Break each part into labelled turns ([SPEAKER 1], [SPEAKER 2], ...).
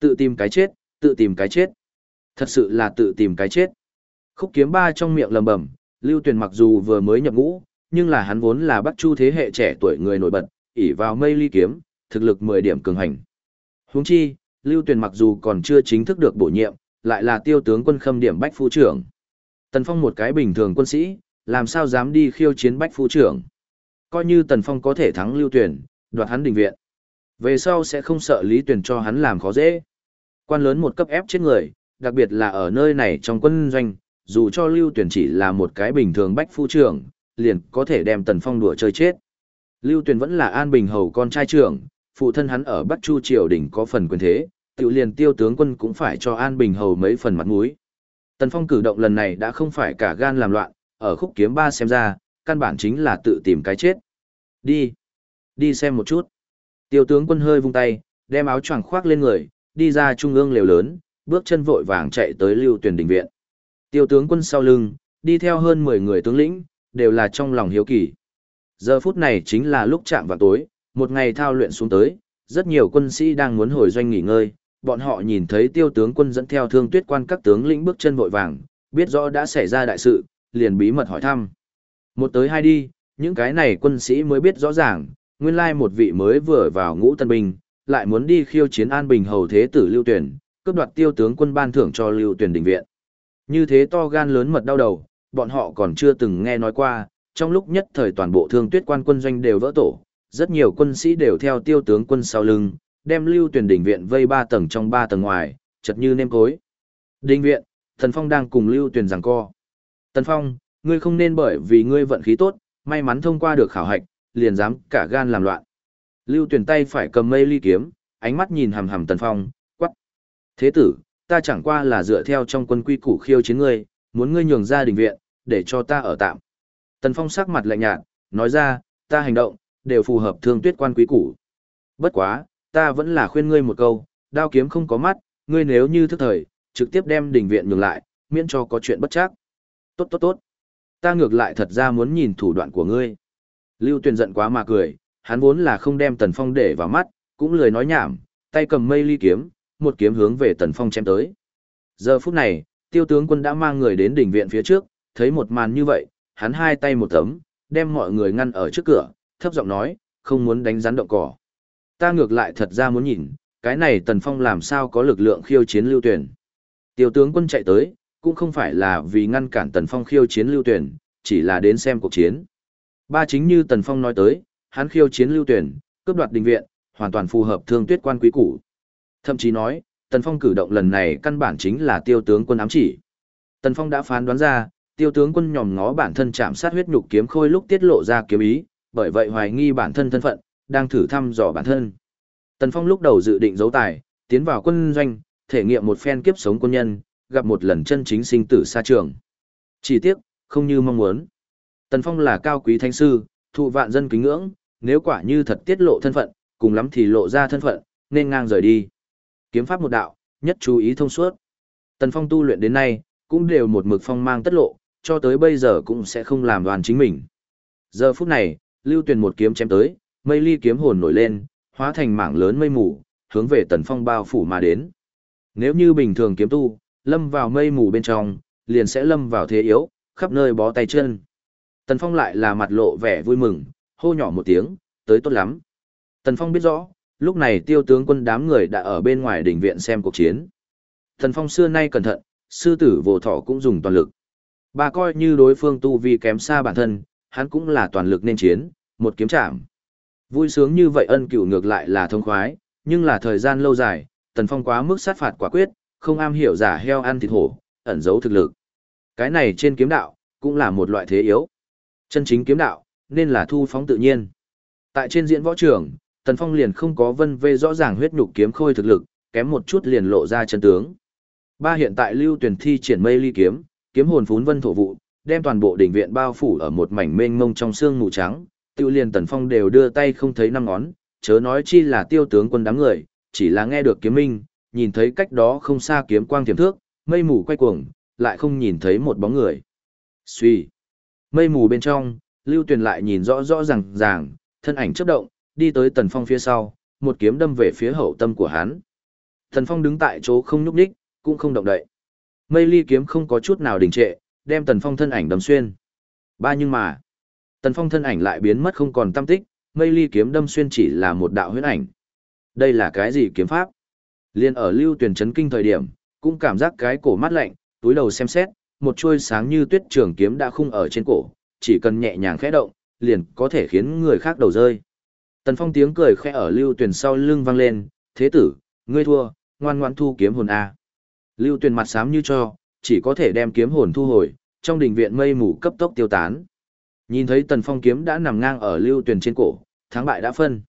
[SPEAKER 1] Tự tìm cái chết, tự tìm cái chết. Thật sự là tự tìm cái chết. Khúc kiếm ba trong miệng lầm bầm, Lưu Tuyền mặc dù vừa mới nhập ngũ, nhưng là hắn vốn là Bắc Chu thế hệ trẻ tuổi người nổi bật, ỷ vào mây ly kiếm, thực lực 10 điểm cường hành. Huống chi, Lưu Tuyền mặc dù còn chưa chính thức được bổ nhiệm, lại là tiêu tướng quân khâm điểm bách phu trưởng. Tần Phong một cái bình thường quân sĩ, làm sao dám đi khiêu chiến bách phu trưởng. Coi như Tần Phong có thể thắng Lưu Tuyền, đoạt hắn đình viện. Về sau sẽ không sợ Lý Tuyền cho hắn làm khó dễ. Quan lớn một cấp ép chết người, đặc biệt là ở nơi này trong quân doanh, dù cho Lưu Tuyền chỉ là một cái bình thường bách phu trưởng, liền có thể đem Tần Phong đùa chơi chết. Lưu Tuyền vẫn là An Bình Hầu con trai trưởng, phụ thân hắn ở Bắc Chu triều đình có phần quyền thế, tự liền tiêu tướng quân cũng phải cho An Bình Hầu mấy phần mặt mũi. Tần Phong cử động lần này đã không phải cả gan làm loạn, ở khúc kiếm ba xem ra, căn bản chính là tự tìm cái chết. Đi, đi xem một chút. Tiêu tướng quân hơi vung tay, đem áo choàng khoác lên người, đi ra trung ương lều lớn, bước chân vội vàng chạy tới lưu tuyển đình viện. Tiêu tướng quân sau lưng, đi theo hơn 10 người tướng lĩnh, đều là trong lòng hiếu kỳ. Giờ phút này chính là lúc chạm vào tối, một ngày thao luyện xuống tới, rất nhiều quân sĩ đang muốn hồi doanh nghỉ ngơi, bọn họ nhìn thấy tiêu tướng quân dẫn theo thương tuyết quan các tướng lĩnh bước chân vội vàng, biết rõ đã xảy ra đại sự, liền bí mật hỏi thăm. Một tới hai đi, những cái này quân sĩ mới biết rõ ràng, nguyên lai một vị mới vừa vào ngũ tân binh, lại muốn đi khiêu chiến an bình hầu thế tử lưu tuyển, cướp đoạt tiêu tướng quân ban thưởng cho lưu tuyển đình viện. Như thế to gan lớn mật đau đầu, bọn họ còn chưa từng nghe nói qua, trong lúc nhất thời toàn bộ thương tuyết quan quân doanh đều vỡ tổ, rất nhiều quân sĩ đều theo tiêu tướng quân sau lưng, đem lưu tuyển đình viện vây ba tầng trong ba tầng ngoài, chật như nêm cối. đình viện, Thần Phong đang cùng lưu tuyển giằng co. Tần Phong, ngươi không nên bởi vì ngươi vận khí tốt, may mắn thông qua được khảo hạch, liền dám cả gan làm loạn. Lưu tuyển tay phải cầm mây ly kiếm, ánh mắt nhìn hầm hầm Tần Phong, quắc. Thế tử, ta chẳng qua là dựa theo trong quân quy củ khiêu chiến ngươi, muốn ngươi nhường ra đình viện, để cho ta ở tạm. Tần Phong sắc mặt lạnh nhạt, nói ra, ta hành động, đều phù hợp thương tuyết quan quý củ. Bất quá, ta vẫn là khuyên ngươi một câu, đao kiếm không có mắt, ngươi nếu như thức thời, trực tiếp đem đình viện nhường lại, miễn cho có chuyện bất chắc. Tốt tốt tốt. Ta ngược lại thật ra muốn nhìn thủ đoạn của ngươi. Lưu Tuyền giận quá mà cười, hắn vốn là không đem Tần Phong để vào mắt, cũng lười nói nhảm, tay cầm mây ly kiếm, một kiếm hướng về Tần Phong chém tới. Giờ phút này, tiêu tướng quân đã mang người đến đỉnh viện phía trước, thấy một màn như vậy, hắn hai tay một tấm, đem mọi người ngăn ở trước cửa, thấp giọng nói, không muốn đánh rắn động cỏ. Ta ngược lại thật ra muốn nhìn, cái này Tần Phong làm sao có lực lượng khiêu chiến lưu tuyển. Tiêu tướng quân chạy tới, cũng không phải là vì ngăn cản Tần Phong khiêu chiến lưu tuyển, chỉ là đến xem cuộc chiến. Ba chính như Tần Phong nói tới, hắn khiêu chiến lưu tuyển, cướp đoạt đình viện, hoàn toàn phù hợp thương tuyết quan quý củ. Thậm chí nói, Tần Phong cử động lần này căn bản chính là tiêu tướng quân ám chỉ. Tần Phong đã phán đoán ra, tiêu tướng quân nhòm ngó bản thân chạm sát huyết nhục kiếm khôi lúc tiết lộ ra kiếm ý, bởi vậy hoài nghi bản thân thân phận, đang thử thăm dò bản thân. Tần Phong lúc đầu dự định giấu tài, tiến vào quân doanh, thể nghiệm một phen kiếp sống quân nhân, gặp một lần chân chính sinh tử xa trường. Chỉ tiếc, không như mong muốn. Tần Phong là cao quý thánh sư, thụ vạn dân kính ngưỡng, nếu quả như thật tiết lộ thân phận, cùng lắm thì lộ ra thân phận, nên ngang rời đi. Kiếm pháp một đạo, nhất chú ý thông suốt. Tần Phong tu luyện đến nay, cũng đều một mực phong mang tất lộ, cho tới bây giờ cũng sẽ không làm đoàn chính mình. Giờ phút này, Lưu Tuyền một kiếm chém tới, mây ly kiếm hồn nổi lên, hóa thành mảng lớn mây mù, hướng về Tần Phong bao phủ mà đến. Nếu như bình thường kiếm tu, lâm vào mây mù bên trong, liền sẽ lâm vào thế yếu, khắp nơi bó tay chân. Tần Phong lại là mặt lộ vẻ vui mừng, hô nhỏ một tiếng, tới tốt lắm. Tần Phong biết rõ, lúc này tiêu tướng quân đám người đã ở bên ngoài đỉnh viện xem cuộc chiến. Tần Phong xưa nay cẩn thận, sư tử vô thọ cũng dùng toàn lực. Bà coi như đối phương tu vi kém xa bản thân, hắn cũng là toàn lực nên chiến, một kiếm chạm. Vui sướng như vậy ân cửu ngược lại là thông khoái, nhưng là thời gian lâu dài, Tần Phong quá mức sát phạt quả quyết, không am hiểu giả heo ăn thịt hổ, ẩn giấu thực lực. Cái này trên kiếm đạo, cũng là một loại thế yếu. Chân chính kiếm đạo, nên là thu phóng tự nhiên. Tại trên diễn võ trường, Tần Phong liền không có vân vê rõ ràng huyết nhục kiếm khôi thực lực, kém một chút liền lộ ra chân tướng. Ba hiện tại lưu tuyển thi triển mây ly kiếm, kiếm hồn phún vân thổ vụ, đem toàn bộ đỉnh viện bao phủ ở một mảnh mênh mông trong xương mù trắng, tiêu liền tần phong đều đưa tay không thấy năm ngón, chớ nói chi là tiêu tướng quân đám người, chỉ là nghe được kiếm minh, nhìn thấy cách đó không xa kiếm quang tiềm thước, mây mù quay cuồng, lại không nhìn thấy một bóng người. Suy. Mây mù bên trong, Lưu Tuyền lại nhìn rõ rõ ràng ràng, thân ảnh chớp động, đi tới Tần Phong phía sau, một kiếm đâm về phía hậu tâm của hắn. Tần Phong đứng tại chỗ không nhúc nhích, cũng không động đậy. Mây ly kiếm không có chút nào đình trệ, đem Tần Phong thân ảnh đâm xuyên. Ba nhưng mà, Tần Phong thân ảnh lại biến mất không còn tâm tích, mây ly kiếm đâm xuyên chỉ là một đạo huyễn ảnh. Đây là cái gì kiếm pháp? Liên ở lưu Tuyền chấn kinh thời điểm, cũng cảm giác cái cổ mát lạnh, túi đầu xem xét, một chuôi sáng như tuyết trường kiếm đã khung ở trên cổ, chỉ cần nhẹ nhàng khẽ động, liền có thể khiến người khác đầu rơi. Tần Phong tiếng cười khẽ ở lưu Tuyền sau lưng vang lên, thế tử, ngươi thua, ngoan ngoãn thu kiếm hồn A. Lưu Tuyền mặt xám như cho, chỉ có thể đem kiếm hồn thu hồi, trong đình viện mây mù cấp tốc tiêu tán. Nhìn thấy tần phong kiếm đã nằm ngang ở lưu Tuyền trên cổ, thắng bại đã phân.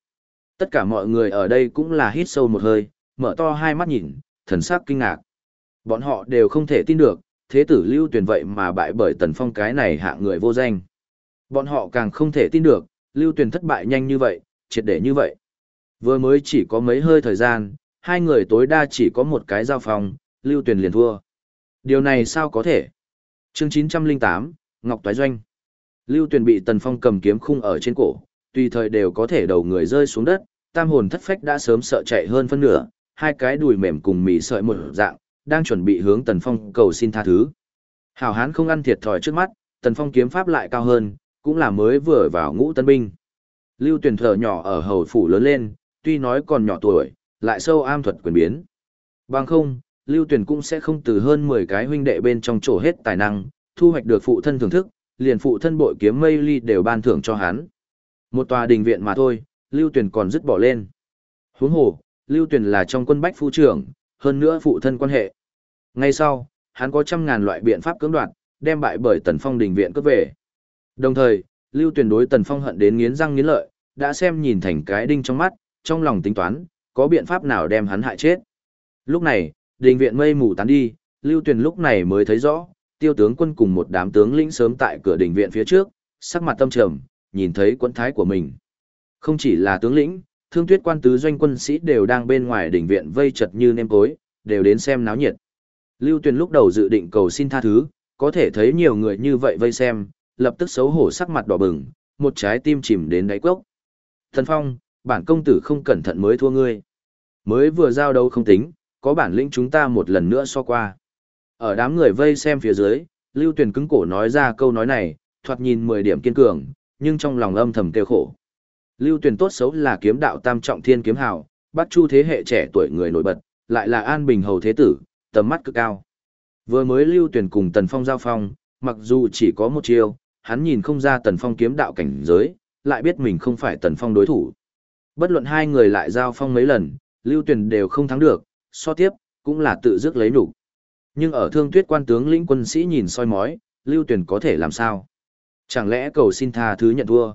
[SPEAKER 1] Tất cả mọi người ở đây cũng là hít sâu một hơi, mở to hai mắt nhìn, thần sắc kinh ngạc. Bọn họ đều không thể tin được, thế tử lưu tuyển vậy mà bại bởi tần phong cái này hạ người vô danh. Bọn họ càng không thể tin được, lưu tuyển thất bại nhanh như vậy, triệt để như vậy. Vừa mới chỉ có mấy hơi thời gian, hai người tối đa chỉ có một cái giao phòng, lưu tuyển liền thua. Điều này sao có thể? Chương 908, Ngọc Toái Doanh. Lưu tuyển bị tần phong cầm kiếm khung ở trên cổ, tùy thời đều có thể đầu người rơi xuống đất, tam hồn thất phách đã sớm sợ chạy hơn phân nửa, hai cái đùi mềm cùng mì sợi một dạng, đang chuẩn bị hướng tần phong cầu xin tha thứ. Hảo hán không ăn thiệt thòi trước mắt, tần phong kiếm pháp lại cao hơn, cũng là mới vừa vào ngũ tân binh. Lưu tuyển thở nhỏ ở hầu phủ lớn lên, tuy nói còn nhỏ tuổi, lại sâu am thuật quyền biến. Bằng không, Lưu tuyển cũng sẽ không từ hơn 10 cái huynh đệ bên trong chỗ hết tài năng, thu hoạch được phụ thân thưởng thức, liền phụ thân bội kiếm mây ly đều ban thưởng cho hắn. Một tòa đình viện mà thôi, Lưu tuyển còn dứt bỏ lên. Huống hồ, Lưu tuyển là trong quân bách phu trưởng, hơn nữa phụ thân quan hệ. Ngay sau, hắn có trăm ngàn loại biện pháp cưỡng đoạt, đem bại bởi Tần Phong đình viện cướp về. Đồng thời, Lưu Tuyền đối Tần Phong hận đến nghiến răng nghiến lợi, đã xem nhìn thành cái đinh trong mắt, trong lòng tính toán, có biện pháp nào đem hắn hại chết. Lúc này, đình viện mây mù tán đi, Lưu Tuyền lúc này mới thấy rõ, tiêu tướng quân cùng một đám tướng lĩnh sớm tại cửa đình viện phía trước, sắc mặt tâm trầm, nhìn thấy quân thái của mình. Không chỉ là tướng lĩnh, thương tuyết quan tứ doanh quân sĩ đều đang bên ngoài đình viện vây chật như nêm tối, đều đến xem náo nhiệt. Lưu Tuyền lúc đầu dự định cầu xin tha thứ, có thể thấy nhiều người như vậy vây xem, lập tức xấu hổ sắc mặt đỏ bừng, một trái tim chìm đến đáy cốc. Thần Phong, bản công tử không cẩn thận mới thua ngươi. Mới vừa giao đấu không tính, có bản lĩnh chúng ta một lần nữa so qua. Ở đám người vây xem phía dưới, Lưu Tuyền cứng cổ nói ra câu nói này, thoạt nhìn 10 điểm kiên cường, nhưng trong lòng âm thầm kêu khổ. Lưu Tuyền tốt xấu là kiếm đạo tam trọng thiên kiếm hào, bắt chu thế hệ trẻ tuổi người nổi bật, lại là an bình hầu thế tử, tầm mắt cực cao. Vừa mới Lưu Tuyền cùng Tần Phong giao phong, mặc dù chỉ có một chiêu, hắn nhìn không ra Tần Phong kiếm đạo cảnh giới, lại biết mình không phải Tần Phong đối thủ. Bất luận hai người lại giao phong mấy lần, Lưu Tuyền đều không thắng được, so tiếp, cũng là tự dứt lấy đủ. Nhưng ở thương tuyết quan tướng lĩnh quân sĩ nhìn soi mói, Lưu Tuyền có thể làm sao? Chẳng lẽ cầu xin tha thứ nhận thua?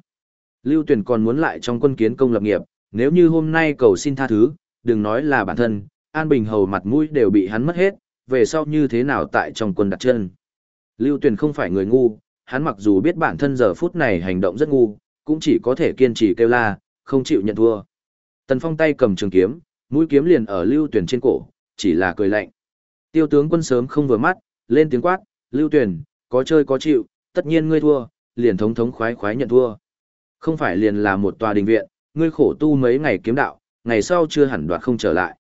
[SPEAKER 1] Lưu Tuyền còn muốn lại trong quân kiến công lập nghiệp, nếu như hôm nay cầu xin tha thứ, đừng nói là bản thân, An Bình Hầu mặt mũi đều bị hắn mất hết, về sau như thế nào tại trong quân đặt chân. Lưu Tuyền không phải người ngu, hắn mặc dù biết bản thân giờ phút này hành động rất ngu, cũng chỉ có thể kiên trì kêu la, không chịu nhận thua. Tần Phong tay cầm trường kiếm, mũi kiếm liền ở Lưu Tuyền trên cổ, chỉ là cười lạnh. Tiêu tướng quân sớm không vừa mắt, lên tiếng quát, Lưu Tuyền, có chơi có chịu, tất nhiên ngươi thua, liền thống thống khoái khoái nhận thua. Không phải liền là một tòa đình viện, ngươi khổ tu mấy ngày kiếm đạo, ngày sau chưa hẳn đoạt không trở lại.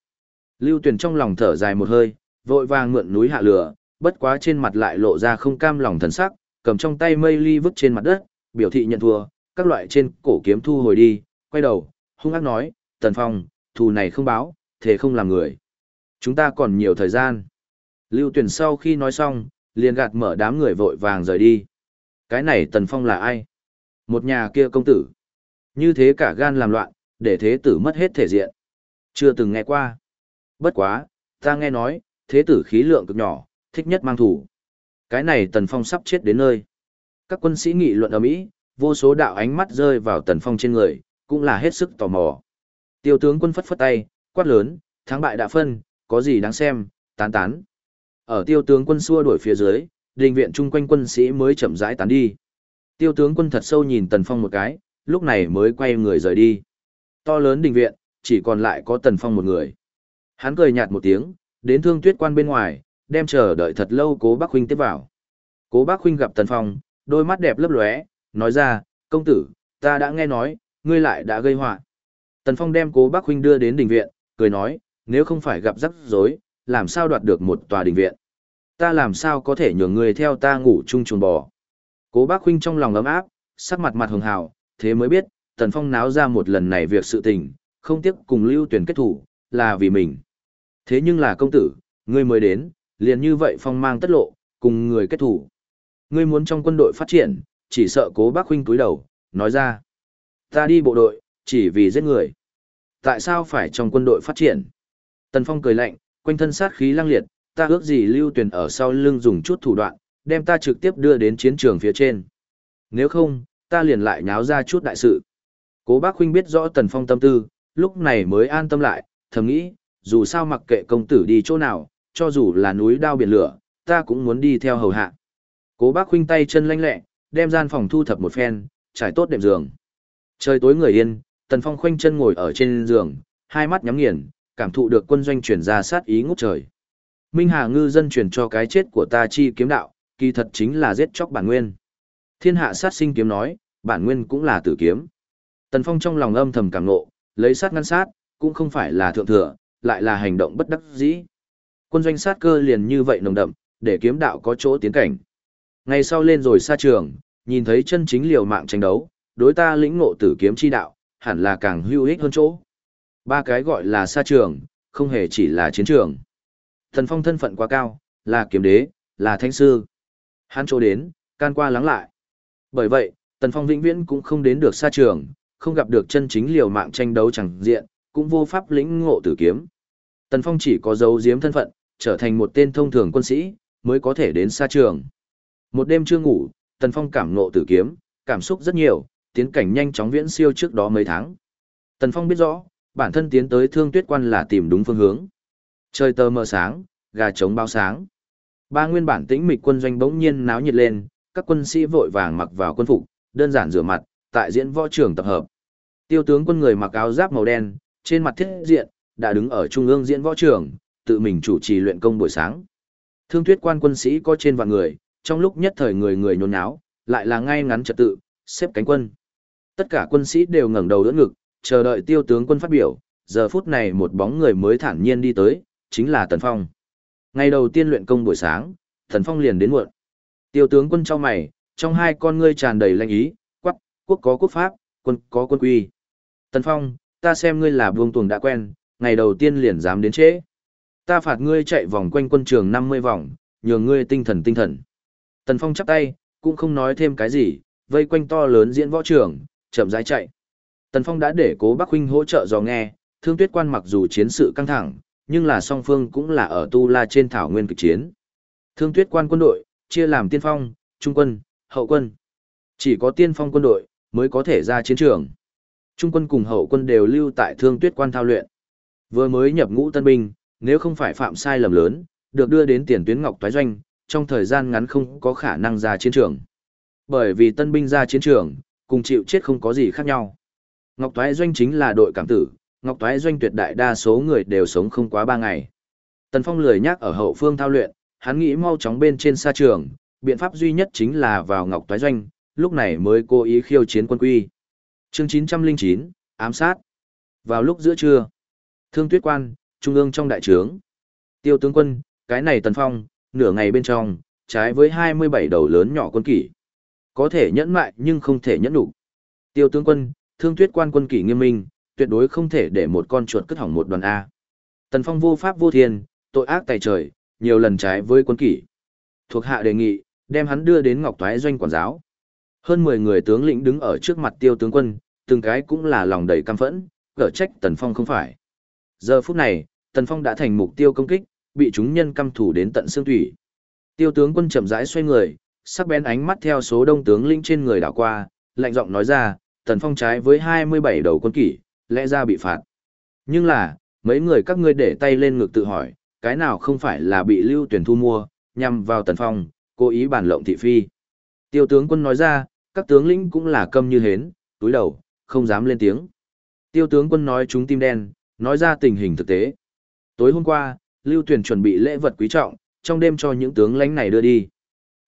[SPEAKER 1] Lưu Tuyền trong lòng thở dài một hơi, vội vàng mượn núi hạ lửa, bất quá trên mặt lại lộ ra không cam lòng thần sắc, cầm trong tay mây ly vứt trên mặt đất, biểu thị nhận thua, các loại trên cổ kiếm thu hồi đi, quay đầu, hung ác nói, Tần Phong, thù này không báo, thế không làm người. Chúng ta còn nhiều thời gian. Lưu Tuyền sau khi nói xong, liền gạt mở đám người vội vàng rời đi. Cái này Tần Phong là ai? Một nhà kia công tử. Như thế cả gan làm loạn, để thế tử mất hết thể diện. Chưa từng nghe qua. Bất quá, ta nghe nói, thế tử khí lượng cực nhỏ, thích nhất mang thủ. Cái này Tần Phong sắp chết đến nơi. Các quân sĩ nghị luận ở Mỹ, vô số đạo ánh mắt rơi vào Tần Phong trên người, cũng là hết sức tò mò. Tiêu tướng quân phất phất tay, quát lớn, thắng bại đã phân, có gì đáng xem, tán tán. Ở tiêu tướng quân xua đuổi phía dưới, đình viện chung quanh quân sĩ mới chậm rãi tán đi. Tiêu tướng quân thật sâu nhìn Tần Phong một cái, lúc này mới quay người rời đi. To lớn đình viện, chỉ còn lại có Tần Phong một người. Hắn cười nhạt một tiếng, đến thương tuyết quan bên ngoài, đem chờ đợi thật lâu cố bác huynh tiếp vào. Cố bác huynh gặp Tần Phong, đôi mắt đẹp lấp lóe, nói ra, công tử, ta đã nghe nói, ngươi lại đã gây họa. Tần Phong đem cố bác huynh đưa đến đình viện, cười nói, nếu không phải gặp rắc rối, làm sao đoạt được một tòa đình viện. Ta làm sao có thể nhường người theo ta ngủ chung chuồng bò. Cố bác huynh trong lòng ấm áp, sắc mặt mặt hường hào, thế mới biết, Tần Phong náo ra một lần này việc sự tình, không tiếc cùng lưu tuyển kết thủ, là vì mình. Thế nhưng là công tử, ngươi mới đến, liền như vậy phong mang tất lộ, cùng người kết thủ. Ngươi muốn trong quân đội phát triển, chỉ sợ cố bác huynh túi đầu, nói ra. Ta đi bộ đội, chỉ vì giết người. Tại sao phải trong quân đội phát triển? Tần Phong cười lạnh, quanh thân sát khí lang liệt, ta ước gì lưu tuyển ở sau lưng dùng chút thủ đoạn, đem ta trực tiếp đưa đến chiến trường phía trên. Nếu không, ta liền lại nháo ra chút đại sự. Cố bác huynh biết rõ Tần Phong tâm tư, lúc này mới an tâm lại, thầm nghĩ, dù sao mặc kệ công tử đi chỗ nào, cho dù là núi đao biển lửa, ta cũng muốn đi theo hầu hạ. Cố bác huynh tay chân lanh lẹ, đem gian phòng thu thập một phen, trải tốt đệm giường. Trời tối người yên, Tần Phong khoanh chân ngồi ở trên giường, hai mắt nhắm nghiền, cảm thụ được quân doanh chuyển ra sát ý ngút trời. Minh Hà ngư dân truyền cho cái chết của ta chi kiếm đạo, kỳ thật chính là giết chóc bản nguyên. Thiên hạ sát sinh kiếm nói, bản nguyên cũng là tử kiếm. Tần Phong trong lòng âm thầm cảm ngộ, lấy sát ngăn sát, cũng không phải là thượng thừa, lại là hành động bất đắc dĩ. Quân doanh sát cơ liền như vậy nồng đậm, để kiếm đạo có chỗ tiến cảnh. Ngày sau lên rồi xa trường, nhìn thấy chân chính liều mạng tranh đấu, đối ta lĩnh ngộ tử kiếm chi đạo, hẳn là càng hữu ích hơn chỗ. Ba cái gọi là xa trường, không hề chỉ là chiến trường. Thần Phong thân phận quá cao, là kiếm đế, là thánh sư. Hắn chỗ đến, can qua lắng lại. Bởi vậy, Tần Phong vĩnh viễn cũng không đến được xa trường, không gặp được chân chính liều mạng tranh đấu chẳng diện, cũng vô pháp lĩnh ngộ tử kiếm. Tần Phong chỉ có dấu giếm thân phận, trở thành một tên thông thường quân sĩ, mới có thể đến xa trường. Một đêm chưa ngủ, Tần Phong cảm ngộ tử kiếm, cảm xúc rất nhiều, tiến cảnh nhanh chóng viễn siêu trước đó mấy tháng. Tần Phong biết rõ, bản thân tiến tới thương tuyết quan là tìm đúng phương hướng. Trời tờ mờ sáng, gà trống bao sáng. Ba nguyên bản tĩnh mịch quân doanh bỗng nhiên náo nhiệt lên, các quân sĩ vội vàng mặc vào quân phục, đơn giản rửa mặt, tại diễn võ trường tập hợp. Tiêu tướng quân người mặc áo giáp màu đen, trên mặt thiết diện, đã đứng ở trung ương diễn võ trường, tự mình chủ trì luyện công buổi sáng. Thương tuyết quan quân sĩ có trên vạn người, trong lúc nhất thời người người nhốn nháo, lại là ngay ngắn trật tự, xếp cánh quân. Tất cả quân sĩ đều ngẩng đầu đỡ ngực, chờ đợi tiêu tướng quân phát biểu, giờ phút này một bóng người mới thản nhiên đi tới, chính là Tần Phong. Ngày đầu tiên luyện công buổi sáng, Tần Phong liền đến muộn. Tiêu tướng quân cho mày, trong hai con ngươi tràn đầy lanh ý, quắc, quốc có quốc pháp, quân có quân quy. Tần Phong, ta xem ngươi là buông tuồng đã quen, ngày đầu tiên liền dám đến trễ. Ta phạt ngươi chạy vòng quanh quân trường 50 vòng, nhường ngươi tinh thần tinh thần. Tần Phong chắp tay, cũng không nói thêm cái gì, vây quanh to lớn diễn võ trường, chậm rãi chạy. Tần Phong đã để Cố Bắc huynh hỗ trợ dò nghe, Thương Tuyết Quan mặc dù chiến sự căng thẳng, nhưng là song phương cũng là ở tu la trên thảo nguyên kịch chiến. Thương Tuyết Quan quân đội chia làm tiên phong, trung quân, hậu quân. Chỉ có tiên phong quân đội mới có thể ra chiến trường. Trung quân cùng hậu quân đều lưu tại Thương Tuyết Quan thao luyện. Vừa mới nhập ngũ tân binh, nếu không phải phạm sai lầm lớn, được đưa đến tiền tuyến ngọc toái doanh, trong thời gian ngắn không có khả năng ra chiến trường. Bởi vì tân binh ra chiến trường, cùng chịu chết không có gì khác nhau. Ngọc Toái Doanh chính là đội cảm tử, Ngọc Toái Doanh tuyệt đại đa số người đều sống không quá ba ngày. Tần Phong lười nhắc ở hậu phương thao luyện, hắn nghĩ mau chóng bên trên xa trường, biện pháp duy nhất chính là vào Ngọc Toái Doanh, lúc này mới cố ý khiêu chiến quân quy. Chương 909, ám sát. Vào lúc giữa trưa, Thương Tuyết Quan, trung ương trong đại trướng. Tiêu tướng quân, cái này Tần Phong, nửa ngày bên trong, trái với 27 đầu lớn nhỏ quân kỷ. Có thể nhẫn mại nhưng không thể nhẫn đủ. Tiêu tướng quân, thương tuyết quan quân kỷ nghiêm minh, tuyệt đối không thể để một con chuột cất hỏng một đoàn A. Tần Phong vô pháp vô thiên, tội ác tài trời, nhiều lần trái với quân kỷ. Thuộc hạ đề nghị, đem hắn đưa đến Ngọc Toái doanh quản giáo. Hơn 10 người tướng lĩnh đứng ở trước mặt tiêu tướng quân, từng cái cũng là lòng đầy căm phẫn, gỡ trách Tần Phong không phải. Giờ phút này, Tần Phong đã thành mục tiêu công kích, bị chúng nhân căm thủ đến tận xương thủy. Tiêu tướng quân chậm rãi xoay người, sắc bén ánh mắt theo số đông tướng lĩnh trên người đảo qua, lạnh giọng nói ra, Tần Phong trái với 27 đầu quân kỷ, lẽ ra bị phạt. Nhưng là, mấy người các ngươi để tay lên ngực tự hỏi, cái nào không phải là bị lưu tuyển thu mua, nhằm vào Tần Phong, cố ý bản lộng thị phi. Tiêu tướng quân nói ra, các tướng lĩnh cũng là câm như hến, túi đầu, không dám lên tiếng. Tiêu tướng quân nói chúng tim đen, nói ra tình hình thực tế. Tối hôm qua, lưu Tuyền chuẩn bị lễ vật quý trọng, trong đêm cho những tướng lãnh này đưa đi.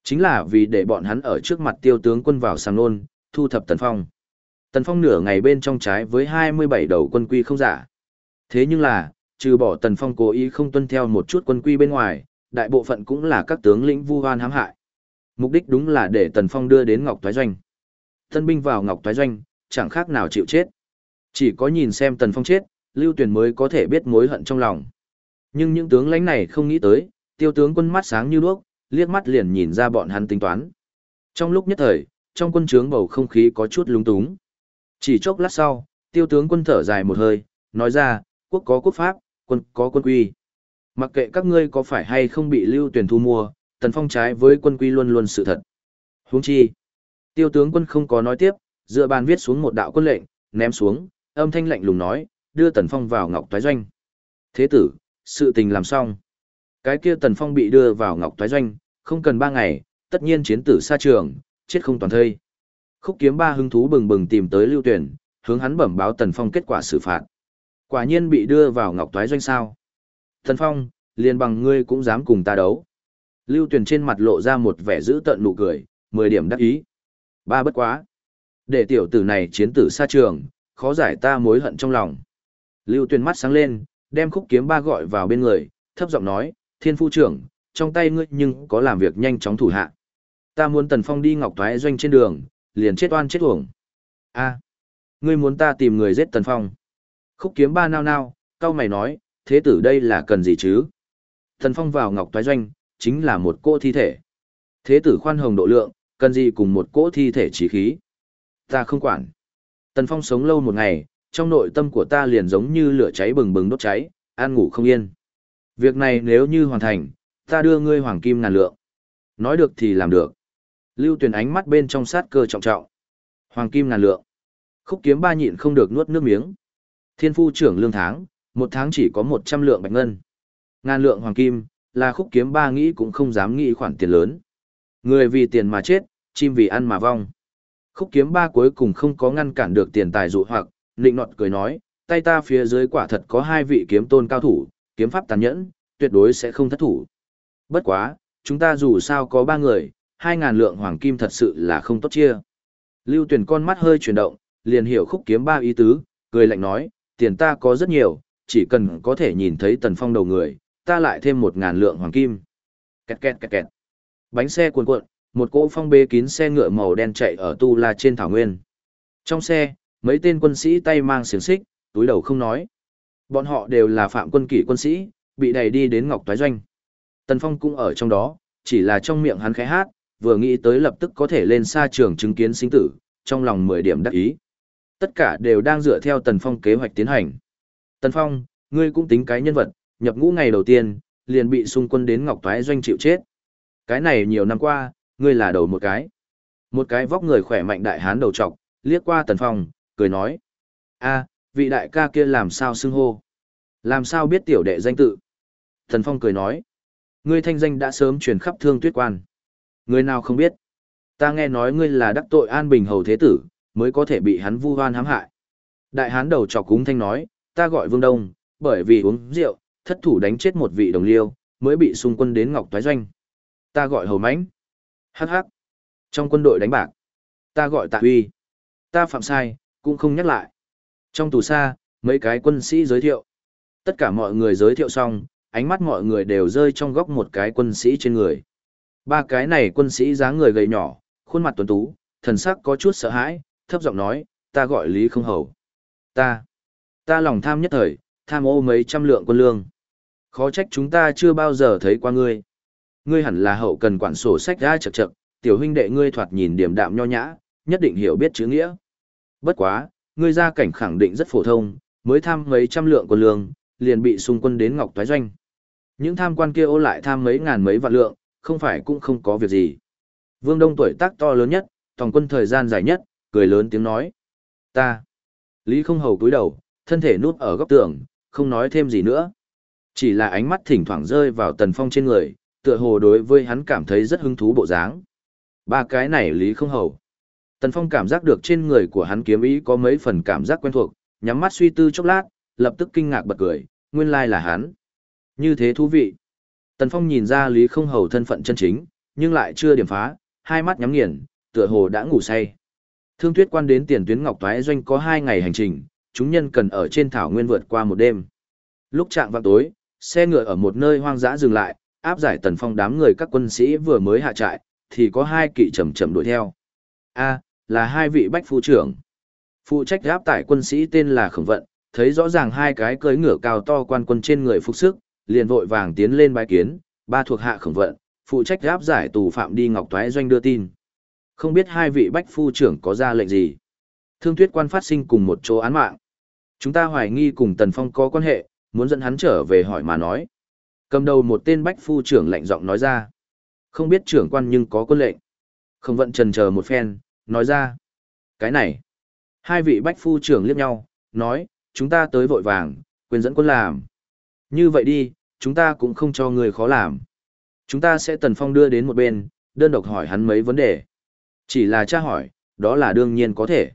[SPEAKER 1] Chính là vì để bọn hắn ở trước mặt tiêu tướng quân vào sàng nôn, thu thập Tần Phong. Tần Phong nửa ngày bên trong trái với 27 đầu quân quy không giả. Thế nhưng là, trừ bỏ Tần Phong cố ý không tuân theo một chút quân quy bên ngoài, đại bộ phận cũng là các tướng lĩnh vu hoan hãm hại. Mục đích đúng là để Tần Phong đưa đến Ngọc Toái Doanh. Tân binh vào Ngọc Toái Doanh, chẳng khác nào chịu chết. Chỉ có nhìn xem Tần Phong chết, Lưu Tuyền mới có thể biết mối hận trong lòng. Nhưng những tướng lãnh này không nghĩ tới, tiêu tướng quân mắt sáng như đuốc, liếc mắt liền nhìn ra bọn hắn tính toán. Trong lúc nhất thời, trong quân trướng bầu không khí có chút lúng túng. Chỉ chốc lát sau, tiêu tướng quân thở dài một hơi, nói ra, quốc có quốc pháp, quân có quân quy. Mặc kệ các ngươi có phải hay không bị lưu tuyển thu mua, tần phong trái với quân quy luôn luôn sự thật. Huống chi, tiêu tướng quân không có nói tiếp, dựa bàn viết xuống một đạo quân lệnh, ném xuống, âm thanh lạnh lùng nói, đưa tần phong vào ngọc toái doanh. Thế tử, sự tình làm xong. Cái kia tần phong bị đưa vào ngọc toái doanh, không cần ba ngày, tất nhiên chiến tử xa trường, chết không toàn thây. Khúc kiếm ba hứng thú bừng bừng tìm tới lưu tuyển, hướng hắn bẩm báo tần phong kết quả xử phạt. Quả nhiên bị đưa vào ngọc toái doanh sao. Tần phong, liền bằng ngươi cũng dám cùng ta đấu. Lưu tuyển trên mặt lộ ra một vẻ giữ tợn nụ cười, mười điểm đắc ý. Ba bất quá. Để tiểu tử này chiến tử xa trường, khó giải ta mối hận trong lòng. Lưu Tuyền mắt sáng lên, đem khúc kiếm ba gọi vào bên người, thấp giọng nói, thiên phu trưởng, trong tay ngươi nhưng có làm việc nhanh chóng thủ hạ. Ta muốn Tần Phong đi Ngọc Thoái doanh trên đường, liền chết oan chết uổng. A, ngươi muốn ta tìm người giết Tần Phong. Khúc kiếm ba nao nao, cao mày nói, thế tử đây là cần gì chứ? Tần Phong vào Ngọc Thoái doanh, chính là một cỗ thi thể. Thế tử khoan hồng độ lượng, cần gì cùng một cỗ thi thể trí khí? Ta không quản. Tần Phong sống lâu một ngày, trong nội tâm của ta liền giống như lửa cháy bừng bừng đốt cháy, an ngủ không yên. Việc này nếu như hoàn thành, ta đưa ngươi hoàng kim ngàn lượng. Nói được thì làm được. Lưu Tuyền ánh mắt bên trong sát cơ trọng trọng. Hoàng kim ngàn lượng. Khúc kiếm ba nhịn không được nuốt nước miếng. Thiên phu trưởng lương tháng, một tháng chỉ có một trăm lượng bạch ngân. Ngàn lượng hoàng kim, là khúc kiếm ba nghĩ cũng không dám nghĩ khoản tiền lớn. Người vì tiền mà chết, chim vì ăn mà vong. Khúc kiếm ba cuối cùng không có ngăn cản được tiền tài dụ hoặc, nịnh nọt cười nói, tay ta phía dưới quả thật có hai vị kiếm tôn cao thủ, kiếm pháp tàn nhẫn, tuyệt đối sẽ không thất thủ. Bất quá, chúng ta dù sao có ba người, hai ngàn lượng hoàng kim thật sự là không tốt chia. Lưu tuyển con mắt hơi chuyển động, liền hiểu khúc kiếm ba ý tứ, cười lạnh nói, tiền ta có rất nhiều, chỉ cần có thể nhìn thấy tần phong đầu người, ta lại thêm một ngàn lượng hoàng kim. Kẹt kẹt kẹt kẹt. Bánh xe cuồn cuộn, một cỗ phong bê kín xe ngựa màu đen chạy ở tu la trên thảo nguyên. Trong xe, mấy tên quân sĩ tay mang xiềng xích, túi đầu không nói. Bọn họ đều là phạm quân kỷ quân sĩ, bị đẩy đi đến Ngọc Toái Doanh. Tần Phong cũng ở trong đó, chỉ là trong miệng hắn khẽ hát, vừa nghĩ tới lập tức có thể lên xa trường chứng kiến sinh tử, trong lòng mười điểm đắc ý. Tất cả đều đang dựa theo Tần Phong kế hoạch tiến hành. Tần Phong, ngươi cũng tính cái nhân vật, nhập ngũ ngày đầu tiên, liền bị xung quân đến Ngọc Toái Doanh chịu chết. Cái này nhiều năm qua, ngươi là đầu một cái. Một cái vóc người khỏe mạnh đại hán đầu trọc, liếc qua Tần Phong, cười nói. a vị đại ca kia làm sao xưng hô? Làm sao biết tiểu đệ danh tự? Tần Phong cười nói. Ngươi thanh danh đã sớm truyền khắp thương tuyết quan. Người nào không biết? Ta nghe nói ngươi là đắc tội an bình hầu thế tử, mới có thể bị hắn vu hoan hãm hại. Đại hán đầu trọc cúng thanh nói, ta gọi Vương Đông, bởi vì uống rượu, thất thủ đánh chết một vị đồng liêu, mới bị xung quân đến Ngọc Toái Doanh. Ta gọi Hầu Mãnh. Hắc hắc. Trong quân đội đánh bạc. Ta gọi Tạ Huy. Ta phạm sai, cũng không nhắc lại. Trong tù xa, mấy cái quân sĩ giới thiệu. Tất cả mọi người giới thiệu xong, ánh mắt mọi người đều rơi trong góc một cái quân sĩ trên người. Ba cái này quân sĩ dáng người gầy nhỏ, khuôn mặt tuấn tú, thần sắc có chút sợ hãi, thấp giọng nói, ta gọi Lý không hầu. Ta, ta lòng tham nhất thời, tham ô mấy trăm lượng quân lương. Khó trách chúng ta chưa bao giờ thấy qua ngươi. Ngươi hẳn là hậu cần quản sổ sách ra chật chật, tiểu huynh đệ ngươi thoạt nhìn điểm đạm nho nhã, nhất định hiểu biết chữ nghĩa. Bất quá, ngươi gia cảnh khẳng định rất phổ thông, mới tham mấy trăm lượng quân lương, liền bị xung quân đến Ngọc Toái Doanh. Những tham quan kia ô lại tham mấy ngàn mấy vạn lượng, không phải cũng không có việc gì. Vương Đông tuổi tác to lớn nhất, toàn quân thời gian dài nhất, cười lớn tiếng nói. Ta. Lý không hầu cúi đầu, thân thể nút ở góc tường, không nói thêm gì nữa. Chỉ là ánh mắt thỉnh thoảng rơi vào tần phong trên người, tựa hồ đối với hắn cảm thấy rất hứng thú bộ dáng. Ba cái này Lý không hầu. Tần phong cảm giác được trên người của hắn kiếm ý có mấy phần cảm giác quen thuộc, nhắm mắt suy tư chốc lát, lập tức kinh ngạc bật cười, nguyên lai là hắn. Như thế thú vị. Tần Phong nhìn ra Lý Không Hầu thân phận chân chính, nhưng lại chưa điểm phá, hai mắt nhắm nghiền, tựa hồ đã ngủ say. Thương Tuyết quan đến tiền tuyến Ngọc Toái doanh có hai ngày hành trình, chúng nhân cần ở trên thảo nguyên vượt qua một đêm. Lúc chạm vào tối, xe ngựa ở một nơi hoang dã dừng lại, áp giải tần phong đám người các quân sĩ vừa mới hạ trại, thì có hai kỵ chầm chậm đuổi theo. A, là hai vị bách phu trưởng. Phụ trách áp tải quân sĩ tên là Khổng Vận, thấy rõ ràng hai cái cưỡi ngựa cao to quan quân trên người phục sức, liền vội vàng tiến lên bái kiến, ba thuộc hạ Khổng Vận, phụ trách áp giải tù phạm đi Ngọc Toái doanh đưa tin. Không biết hai vị bách phu trưởng có ra lệnh gì. Thương Tuyết quan phát sinh cùng một chỗ án mạng. Chúng ta hoài nghi cùng Tần Phong có quan hệ, muốn dẫn hắn trở về hỏi mà nói. Cầm đầu một tên bách phu trưởng lạnh giọng nói ra. Không biết trưởng quan nhưng có quân lệnh. Không vận trần chờ một phen, nói ra. Cái này. Hai vị bách phu trưởng liếc nhau, nói, chúng ta tới vội vàng, quyền dẫn quân làm. Như vậy đi, chúng ta cũng không cho người khó làm. Chúng ta sẽ tần phong đưa đến một bên, đơn độc hỏi hắn mấy vấn đề. Chỉ là tra hỏi, đó là đương nhiên có thể.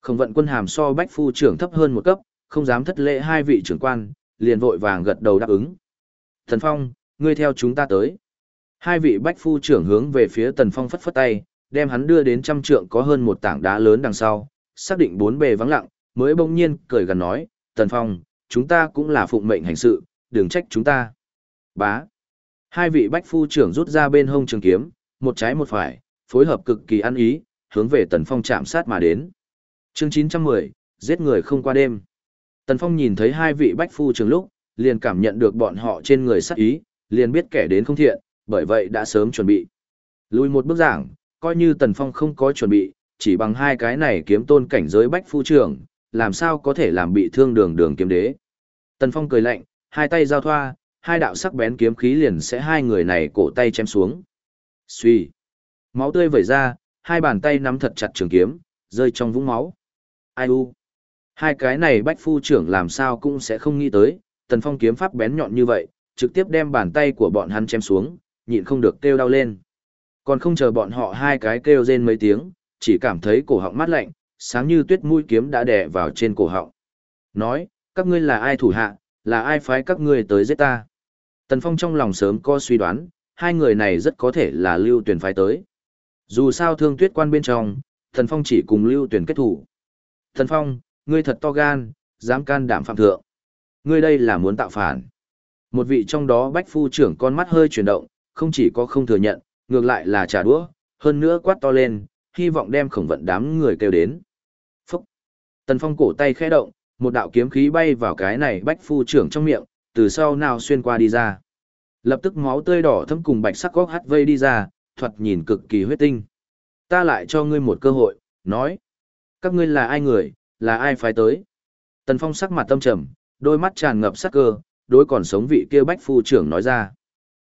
[SPEAKER 1] Không vận quân hàm so bách phu trưởng thấp hơn một cấp, không dám thất lễ hai vị trưởng quan, liền vội vàng gật đầu đáp ứng. Thần Phong, ngươi theo chúng ta tới. Hai vị bách phu trưởng hướng về phía Tần Phong phất phất tay, đem hắn đưa đến trăm trượng có hơn một tảng đá lớn đằng sau, xác định bốn bề vắng lặng, mới bỗng nhiên cười gần nói, Tần Phong, chúng ta cũng là phụng mệnh hành sự, đừng trách chúng ta. Bá. Hai vị bách phu trưởng rút ra bên hông trường kiếm, một trái một phải, phối hợp cực kỳ ăn ý, hướng về Tần Phong chạm sát mà đến. Chương 910, giết người không qua đêm. Tần Phong nhìn thấy hai vị bách phu trưởng lúc, liền cảm nhận được bọn họ trên người sát ý, liền biết kẻ đến không thiện, bởi vậy đã sớm chuẩn bị. Lùi một bước giảng, coi như Tần Phong không có chuẩn bị, chỉ bằng hai cái này kiếm tôn cảnh giới bách phu trưởng, làm sao có thể làm bị thương đường đường kiếm đế. Tần Phong cười lạnh, hai tay giao thoa, hai đạo sắc bén kiếm khí liền sẽ hai người này cổ tay chém xuống. Xuy. Máu tươi vẩy ra, hai bàn tay nắm thật chặt trường kiếm, rơi trong vũng máu. Ai u. Hai cái này bách phu trưởng làm sao cũng sẽ không nghĩ tới, tần phong kiếm pháp bén nhọn như vậy, trực tiếp đem bàn tay của bọn hắn chém xuống, nhịn không được kêu đau lên. Còn không chờ bọn họ hai cái kêu rên mấy tiếng, chỉ cảm thấy cổ họng mát lạnh, sáng như tuyết mũi kiếm đã đè vào trên cổ họng. Nói, các ngươi là ai thủ hạ, là ai phái các ngươi tới giết ta. Tần Phong trong lòng sớm có suy đoán, hai người này rất có thể là lưu tuyển phái tới. Dù sao thương tuyết quan bên trong, Tần Phong chỉ cùng lưu tuyển kết thủ. Tần Phong, ngươi thật to gan, dám can đảm phạm thượng. Ngươi đây là muốn tạo phản. Một vị trong đó bách phu trưởng con mắt hơi chuyển động, không chỉ có không thừa nhận, ngược lại là trả đũa, hơn nữa quát to lên, hy vọng đem khổng vận đám người kêu đến. Phúc! Tần Phong cổ tay khẽ động, một đạo kiếm khí bay vào cái này bách phu trưởng trong miệng, từ sau nào xuyên qua đi ra. Lập tức máu tươi đỏ thấm cùng bạch sắc góc hắt vây đi ra, thoạt nhìn cực kỳ huyết tinh. Ta lại cho ngươi một cơ hội, nói. Các ngươi là ai người, là ai phái tới? Tần Phong sắc mặt tâm trầm, đôi mắt tràn ngập sắc cơ, đối còn sống vị kia bách phu trưởng nói ra.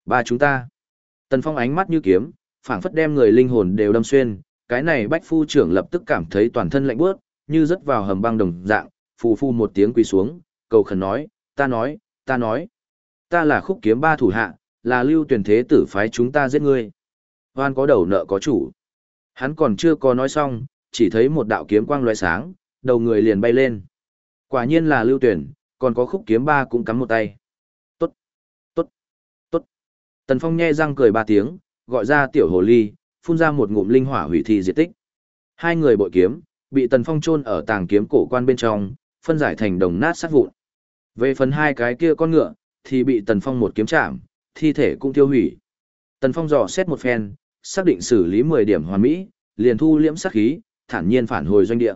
[SPEAKER 1] Ba chúng ta. Tần Phong ánh mắt như kiếm, phảng phất đem người linh hồn đều đâm xuyên, cái này bách phu trưởng lập tức cảm thấy toàn thân lạnh bước, như rớt vào hầm băng đồng dạng, phù phu một tiếng quỳ xuống, cầu khẩn nói, ta nói, ta nói, ta là khúc kiếm ba thủ hạ, là lưu tuyển thế tử phái chúng ta giết ngươi. Hoan có đầu nợ có chủ. Hắn còn chưa có nói xong, chỉ thấy một đạo kiếm quang loại sáng, đầu người liền bay lên. Quả nhiên là lưu tuyển, còn có khúc kiếm ba cũng cắm một tay. Tốt, tốt, tốt. Tần Phong nhe răng cười ba tiếng, gọi ra tiểu hồ ly, phun ra một ngụm linh hỏa hủy thi diệt tích. Hai người bội kiếm, bị Tần Phong chôn ở tàng kiếm cổ quan bên trong, phân giải thành đồng nát sát vụn. Về phần hai cái kia con ngựa, thì bị Tần Phong một kiếm chạm, thi thể cũng tiêu hủy. Tần Phong dò xét một phen, xác định xử lý 10 điểm hoàn mỹ, liền thu liễm sát khí, thản nhiên phản hồi doanh địa.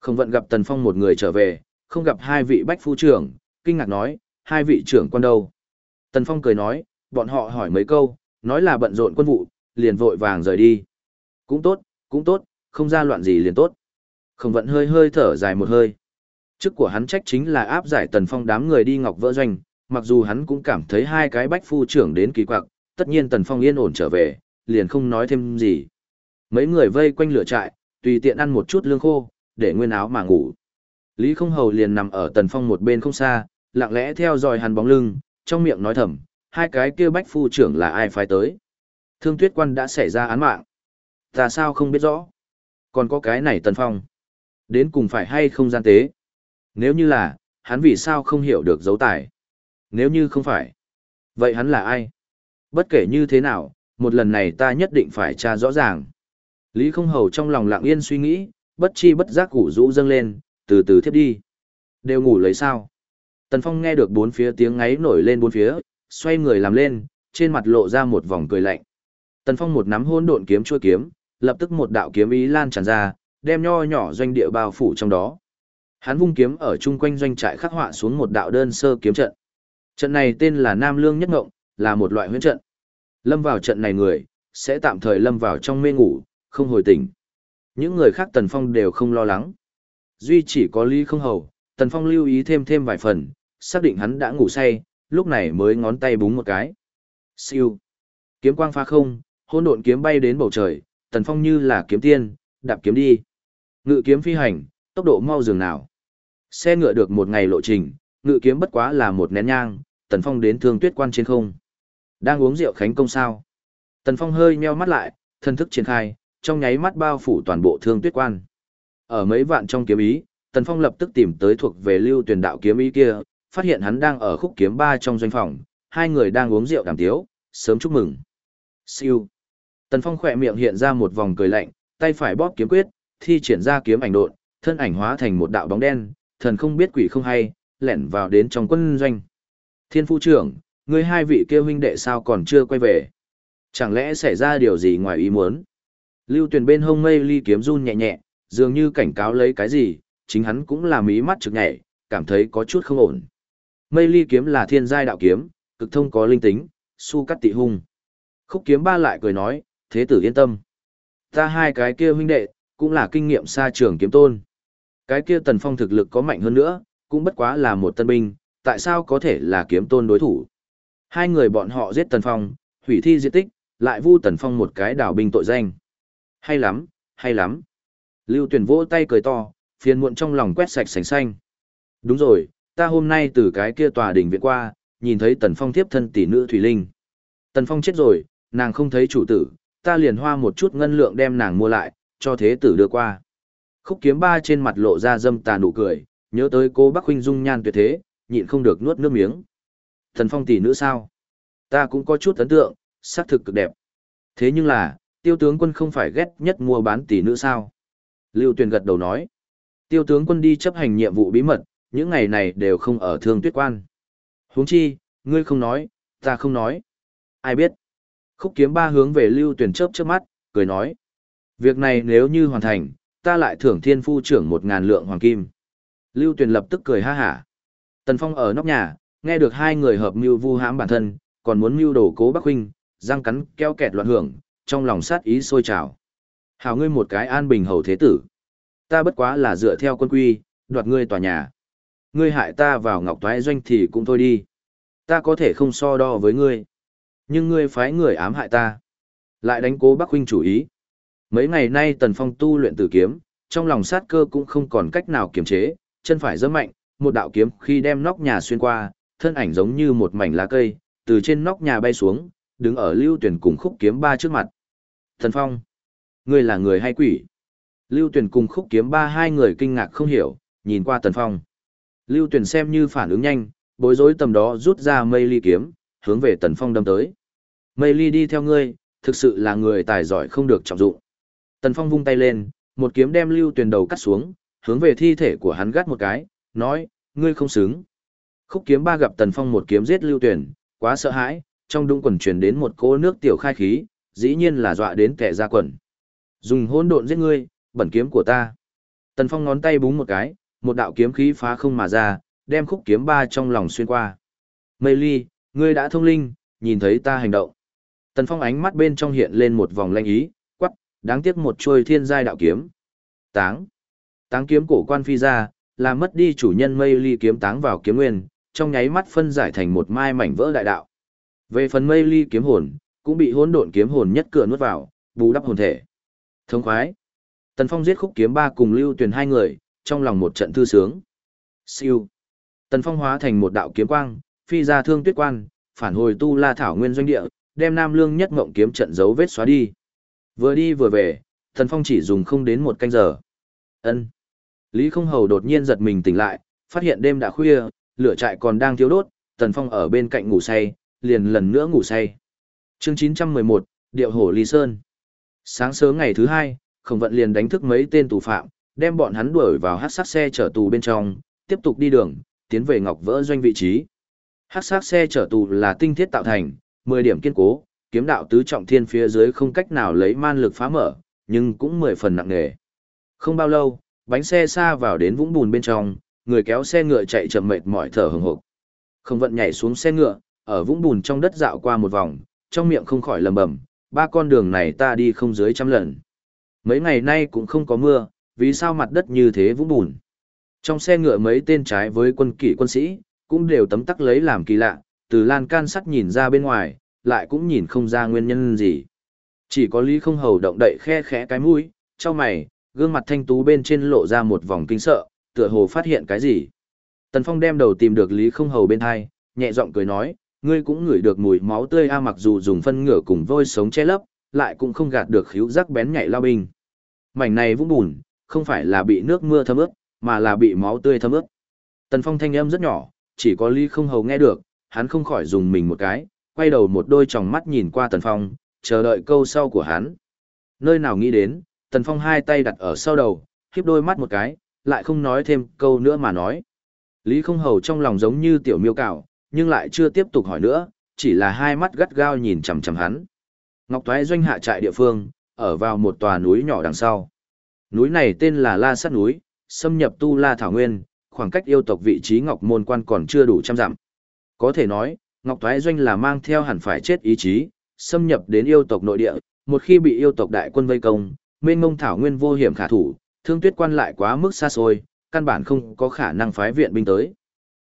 [SPEAKER 1] Không vận gặp Tần Phong một người trở về, không gặp hai vị bách phu trưởng, kinh ngạc nói, hai vị trưởng quan đâu. Tần Phong cười nói, bọn họ hỏi mấy câu, nói là bận rộn quân vụ, liền vội vàng rời đi. Cũng tốt, cũng tốt, không ra loạn gì liền tốt. Không vận hơi hơi thở dài một hơi. Chức của hắn trách chính là áp giải Tần Phong đám người đi ngọc vỡ doanh, mặc dù hắn cũng cảm thấy hai cái bách phu trưởng đến kỳ quặc, tất nhiên Tần Phong yên ổn trở về, liền không nói thêm gì. Mấy người vây quanh lửa trại, tùy tiện ăn một chút lương khô, để nguyên áo mà ngủ. Lý không hầu liền nằm ở Tần Phong một bên không xa, lặng lẽ theo dõi hắn bóng lưng, trong miệng nói thầm, hai cái kia bách phu trưởng là ai phái tới. Thương tuyết quan đã xảy ra án mạng. Ta sao không biết rõ. Còn có cái này Tần Phong. Đến cùng phải hay không gian tế. Nếu như là, hắn vì sao không hiểu được dấu tài. Nếu như không phải. Vậy hắn là ai? Bất kể như thế nào, một lần này ta nhất định phải tra rõ ràng. Lý không hầu trong lòng lặng yên suy nghĩ, bất chi bất giác củ rũ dâng lên, từ từ thiếp đi. Đều ngủ lấy sao? Tần Phong nghe được bốn phía tiếng ngáy nổi lên bốn phía, xoay người làm lên, trên mặt lộ ra một vòng cười lạnh. Tần Phong một nắm hôn độn kiếm chuôi kiếm, lập tức một đạo kiếm ý lan tràn ra, đem nho nhỏ doanh địa bao phủ trong đó. Hắn vung kiếm ở chung quanh doanh trại khắc họa xuống một đạo đơn sơ kiếm trận. Trận này tên là Nam Lương Nhất Ngộng, là một loại huyễn trận. Lâm vào trận này người, sẽ tạm thời lâm vào trong mê ngủ, không hồi tỉnh. Những người khác Tần Phong đều không lo lắng. Duy chỉ có Lý không hầu, Tần Phong lưu ý thêm thêm vài phần, xác định hắn đã ngủ say, lúc này mới ngón tay búng một cái. Siêu. Kiếm quang phá không, hỗn độn kiếm bay đến bầu trời, Tần Phong như là kiếm tiên, đạp kiếm đi. Ngự kiếm phi hành, tốc độ mau dường nào. Xe ngựa được một ngày lộ trình, ngự kiếm bất quá là một nén nhang, Tần Phong đến thương tuyết quan trên không. Đang uống rượu khánh công sao. Tần Phong hơi nheo mắt lại, thân thức triển khai, trong nháy mắt bao phủ toàn bộ thương tuyết quan. Ở mấy vạn trong kiếm ý, Tần Phong lập tức tìm tới thuộc về lưu tuyển đạo kiếm ý kia, phát hiện hắn đang ở khúc kiếm ba trong doanh phòng, hai người đang uống rượu đàm tiếu, sớm chúc mừng. Siêu. Tần Phong khỏe miệng hiện ra một vòng cười lạnh, tay phải bóp kiếm quyết, thi triển ra kiếm ảnh độn, thân ảnh hóa thành một đạo bóng đen, thần không biết quỷ không hay, lẻn vào đến trong quân doanh. Thiên phu trưởng, người hai vị kia huynh đệ sao còn chưa quay về? Chẳng lẽ xảy ra điều gì ngoài ý muốn? Lưu Tuyền bên hông mây ly kiếm run nhẹ nhẹ, dường như cảnh cáo lấy cái gì, chính hắn cũng là mí mắt trực nhảy, cảm thấy có chút không ổn. Mây ly kiếm là thiên giai đạo kiếm, cực thông có linh tính, su cắt tị hung. Khúc kiếm ba lại cười nói, thế tử yên tâm. Ta hai cái kia huynh đệ, cũng là kinh nghiệm xa trường kiếm tôn. Cái kia tần phong thực lực có mạnh hơn nữa, cũng bất quá là một tân binh, tại sao có thể là kiếm tôn đối thủ. Hai người bọn họ giết tần phong, hủy thi diệt tích, lại vu tần phong một cái đảo binh tội danh. Hay lắm, hay lắm. Lưu tuyển vỗ tay cười to, phiền muộn trong lòng quét sạch sành xanh. Đúng rồi, ta hôm nay từ cái kia tòa đỉnh viện qua, nhìn thấy tần phong tiếp thân tỷ nữ Thủy Linh. Tần phong chết rồi, nàng không thấy chủ tử, ta liền hoa một chút ngân lượng đem nàng mua lại, cho thế tử đưa qua. Khúc kiếm ba trên mặt lộ ra dâm tà nụ cười, nhớ tới cô Bắc huynh dung nhan tuyệt thế, nhịn không được nuốt nước miếng. Tần phong tỷ nữ sao? Ta cũng có chút ấn tượng, sắc thực cực đẹp. Thế nhưng là, tiêu tướng quân không phải ghét nhất mua bán tỷ nữ sao? Lưu Tuyền gật đầu nói. Tiêu tướng quân đi chấp hành nhiệm vụ bí mật, những ngày này đều không ở thương tuyết quan. huống chi, ngươi không nói, ta không nói. Ai biết? Khúc kiếm ba hướng về Lưu Tuyền chớp chớp mắt, cười nói. Việc này nếu như hoàn thành, ta lại thưởng thiên phu trưởng một ngàn lượng hoàng kim. Lưu Tuyền lập tức cười ha hả. Tần Phong ở nóc nhà, nghe được hai người hợp mưu vu hãm bản thân, còn muốn mưu đổ cố Bắc huynh, răng cắn keo kẹt loạn hưởng, trong lòng sát ý sôi trào. Hảo ngươi một cái an bình hầu thế tử. Ta bất quá là dựa theo quân quy, đoạt ngươi tòa nhà. Ngươi hại ta vào ngọc toái doanh thì cũng thôi đi. Ta có thể không so đo với ngươi. Nhưng ngươi phái người ám hại ta. Lại đánh cố Bắc huynh chủ ý. Mấy ngày nay Tần Phong tu luyện tử kiếm, trong lòng sát cơ cũng không còn cách nào kiềm chế, chân phải rất mạnh, một đạo kiếm khi đem nóc nhà xuyên qua, thân ảnh giống như một mảnh lá cây, từ trên nóc nhà bay xuống, đứng ở Lưu Tuyển cùng Khúc Kiếm Ba trước mặt. Thần Phong, ngươi là người hay quỷ? Lưu Tuyền cùng Khúc Kiếm Ba hai người kinh ngạc không hiểu, nhìn qua Tần Phong. Lưu Tuyền xem như phản ứng nhanh, bối rối tầm đó rút ra mây ly kiếm, hướng về Tần Phong đâm tới. Mây ly đi theo ngươi, thực sự là người tài giỏi không được trọng dụng. Tần Phong vung tay lên, một kiếm đem Lưu Tuyền đầu cắt xuống, hướng về thi thể của hắn gắt một cái, nói, ngươi không xứng. Khúc kiếm ba gặp Tần Phong một kiếm giết Lưu Tuyền, quá sợ hãi, trong đũng quần truyền đến một cỗ nước tiểu khai khí, dĩ nhiên là dọa đến kẻ ra quần. Dùng hỗn độn giết ngươi, bẩn kiếm của ta. Tần Phong ngón tay búng một cái, một đạo kiếm khí phá không mà ra, đem khúc kiếm ba trong lòng xuyên qua. Mây ly, ngươi đã thông linh, nhìn thấy ta hành động. Tần Phong ánh mắt bên trong hiện lên một vòng lanh ý, đáng tiếc một trôi thiên giai đạo kiếm. Táng. Táng kiếm cổ quan phi ra, làm mất đi chủ nhân mây ly kiếm táng vào kiếm nguyên, trong nháy mắt phân giải thành một mai mảnh vỡ đại đạo. Về phần mây ly kiếm hồn, cũng bị hỗn độn kiếm hồn nhất cửa nuốt vào, bù đắp hồn thể. Thông khoái. Tần Phong giết khúc kiếm ba cùng lưu tuyền hai người, trong lòng một trận thư sướng. Siêu. Tần Phong hóa thành một đạo kiếm quang, phi ra thương tuyết quan, phản hồi tu la thảo nguyên doanh địa, đem Nam Lương nhất ngộng kiếm trận dấu vết xóa đi. Vừa đi vừa về, tần Phong chỉ dùng không đến một canh giờ. Ân. Lý Không Hầu đột nhiên giật mình tỉnh lại, phát hiện đêm đã khuya, lửa trại còn đang thiếu đốt, Tần Phong ở bên cạnh ngủ say, liền lần nữa ngủ say. Chương 911, Điệu Hổ lý Sơn. Sáng sớm ngày thứ hai, Khổng Vận liền đánh thức mấy tên tù phạm, đem bọn hắn đuổi vào hát sát xe chở tù bên trong, tiếp tục đi đường, tiến về ngọc vỡ doanh vị trí. Hắc sắc xe chở tù là tinh thiết tạo thành, 10 điểm kiên cố, kiếm đạo tứ trọng thiên phía dưới không cách nào lấy man lực phá mở, nhưng cũng 10 phần nặng nề. Không bao lâu, bánh xe xa vào đến vũng bùn bên trong, người kéo xe ngựa chạy chậm mệt mỏi thở hừng hực. Không vận nhảy xuống xe ngựa, ở vũng bùn trong đất dạo qua một vòng, trong miệng không khỏi lầm bầm, ba con đường này ta đi không dưới trăm lần. Mấy ngày nay cũng không có mưa, vì sao mặt đất như thế vũng bùn. Trong xe ngựa mấy tên trái với quân kỷ quân sĩ, cũng đều tấm tắc lấy làm kỳ lạ, từ lan can sắt nhìn ra bên ngoài, lại cũng nhìn không ra nguyên nhân gì. Chỉ có Lý không hầu động đậy khe khẽ cái mũi, trong mày, gương mặt thanh tú bên trên lộ ra một vòng kinh sợ, tựa hồ phát hiện cái gì. Tần Phong đem đầu tìm được Lý không hầu bên hai, nhẹ giọng cười nói, ngươi cũng ngửi được mùi máu tươi a mặc dù dùng phân ngựa cùng vôi sống che lấp, lại cũng không gạt được khíu rắc bén nhạy lao binh. Mảnh này vũng bùn, không phải là bị nước mưa thấm ướt, mà là bị máu tươi thấm ướt. Tần Phong thanh âm rất nhỏ, chỉ có Lý không hầu nghe được, hắn không khỏi dùng mình một cái, quay đầu một đôi tròng mắt nhìn qua Tần Phong, chờ đợi câu sau của hắn. Nơi nào nghĩ đến, Tần Phong hai tay đặt ở sau đầu, khiếp đôi mắt một cái, lại không nói thêm câu nữa mà nói. Lý không hầu trong lòng giống như tiểu miêu cảo nhưng lại chưa tiếp tục hỏi nữa, chỉ là hai mắt gắt gao nhìn chằm chằm hắn. Ngọc Thoái doanh hạ trại địa phương, ở vào một tòa núi nhỏ đằng sau. Núi này tên là La Sát núi, xâm nhập Tu La Thảo Nguyên, khoảng cách yêu tộc vị trí Ngọc Môn Quan còn chưa đủ trăm dặm. Có thể nói, Ngọc Thoái doanh là mang theo hẳn phải chết ý chí, xâm nhập đến yêu tộc nội địa, một khi bị yêu tộc đại quân vây công, mênh mông thảo nguyên vô hiểm khả thủ, thương tuyết quan lại quá mức xa xôi, căn bản không có khả năng phái viện binh tới.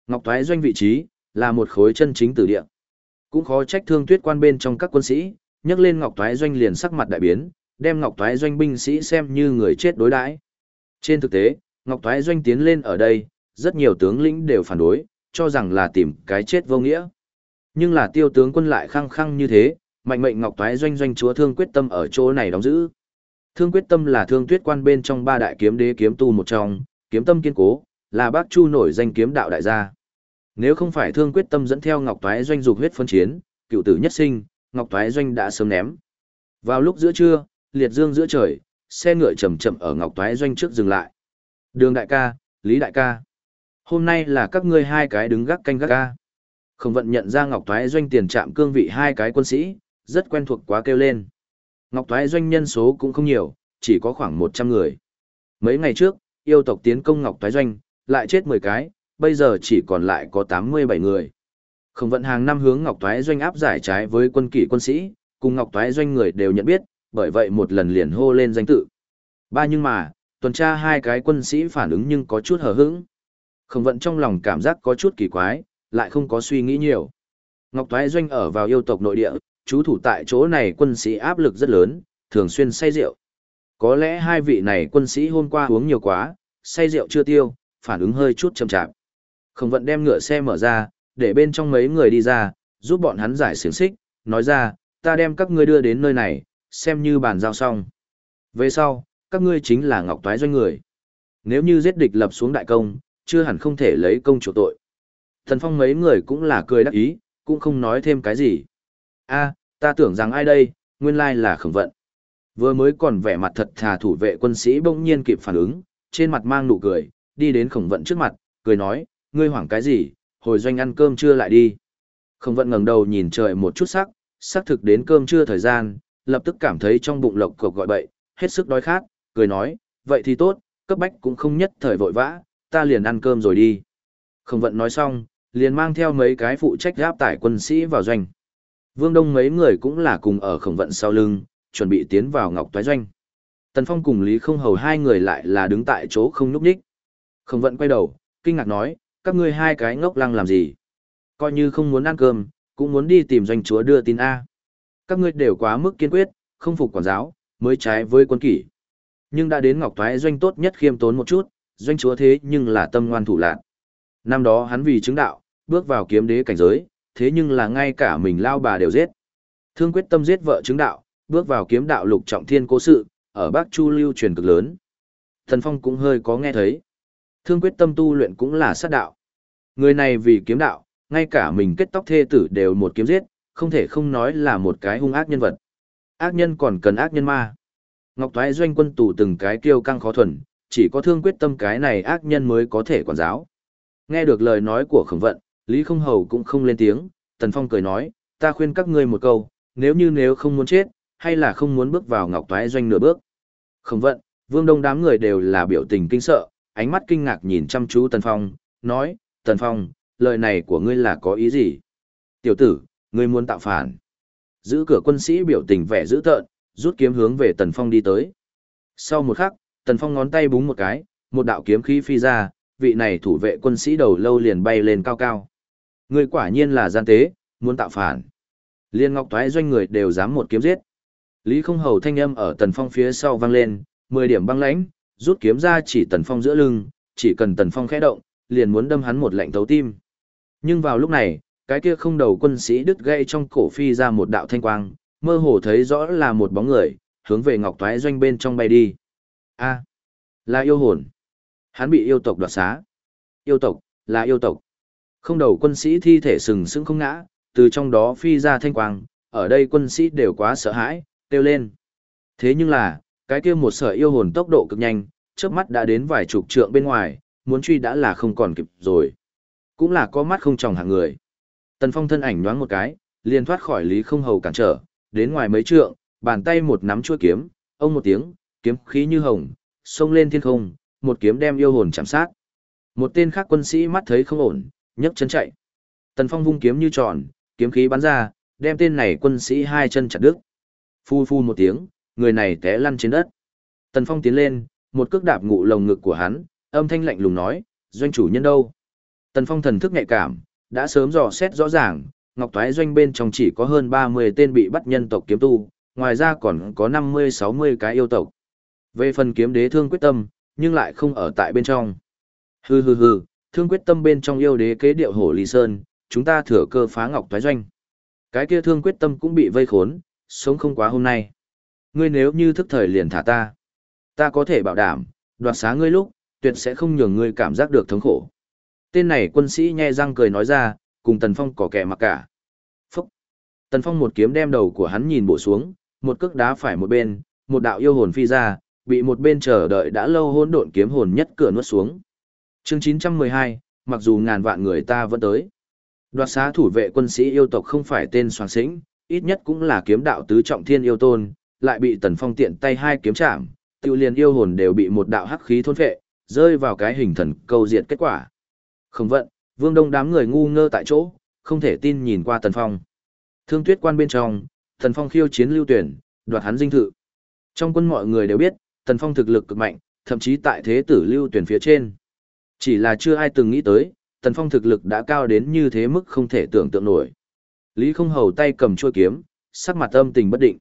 [SPEAKER 1] Ngọc Thoái doanh vị trí, là một khối chân chính tử địa. Cũng khó trách thương tuyết quan bên trong các quân sĩ, nhấc lên Ngọc toái doanh liền sắc mặt đại biến, đem Ngọc toái doanh binh sĩ xem như người chết đối đãi. Trên thực tế, Ngọc toái doanh tiến lên ở đây, rất nhiều tướng lĩnh đều phản đối, cho rằng là tìm cái chết vô nghĩa. Nhưng là tiêu tướng quân lại khăng khăng như thế, mạnh mệnh Ngọc toái doanh doanh chúa thương quyết tâm ở chỗ này đóng giữ. Thương quyết tâm là thương tuyết quan bên trong ba đại kiếm đế kiếm tu một trong, kiếm tâm kiên cố, là bác chu nổi danh kiếm đạo đại gia. Nếu không phải thương quyết tâm dẫn theo Ngọc Toái Doanh dục huyết phân chiến, cựu tử nhất sinh, Ngọc Toái Doanh đã sớm ném. Vào lúc giữa trưa, liệt dương giữa trời, xe ngựa chậm chậm ở Ngọc Toái Doanh trước dừng lại. Đường đại ca, Lý đại ca. Hôm nay là các ngươi hai cái đứng gác canh gác ca. Không vận nhận ra Ngọc Toái Doanh tiền trạm cương vị hai cái quân sĩ, rất quen thuộc quá kêu lên. Ngọc Toái Doanh nhân số cũng không nhiều, chỉ có khoảng 100 người. Mấy ngày trước, yêu tộc tiến công Ngọc Toái Doanh, lại chết 10 cái, bây giờ chỉ còn lại có 87 người. Không vận hàng năm hướng Ngọc Toái Doanh áp giải trái với quân kỷ quân sĩ, cùng Ngọc Toái Doanh người đều nhận biết, bởi vậy một lần liền hô lên danh tự. Ba nhưng mà, tuần tra hai cái quân sĩ phản ứng nhưng có chút hờ hững. Không vận trong lòng cảm giác có chút kỳ quái, lại không có suy nghĩ nhiều. Ngọc Toái Doanh ở vào yêu tộc nội địa, chú thủ tại chỗ này quân sĩ áp lực rất lớn, thường xuyên say rượu. Có lẽ hai vị này quân sĩ hôm qua uống nhiều quá, say rượu chưa tiêu, phản ứng hơi chút chậm chạp khổng vận đem ngựa xe mở ra, để bên trong mấy người đi ra, giúp bọn hắn giải xiềng xích, nói ra, ta đem các ngươi đưa đến nơi này, xem như bàn giao xong. Về sau, các ngươi chính là ngọc toái doanh người. Nếu như giết địch lập xuống đại công, chưa hẳn không thể lấy công chủ tội. Thần phong mấy người cũng là cười đắc ý, cũng không nói thêm cái gì. a ta tưởng rằng ai đây, nguyên lai là khổng vận. Vừa mới còn vẻ mặt thật thà thủ vệ quân sĩ bỗng nhiên kịp phản ứng, trên mặt mang nụ cười, đi đến khổng vận trước mặt, cười nói, ngươi hoảng cái gì, hồi doanh ăn cơm trưa lại đi. Không vận ngẩng đầu nhìn trời một chút sắc, sắc thực đến cơm trưa thời gian, lập tức cảm thấy trong bụng lộc cộc gọi bậy, hết sức đói khát, cười nói, vậy thì tốt, cấp bách cũng không nhất thời vội vã, ta liền ăn cơm rồi đi. Không vận nói xong, liền mang theo mấy cái phụ trách giáp tải quân sĩ vào doanh. Vương Đông mấy người cũng là cùng ở khổng vận sau lưng, chuẩn bị tiến vào ngọc toái doanh. Tần Phong cùng Lý không hầu hai người lại là đứng tại chỗ không núp đích. Khổng vận quay đầu, kinh ngạc nói, các ngươi hai cái ngốc lăng làm gì? Coi như không muốn ăn cơm, cũng muốn đi tìm doanh chúa đưa tin A. Các ngươi đều quá mức kiên quyết, không phục quản giáo, mới trái với quân kỷ. Nhưng đã đến Ngọc Thoái doanh tốt nhất khiêm tốn một chút, doanh chúa thế nhưng là tâm ngoan thủ lạc. Năm đó hắn vì chứng đạo, bước vào kiếm đế cảnh giới, thế nhưng là ngay cả mình lao bà đều giết. Thương quyết tâm giết vợ chứng đạo, bước vào kiếm đạo lục trọng thiên cố sự, ở Bắc Chu lưu truyền cực lớn. Thần Phong cũng hơi có nghe thấy. Thương quyết tâm tu luyện cũng là sát đạo. Người này vì kiếm đạo, ngay cả mình kết tóc thê tử đều một kiếm giết, không thể không nói là một cái hung ác nhân vật. Ác nhân còn cần ác nhân ma. Ngọc Thoái doanh quân tù từng cái kiêu căng khó thuần, chỉ có thương quyết tâm cái này ác nhân mới có thể quản giáo. Nghe được lời nói của khổng vận, Lý Không Hầu cũng không lên tiếng, Tần Phong cười nói, ta khuyên các ngươi một câu, nếu như nếu không muốn chết, hay là không muốn bước vào ngọc toái doanh nửa bước. Khổng vận, vương đông đám người đều là biểu tình kinh sợ, ánh mắt kinh ngạc nhìn chăm chú Tần Phong, nói, Tần Phong, lời này của ngươi là có ý gì? Tiểu tử, ngươi muốn tạo phản. Giữ cửa quân sĩ biểu tình vẻ dữ tợn, rút kiếm hướng về Tần Phong đi tới. Sau một khắc, Tần Phong ngón tay búng một cái, một đạo kiếm khí phi ra, vị này thủ vệ quân sĩ đầu lâu liền bay lên cao cao. Ngươi quả nhiên là gian tế, muốn tạo phản. Liên Ngọc Toái doanh người đều dám một kiếm giết. Lý Không Hầu thanh âm ở Tần Phong phía sau vang lên, 10 điểm băng lãnh, rút kiếm ra chỉ Tần Phong giữa lưng, chỉ cần Tần Phong khẽ động, liền muốn đâm hắn một lạnh thấu tim. Nhưng vào lúc này, cái kia không đầu quân sĩ đứt gãy trong cổ phi ra một đạo thanh quang, mơ hồ thấy rõ là một bóng người, hướng về Ngọc Toái doanh bên trong bay đi. A, là yêu hồn. Hắn bị yêu tộc đoạt xá. Yêu tộc, là yêu tộc. Không đầu quân sĩ thi thể sừng sững không ngã, từ trong đó phi ra thanh quang, ở đây quân sĩ đều quá sợ hãi, kêu lên. Thế nhưng là, cái kia một sợi yêu hồn tốc độ cực nhanh, chớp mắt đã đến vài chục trượng bên ngoài, muốn truy đã là không còn kịp rồi. Cũng là có mắt không tròng hạng người. Tần Phong thân ảnh nhoáng một cái, liền thoát khỏi Lý Không Hầu cản trở, đến ngoài mấy trượng, bàn tay một nắm chuôi kiếm, ông một tiếng, kiếm khí như hồng, xông lên thiên không, một kiếm đem yêu hồn chạm sát. Một tên khác quân sĩ mắt thấy không ổn, nhấc chân chạy. Tần Phong vung kiếm như tròn, kiếm khí bắn ra, đem tên này quân sĩ hai chân chặt đứt. Phu phu một tiếng, người này té lăn trên đất. Tần Phong tiến lên, một cước đạp ngụ lồng ngực của hắn, âm thanh lạnh lùng nói, doanh chủ nhân đâu? Tần Phong thần thức nhạy cảm, đã sớm dò xét rõ ràng, Ngọc Toái doanh bên trong chỉ có hơn 30 tên bị bắt nhân tộc kiếm tu, ngoài ra còn có 50-60 cái yêu tộc. Về phần kiếm đế thương quyết tâm, nhưng lại không ở tại bên trong. Hừ hừ hừ, thương quyết tâm bên trong yêu đế kế điệu hổ ly sơn, chúng ta thừa cơ phá ngọc toái doanh. Cái kia thương quyết tâm cũng bị vây khốn, sống không quá hôm nay. Ngươi nếu như thức thời liền thả ta. Ta có thể bảo đảm, đoạt xá ngươi lúc, tuyệt sẽ không nhường ngươi cảm giác được thống khổ. Tên này quân sĩ nhe răng cười nói ra, cùng Tần Phong có kẻ mặc cả. Phúc! Tần Phong một kiếm đem đầu của hắn nhìn bổ xuống, một cước đá phải một bên, một đạo yêu hồn phi ra, bị một bên chờ đợi đã lâu hỗn độn kiếm hồn nhất cửa nuốt xuống. Chương 912, mặc dù ngàn vạn người ta vẫn tới. Đoạt xá thủ vệ quân sĩ yêu tộc không phải tên soàng sĩnh, ít nhất cũng là kiếm đạo tứ trọng thiên yêu tôn, lại bị Tần Phong tiện tay hai kiếm chạm, tiêu liền yêu hồn đều bị một đạo hắc khí thôn phệ, rơi vào cái hình thần câu diệt kết quả. Không vận, Vương Đông đám người ngu ngơ tại chỗ, không thể tin nhìn qua Tần Phong. Thương Tuyết quan bên trong, Tần Phong khiêu chiến lưu tuyển, đoạt hắn dinh thự. Trong quân mọi người đều biết, Tần Phong thực lực cực mạnh, thậm chí tại thế tử lưu tuyển phía trên. Chỉ là chưa ai từng nghĩ tới, Tần Phong thực lực đã cao đến như thế mức không thể tưởng tượng nổi. Lý không hầu tay cầm chuôi kiếm, sắc mặt âm tình bất định.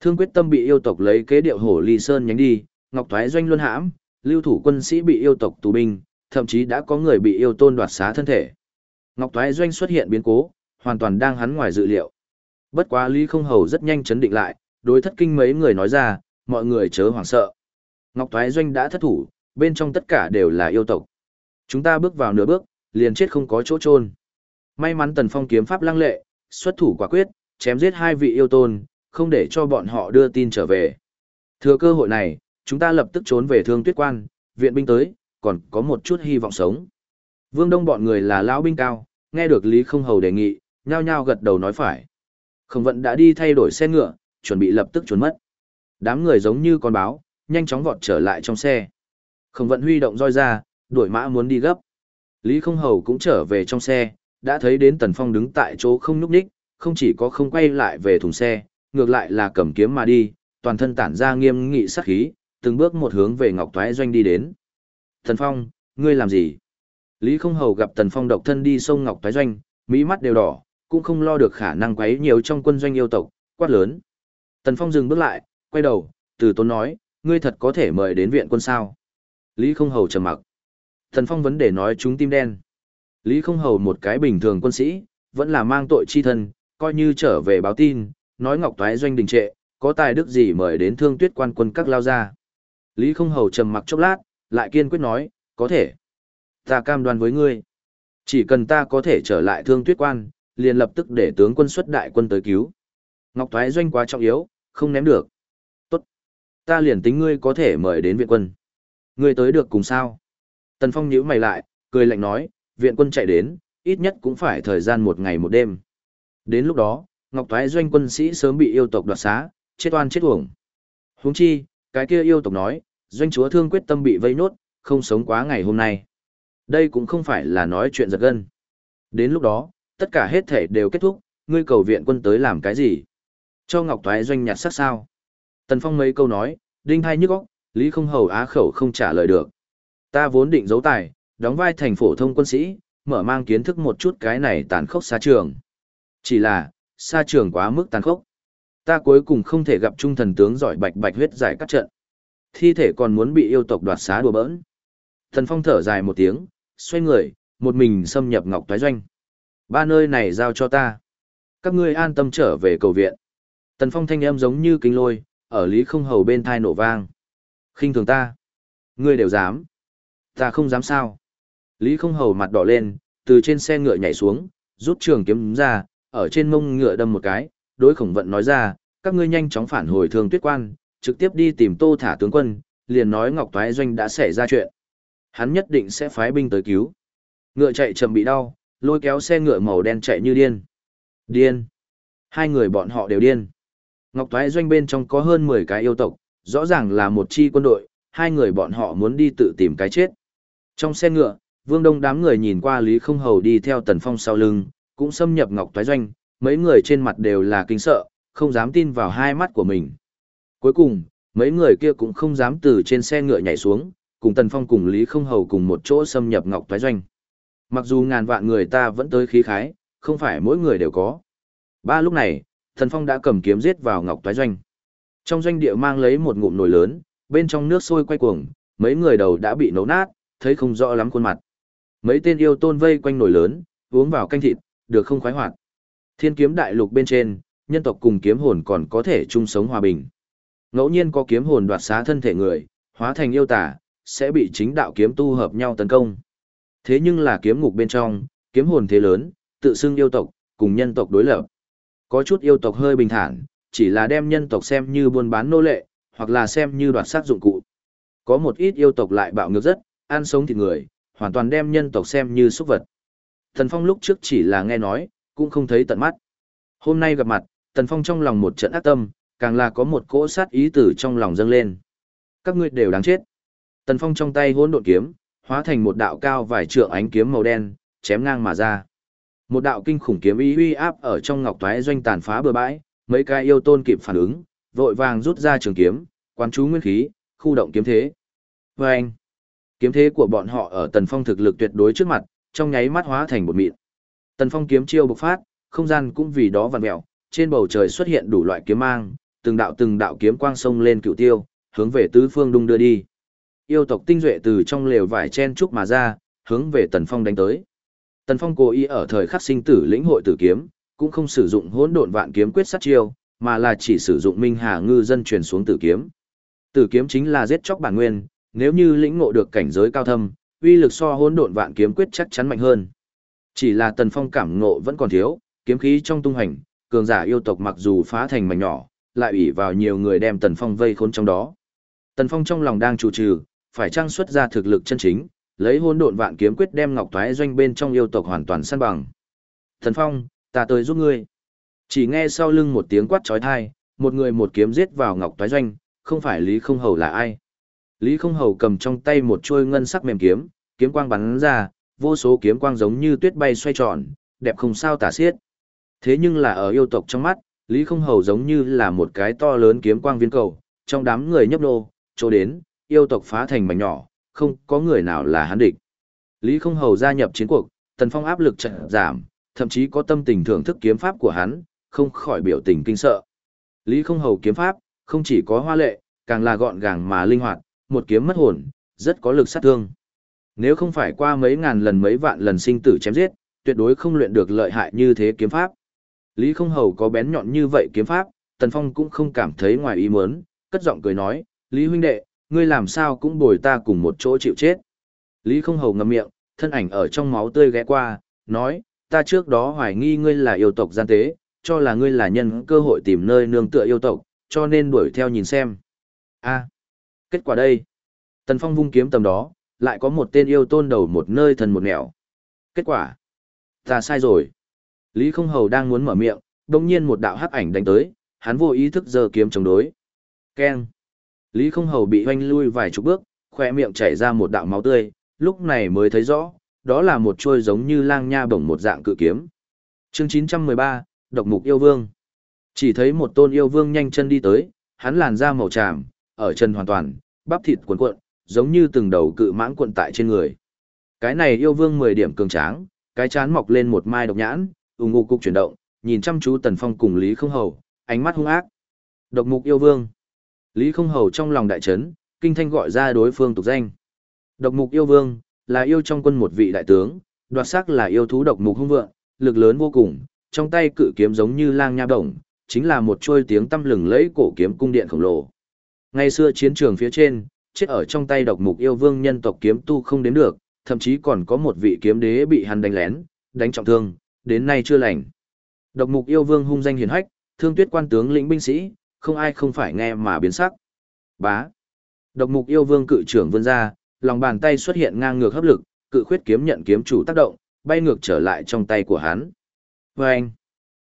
[SPEAKER 1] Thương quyết tâm bị yêu tộc lấy kế điệu hổ ly sơn nhánh đi, Ngọc Thoái doanh luân hãm, lưu thủ quân sĩ bị yêu tộc tù binh, thậm chí đã có người bị yêu tôn đoạt xá thân thể. Ngọc Toái doanh xuất hiện biến cố, hoàn toàn đang hắn ngoài dự liệu. Bất quá Lý không hầu rất nhanh chấn định lại, đối thất kinh mấy người nói ra, mọi người chớ hoảng sợ. Ngọc Toái Doanh đã thất thủ, bên trong tất cả đều là yêu tộc. Chúng ta bước vào nửa bước, liền chết không có chỗ trôn. May mắn Tần Phong kiếm pháp lăng lệ, xuất thủ quả quyết, chém giết hai vị yêu tôn, không để cho bọn họ đưa tin trở về. Thừa cơ hội này, chúng ta lập tức trốn về thương tuyết quan, viện binh tới, còn có một chút hy vọng sống. Vương Đông bọn người là lão binh cao, nghe được Lý Không Hầu đề nghị, nhao nhao gật đầu nói phải. Không vận đã đi thay đổi xe ngựa, chuẩn bị lập tức trốn mất. Đám người giống như con báo, nhanh chóng vọt trở lại trong xe. Không vận huy động roi ra, đuổi mã muốn đi gấp. Lý không hầu cũng trở về trong xe, đã thấy đến Tần Phong đứng tại chỗ không nhúc nhích, không chỉ có không quay lại về thùng xe, ngược lại là cầm kiếm mà đi, toàn thân tản ra nghiêm nghị sát khí, từng bước một hướng về Ngọc Thoái Doanh đi đến. Tần Phong, ngươi làm gì? Lý không hầu gặp Tần Phong độc thân đi sông Ngọc Thoái Doanh, mỹ mắt đều đỏ, cũng không lo được khả năng quấy nhiều trong quân doanh yêu tộc, quát lớn. Tần Phong dừng bước lại, quay đầu, từ tốn nói, ngươi thật có thể mời đến viện quân sao. Lý không hầu trầm mặc. Thần Phong vấn đề nói chúng tim đen. Lý không hầu một cái bình thường quân sĩ, vẫn là mang tội chi thân, coi như trở về báo tin, nói ngọc toái doanh đình trệ, có tài đức gì mời đến thương tuyết quan quân các lao ra. Lý không hầu trầm mặc chốc lát, lại kiên quyết nói, có thể. Ta cam đoan với ngươi. Chỉ cần ta có thể trở lại thương tuyết quan, liền lập tức để tướng quân xuất đại quân tới cứu. Ngọc Thoái doanh quá trọng yếu, không ném được Tốt, ta liền tính ngươi có thể mời đến viện quân. Ngươi tới được cùng sao? Tần Phong nhíu mày lại, cười lạnh nói, viện quân chạy đến, ít nhất cũng phải thời gian một ngày một đêm. Đến lúc đó, Ngọc Thoái doanh quân sĩ sớm bị yêu tộc đoạt xá, chết oan chết uổng. Huống chi, cái kia yêu tộc nói, doanh chúa thương quyết tâm bị vây nốt, không sống quá ngày hôm nay. Đây cũng không phải là nói chuyện giật gân. Đến lúc đó, tất cả hết thể đều kết thúc, ngươi cầu viện quân tới làm cái gì? Cho Ngọc Thoái doanh nhặt sát sao? Tần Phong mấy câu nói, đinh hai nhức óc, Lý không hầu á khẩu không trả lời được. Ta vốn định giấu tài, đóng vai thành phổ thông quân sĩ, mở mang kiến thức một chút cái này tàn khốc xa trường. Chỉ là, xa trường quá mức tàn khốc. Ta cuối cùng không thể gặp trung thần tướng giỏi bạch bạch huyết giải các trận. Thi thể còn muốn bị yêu tộc đoạt xá đùa bỡn. Thần Phong thở dài một tiếng, xoay người, một mình xâm nhập Ngọc Toái Doanh. Ba nơi này giao cho ta. Các ngươi an tâm trở về cầu viện. Tần Phong thanh âm giống như kinh lôi, ở Lý Không Hầu bên thai nổ vang. khinh thường ta. Ngươi đều dám. Ta không dám sao. Lý Không Hầu mặt đỏ lên, từ trên xe ngựa nhảy xuống, rút trường kiếm ra, ở trên mông ngựa đâm một cái, đối khổng vận nói ra, các ngươi nhanh chóng phản hồi thường tuyết quan, trực tiếp đi tìm tô thả tướng quân, liền nói Ngọc Toái Doanh đã xảy ra chuyện. Hắn nhất định sẽ phái binh tới cứu. Ngựa chạy chậm bị đau, lôi kéo xe ngựa màu đen chạy như điên. Điên. Hai người bọn họ đều điên. Ngọc Toái Doanh bên trong có hơn 10 cái yêu tộc, rõ ràng là một chi quân đội, hai người bọn họ muốn đi tự tìm cái chết. Trong xe ngựa, Vương Đông đám người nhìn qua Lý Không Hầu đi theo Tần Phong sau lưng, cũng xâm nhập Ngọc Toái Doanh, mấy người trên mặt đều là kinh sợ, không dám tin vào hai mắt của mình. Cuối cùng, mấy người kia cũng không dám từ trên xe ngựa nhảy xuống, cùng Tần Phong cùng Lý Không Hầu cùng một chỗ xâm nhập Ngọc Toái Doanh. Mặc dù ngàn vạn người ta vẫn tới khí khái, không phải mỗi người đều có. Ba lúc này, Tần Phong đã cầm kiếm giết vào Ngọc Toái Doanh. Trong doanh địa mang lấy một ngụm nồi lớn, bên trong nước sôi quay cuồng, mấy người đầu đã bị nấu nát, thấy không rõ lắm khuôn mặt. Mấy tên yêu tôn vây quanh nồi lớn, uống vào canh thịt, được không khoái hoạt. Thiên kiếm đại lục bên trên, nhân tộc cùng kiếm hồn còn có thể chung sống hòa bình. Ngẫu nhiên có kiếm hồn đoạt xá thân thể người, hóa thành yêu tả, sẽ bị chính đạo kiếm tu hợp nhau tấn công. Thế nhưng là kiếm ngục bên trong, kiếm hồn thế lớn, tự xưng yêu tộc, cùng nhân tộc đối lập. Có chút yêu tộc hơi bình thản, chỉ là đem nhân tộc xem như buôn bán nô lệ, hoặc là xem như đoạt sát dụng cụ. Có một ít yêu tộc lại bạo ngược rất, ăn sống thịt người, hoàn toàn đem nhân tộc xem như súc vật. Tần Phong lúc trước chỉ là nghe nói, cũng không thấy tận mắt. Hôm nay gặp mặt, Tần Phong trong lòng một trận ác tâm, càng là có một cỗ sát ý tử trong lòng dâng lên. Các ngươi đều đáng chết. Tần Phong trong tay hỗn độn kiếm, hóa thành một đạo cao vài trượng ánh kiếm màu đen, chém ngang mà ra. Một đạo kinh khủng kiếm ý uy áp ở trong ngọc toái doanh tàn phá bừa bãi, mấy cái yêu tôn kịp phản ứng, vội vàng rút ra trường kiếm, quán chú nguyên khí, khu động kiếm thế. Và anh, kiếm thế của bọn họ ở Tần Phong thực lực tuyệt đối trước mặt, trong nháy mắt hóa thành một mịn. Tần Phong kiếm chiêu bộc phát, không gian cũng vì đó vặn mèo, trên bầu trời xuất hiện đủ loại kiếm mang, từng đạo từng đạo kiếm quang sông lên cựu tiêu, hướng về tứ phương đung đưa đi. Yêu tộc tinh duệ từ trong lều vải chen trúc mà ra, hướng về Tần Phong đánh tới. Tần Phong cố ý ở thời khắc sinh tử lĩnh hội tử kiếm, cũng không sử dụng hỗn độn vạn kiếm quyết sát chiêu, mà là chỉ sử dụng Minh Hà ngư dân truyền xuống tử kiếm. Tử kiếm chính là giết chóc bản nguyên, nếu như lĩnh ngộ được cảnh giới cao thâm, uy lực so hỗn độn vạn kiếm quyết chắc chắn mạnh hơn. Chỉ là Tần Phong cảm ngộ vẫn còn thiếu, kiếm khí trong tung hành, cường giả yêu tộc mặc dù phá thành mảnh nhỏ, lại ủy vào nhiều người đem Tần Phong vây khốn trong đó. Tần Phong trong lòng đang chủ trừ, phải trang xuất ra thực lực chân chính, lấy hôn độn vạn kiếm quyết đem Ngọc Toái doanh bên trong yêu tộc hoàn toàn săn bằng. Tần Phong, ta tới giúp ngươi. Chỉ nghe sau lưng một tiếng quát chói tai, một người một kiếm giết vào Ngọc Toái doanh, không phải Lý Không Hầu là ai. Lý Không Hầu cầm trong tay một chuôi ngân sắc mềm kiếm, kiếm quang bắn ra, vô số kiếm quang giống như tuyết bay xoay tròn, đẹp không sao tả xiết. Thế nhưng là ở yêu tộc trong mắt, Lý Không Hầu giống như là một cái to lớn kiếm quang viên cầu, trong đám người nhấp nô, chỗ đến, yêu tộc phá thành mảnh nhỏ, không có người nào là hắn địch. Lý Không Hầu gia nhập chiến cuộc, Tần Phong áp lực trận giảm, thậm chí có tâm tình thưởng thức kiếm pháp của hắn, không khỏi biểu tình kinh sợ. Lý Không Hầu kiếm pháp, không chỉ có hoa lệ, càng là gọn gàng mà linh hoạt, một kiếm mất hồn, rất có lực sát thương. Nếu không phải qua mấy ngàn lần mấy vạn lần sinh tử chém giết, tuyệt đối không luyện được lợi hại như thế kiếm pháp. Lý không hầu có bén nhọn như vậy kiếm pháp, Tần Phong cũng không cảm thấy ngoài ý muốn, cất giọng cười nói, Lý huynh đệ, ngươi làm sao cũng bồi ta cùng một chỗ chịu chết. Lý không hầu ngậm miệng, thân ảnh ở trong máu tươi ghé qua, nói, ta trước đó hoài nghi ngươi là yêu tộc gian tế, cho là ngươi là nhân cơ hội tìm nơi nương tựa yêu tộc, cho nên đuổi theo nhìn xem. a kết quả đây. Tần Phong vung kiếm tầm đó, lại có một tên yêu tôn đầu một nơi thần một nẻo. Kết quả, ta sai rồi. Lý Không Hầu đang muốn mở miệng, đột nhiên một đạo hắc ảnh đánh tới, hắn vô ý thức giơ kiếm chống đối. Keng. Lý Không Hầu bị hoanh lui vài chục bước, khóe miệng chảy ra một đạo máu tươi, lúc này mới thấy rõ, đó là một chuôi giống như lang nha bổng một dạng cự kiếm. Chương 913, Độc Mục Yêu Vương. Chỉ thấy một tôn yêu vương nhanh chân đi tới, hắn làn da màu tràm, ở chân hoàn toàn, bắp thịt cuộn cuộn, giống như từng đầu cự mãng cuộn tại trên người. Cái này yêu vương 10 điểm cường tráng, cái chán mọc lên một mai độc nhãn, ung ngục cục chuyển động, nhìn chăm chú Tần Phong cùng Lý Không Hầu, ánh mắt hung ác. Độc mục yêu vương. Lý Không Hầu trong lòng đại chấn, kinh thanh gọi ra đối phương tục danh. Độc mục yêu vương, là yêu trong quân một vị đại tướng, đoạt sắc là yêu thú độc mục hung vượng, lực lớn vô cùng, trong tay cự kiếm giống như lang nha đồng, chính là một trôi tiếng tâm lừng lẫy cổ kiếm cung điện khổng lồ. Ngày xưa chiến trường phía trên, chết ở trong tay độc mục yêu vương nhân tộc kiếm tu không đến được, thậm chí còn có một vị kiếm đế bị hắn đánh lén, đánh trọng thương, đến nay chưa lành. Độc mục yêu vương hung danh hiển hách, thương tuyết quan tướng lĩnh binh sĩ, không ai không phải nghe mà biến sắc. Bá. Độc mục yêu vương cự trưởng vươn ra, lòng bàn tay xuất hiện ngang ngược hấp lực, cự khuyết kiếm nhận kiếm chủ tác động, bay ngược trở lại trong tay của hắn. Vâng!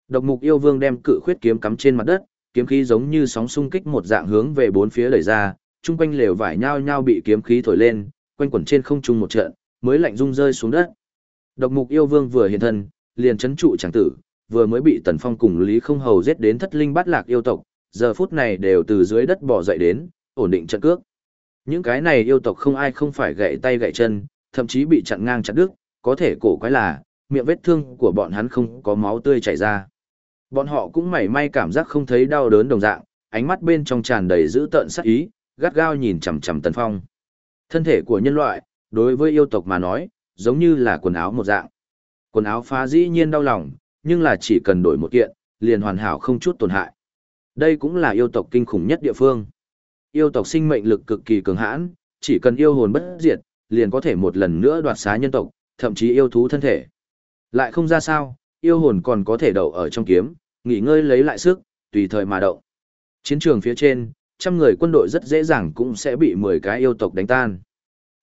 [SPEAKER 1] Độc mục yêu vương đem cự khuyết kiếm cắm trên mặt đất, kiếm khí giống như sóng xung kích một dạng hướng về bốn phía đẩy ra, chung quanh lều vải nhao nhao bị kiếm khí thổi lên, quanh quẩn trên không trung một trận, mới lạnh rung rơi xuống đất. Độc mục yêu vương vừa hiện thân, liền chấn trụ chẳng tử, vừa mới bị Tần Phong cùng Lý Không Hầu giết đến thất linh bát lạc yêu tộc, giờ phút này đều từ dưới đất bò dậy đến, ổn định trận cước. Những cái này yêu tộc không ai không phải gãy tay gãy chân, thậm chí bị chặn ngang chặt đứt, có thể cổ quái là, miệng vết thương của bọn hắn không có máu tươi chảy ra. Bọn họ cũng mảy may cảm giác không thấy đau đớn đồng dạng, ánh mắt bên trong tràn đầy dữ tợn sắc ý, gắt gao nhìn chằm chằm Tần Phong. Thân thể của nhân loại, đối với yêu tộc mà nói, giống như là quần áo một dạng. Quần áo phá dĩ nhiên đau lòng, nhưng là chỉ cần đổi một kiện, liền hoàn hảo không chút tổn hại. Đây cũng là yêu tộc kinh khủng nhất địa phương. Yêu tộc sinh mệnh lực cực kỳ cường hãn, chỉ cần yêu hồn bất diệt, liền có thể một lần nữa đoạt xá nhân tộc, thậm chí yêu thú thân thể. Lại không ra sao, yêu hồn còn có thể đậu ở trong kiếm, nghỉ ngơi lấy lại sức, tùy thời mà đậu. Chiến trường phía trên, trăm người quân đội rất dễ dàng cũng sẽ bị 10 cái yêu tộc đánh tan.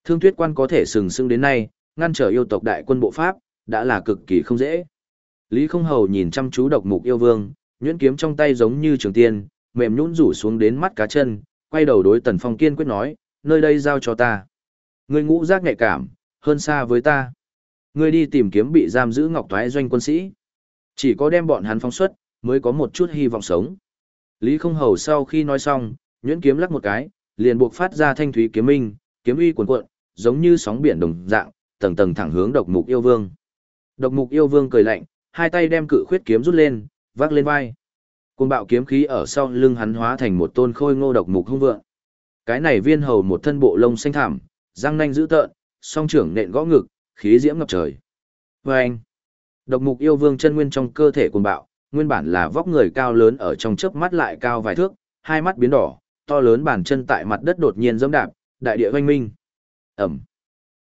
[SPEAKER 1] Thương Tuyết Quan có thể sừng sững đến nay, ngăn trở yêu tộc đại quân bộ pháp, đã là cực kỳ không dễ. Lý Không Hầu nhìn chăm chú độc mục yêu vương, nhuyễn kiếm trong tay giống như trường tiên, mềm nhũn rủ xuống đến mắt cá chân, quay đầu đối Tần Phong kiên quyết nói, nơi đây giao cho ta. Ngươi ngũ giác nhạy cảm, hơn xa với ta. Ngươi đi tìm kiếm bị giam giữ Ngọc Thoái doanh quân sĩ. Chỉ có đem bọn hắn phóng xuất, mới có một chút hy vọng sống. Lý Không Hầu sau khi nói xong, nhuyễn kiếm lắc một cái, liền buộc phát ra thanh thúy kiếm minh, kiếm uy cuồn cuộn, giống như sóng biển đồng dạng, tầng tầng thẳng hướng độc mục yêu vương. Độc mục yêu vương cười lạnh, hai tay đem cự khuyết kiếm rút lên, vác lên vai. Cùng bạo kiếm khí ở sau lưng hắn hóa thành một tôn khôi ngô độc mục hung vượng. Cái này viên hầu một thân bộ lông xanh thảm, răng nanh dữ tợn, song trưởng nện gõ ngực, khí diễm ngập trời. Vâng! Độc mục yêu vương chân nguyên trong cơ thể cuồng bạo, nguyên bản là vóc người cao lớn ở trong chớp mắt lại cao vài thước, hai mắt biến đỏ, to lớn bàn chân tại mặt đất đột nhiên giẫm đạp, đại địa oanh minh. Ẩm.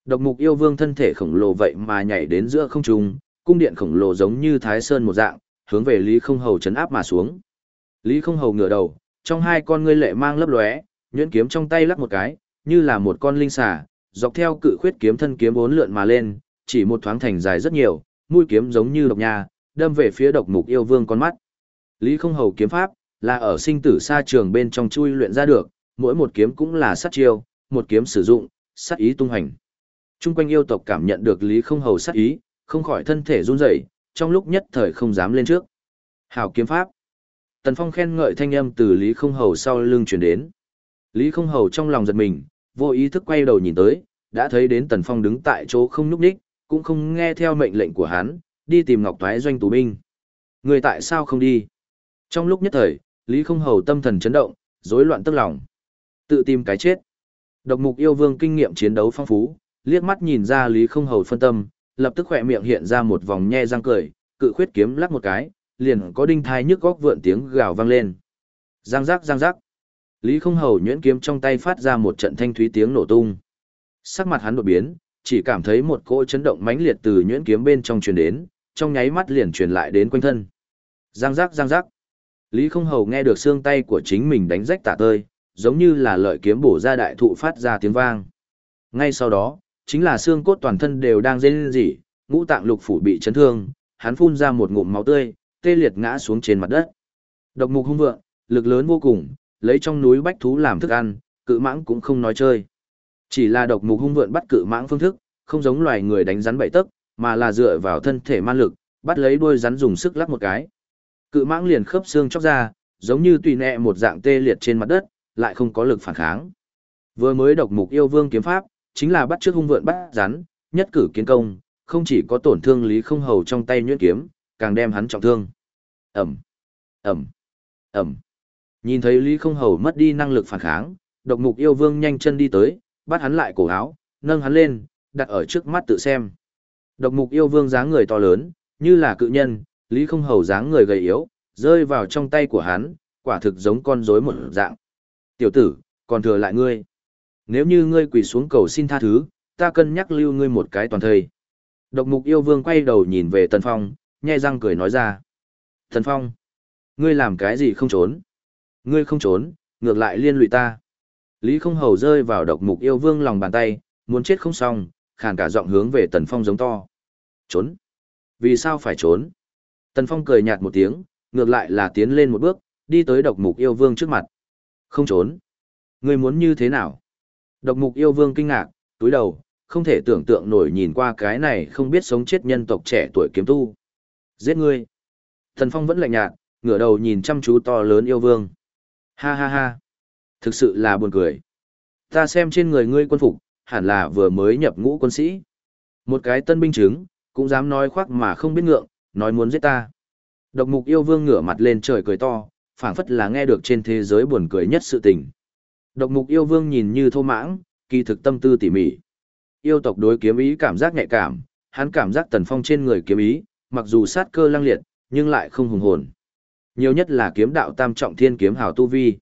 [SPEAKER 1] Độc mục yêu vương thân thể khổng lồ vậy mà nhảy đến giữa không trung, cung điện khổng lồ giống như thái sơn một dạng, hướng về Lý Không Hầu chấn áp mà xuống. Lý Không Hầu ngửa đầu, trong hai con ngươi lệ mang lấp lóe, nhuyễn kiếm trong tay lắc một cái, như là một con linh xà, dọc theo cự khuyết kiếm thân kiếm bốn lượn mà lên, chỉ một thoáng thành dài rất nhiều, mũi kiếm giống như độc nhà, đâm về phía độc mục yêu vương con mắt. Lý Không Hầu kiếm pháp là ở sinh tử xa trường bên trong chui luyện ra được, mỗi một kiếm cũng là sát chiêu, một kiếm sử dụng, sát ý tung hành chung quanh yêu tộc cảm nhận được Lý Không Hầu sát ý, không khỏi thân thể run rẩy, trong lúc nhất thời không dám lên trước. Hảo kiếm pháp. Tần Phong khen ngợi thanh âm từ Lý Không Hầu sau lưng truyền đến. Lý Không Hầu trong lòng giật mình, vô ý thức quay đầu nhìn tới, đã thấy đến Tần Phong đứng tại chỗ không nhúc nhích, cũng không nghe theo mệnh lệnh của hắn, đi tìm Ngọc Toái doanh tù binh. Người tại sao không đi? Trong lúc nhất thời, Lý Không Hầu tâm thần chấn động, rối loạn tức lòng. Tự tìm cái chết. Độc mục yêu vương kinh nghiệm chiến đấu phong phú, liếc mắt nhìn ra Lý Không Hầu phân tâm, lập tức khỏe miệng hiện ra một vòng nhe răng cười, cự khuyết kiếm lắc một cái, liền có đinh thai nhức góc vượn tiếng gào vang lên. Giang giác giang giác. Lý Không Hầu nhuyễn kiếm trong tay phát ra một trận thanh thúy tiếng nổ tung. Sắc mặt hắn đột biến, chỉ cảm thấy một cỗ chấn động mãnh liệt từ nhuyễn kiếm bên trong truyền đến, trong nháy mắt liền truyền lại đến quanh thân. Giang giác giang giác. Lý Không Hầu nghe được xương tay của chính mình đánh rách tả tơi, giống như là lợi kiếm bổ ra đại thụ phát ra tiếng vang. Ngay sau đó, chính là xương cốt toàn thân đều đang rên rỉ, ngũ tạng lục phủ bị chấn thương, hắn phun ra một ngụm máu tươi, tê liệt ngã xuống trên mặt đất. Độc mục hung vượng, lực lớn vô cùng, lấy trong núi bách thú làm thức ăn, cự mãng cũng không nói chơi. Chỉ là độc mục hung vượn bắt cự mãng phương thức, không giống loài người đánh rắn bảy tấc, mà là dựa vào thân thể man lực, bắt lấy đuôi rắn dùng sức lắc một cái. Cự mãng liền khớp xương chóc ra, giống như tùy nẹ một dạng tê liệt trên mặt đất, lại không có lực phản kháng. Vừa mới độc mục yêu vương kiếm pháp, chính là bắt trước hung vượn bắt rắn, nhất cử kiến công, không chỉ có tổn thương lý không hầu trong tay nhuyễn kiếm, càng đem hắn trọng thương. ầm ầm ầm Nhìn thấy lý không hầu mất đi năng lực phản kháng, độc mục yêu vương nhanh chân đi tới, bắt hắn lại cổ áo, nâng hắn lên, đặt ở trước mắt tự xem. Độc mục yêu vương dáng người to lớn, như là cự nhân, lý không hầu dáng người gầy yếu, rơi vào trong tay của hắn, quả thực giống con rối một dạng. Tiểu tử, còn thừa lại ngươi. Nếu như ngươi quỳ xuống cầu xin tha thứ, ta cân nhắc lưu ngươi một cái toàn thời. Độc mục yêu vương quay đầu nhìn về Tần Phong, nhai răng cười nói ra. Tần Phong, ngươi làm cái gì không trốn? Ngươi không trốn, ngược lại liên lụy ta. Lý không hầu rơi vào độc mục yêu vương lòng bàn tay, muốn chết không xong, khàn cả giọng hướng về Tần Phong giống to. Trốn? Vì sao phải trốn? Tần Phong cười nhạt một tiếng, ngược lại là tiến lên một bước, đi tới độc mục yêu vương trước mặt. Không trốn. Ngươi muốn như thế nào? Độc mục yêu vương kinh ngạc, túi đầu, không thể tưởng tượng nổi nhìn qua cái này không biết sống chết nhân tộc trẻ tuổi kiếm tu. Giết ngươi. thần Phong vẫn lạnh nhạt, ngửa đầu nhìn chăm chú to lớn yêu vương. Ha ha ha. Thực sự là buồn cười. Ta xem trên người ngươi quân phục, hẳn là vừa mới nhập ngũ quân sĩ. Một cái tân binh chứng, cũng dám nói khoác mà không biết ngượng, nói muốn giết ta. Độc mục yêu vương ngửa mặt lên trời cười to, phảng phất là nghe được trên thế giới buồn cười nhất sự tình. Độc mục yêu vương nhìn như thô mãng, kỳ thực tâm tư tỉ mỉ. Yêu tộc đối kiếm ý cảm giác nhạy cảm, hắn cảm giác tần phong trên người kiếm ý, mặc dù sát cơ lăng liệt, nhưng lại không hùng hồn. Nhiều nhất là kiếm đạo tam trọng thiên kiếm hào tu vi.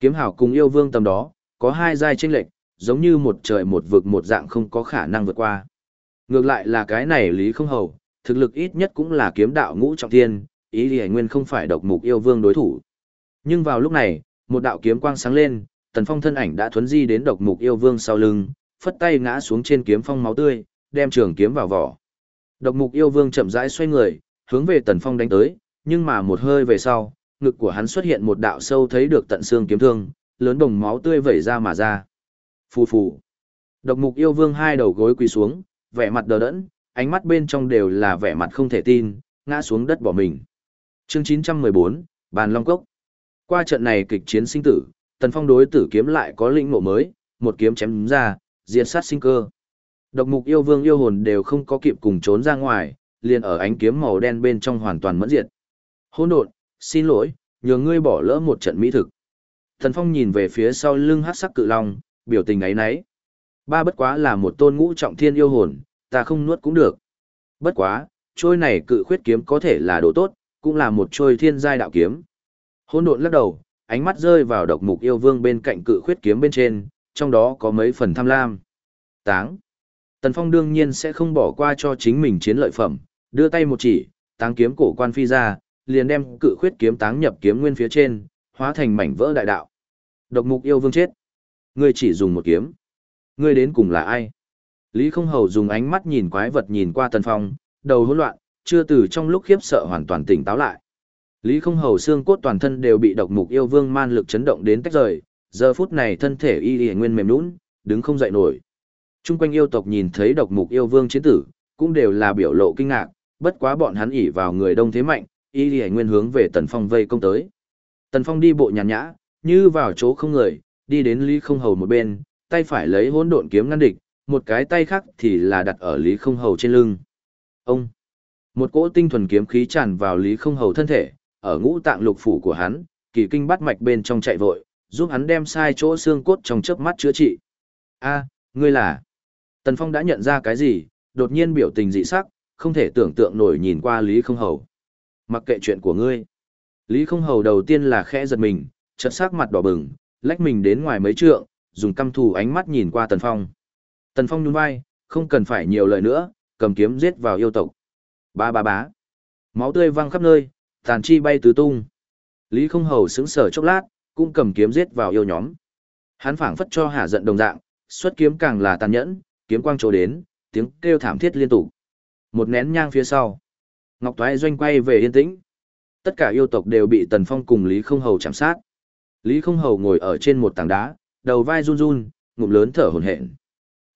[SPEAKER 1] Kiếm hào cùng yêu vương tầm đó, có hai giai tranh lệch, giống như một trời một vực một dạng không có khả năng vượt qua. Ngược lại là cái này lý không hầu, thực lực ít nhất cũng là kiếm đạo ngũ trọng thiên, ý thì nguyên không phải độc mục yêu vương đối thủ. Nhưng vào lúc này, một đạo kiếm quang sáng lên, tần phong thân ảnh đã thuấn di đến độc mục yêu vương sau lưng, phất tay ngã xuống trên kiếm phong máu tươi, đem trường kiếm vào vỏ. Độc mục yêu vương chậm rãi xoay người, hướng về tần phong đánh tới, nhưng mà một hơi về sau, ngực của hắn xuất hiện một đạo sâu thấy được tận xương kiếm thương, lớn đồng máu tươi vẩy ra mà ra. Phù phù. Độc mục yêu vương hai đầu gối quỳ xuống, vẻ mặt đờ đẫn, ánh mắt bên trong đều là vẻ mặt không thể tin, ngã xuống đất bỏ mình. Chương 914, Bàn Long Cốc. Qua trận này kịch chiến sinh tử, Tần Phong đối tử kiếm lại có lĩnh ngộ mới, một kiếm chém ra, diệt sát sinh cơ. Độc mục yêu vương yêu hồn đều không có kịp cùng trốn ra ngoài, liền ở ánh kiếm màu đen bên trong hoàn toàn mẫn diệt. Hỗn độn, xin lỗi, nhờ ngươi bỏ lỡ một trận mỹ thực. Thần Phong nhìn về phía sau lưng hắc sắc cự long, biểu tình ấy nấy. Ba bất quá là một tôn ngũ trọng thiên yêu hồn, ta không nuốt cũng được. Bất quá, trôi này cự khuyết kiếm có thể là đồ tốt, cũng là một trôi thiên giai đạo kiếm. Hỗn độn lắc đầu, ánh mắt rơi vào độc mục yêu vương bên cạnh cự khuyết kiếm bên trên, trong đó có mấy phần tham lam. Táng. Tần Phong đương nhiên sẽ không bỏ qua cho chính mình chiến lợi phẩm, đưa tay một chỉ, táng kiếm cổ quan phi ra, liền đem cự khuyết kiếm táng nhập kiếm nguyên phía trên, hóa thành mảnh vỡ đại đạo. Độc mục yêu vương chết. Ngươi chỉ dùng một kiếm. Ngươi đến cùng là ai? Lý không hầu dùng ánh mắt nhìn quái vật nhìn qua tần phong, đầu hỗn loạn, chưa từ trong lúc khiếp sợ hoàn toàn tỉnh táo lại. Lý không hầu xương cốt toàn thân đều bị độc mục yêu vương man lực chấn động đến tách rời, giờ phút này thân thể y y nguyên mềm nũng, đứng không dậy nổi. Trung quanh yêu tộc nhìn thấy độc mục yêu vương chiến tử, cũng đều là biểu lộ kinh ngạc, bất quá bọn hắn ỉ vào người đông thế mạnh, y y nguyên hướng về tần phong vây công tới. Tần phong đi bộ nhàn nhã, như vào chỗ không người, đi đến Lý không hầu một bên, tay phải lấy hỗn độn kiếm ngăn địch, một cái tay khác thì là đặt ở Lý không hầu trên lưng. Ông! Một cỗ tinh thuần kiếm khí tràn vào Lý không hầu thân thể, ở ngũ tạng lục phủ của hắn, kỳ kinh bắt mạch bên trong chạy vội, giúp hắn đem sai chỗ xương cốt trong chớp mắt chữa trị. A, ngươi là? Tần Phong đã nhận ra cái gì, đột nhiên biểu tình dị sắc, không thể tưởng tượng nổi nhìn qua Lý không hầu. Mặc kệ chuyện của ngươi. Lý không hầu đầu tiên là khẽ giật mình, chợt sắc mặt đỏ bừng, lách mình đến ngoài mấy trượng, dùng căm thù ánh mắt nhìn qua Tần Phong. Tần Phong nhún vai, không cần phải nhiều lời nữa, cầm kiếm giết vào yêu tộc. Ba ba bá. Máu tươi văng khắp nơi, tàn chi bay tứ tung. Lý không hầu sững sờ chốc lát, cũng cầm kiếm giết vào yêu nhóm. Hắn phảng phất cho hạ giận đồng dạng, xuất kiếm càng là tàn nhẫn, kiếm quang trổ đến, tiếng kêu thảm thiết liên tục. Một nén nhang phía sau. Ngọc Toái Doanh quay về yên tĩnh. Tất cả yêu tộc đều bị Tần Phong cùng Lý Không Hầu chạm sát. Lý Không Hầu ngồi ở trên một tảng đá, đầu vai run run, ngụm lớn thở hổn hển.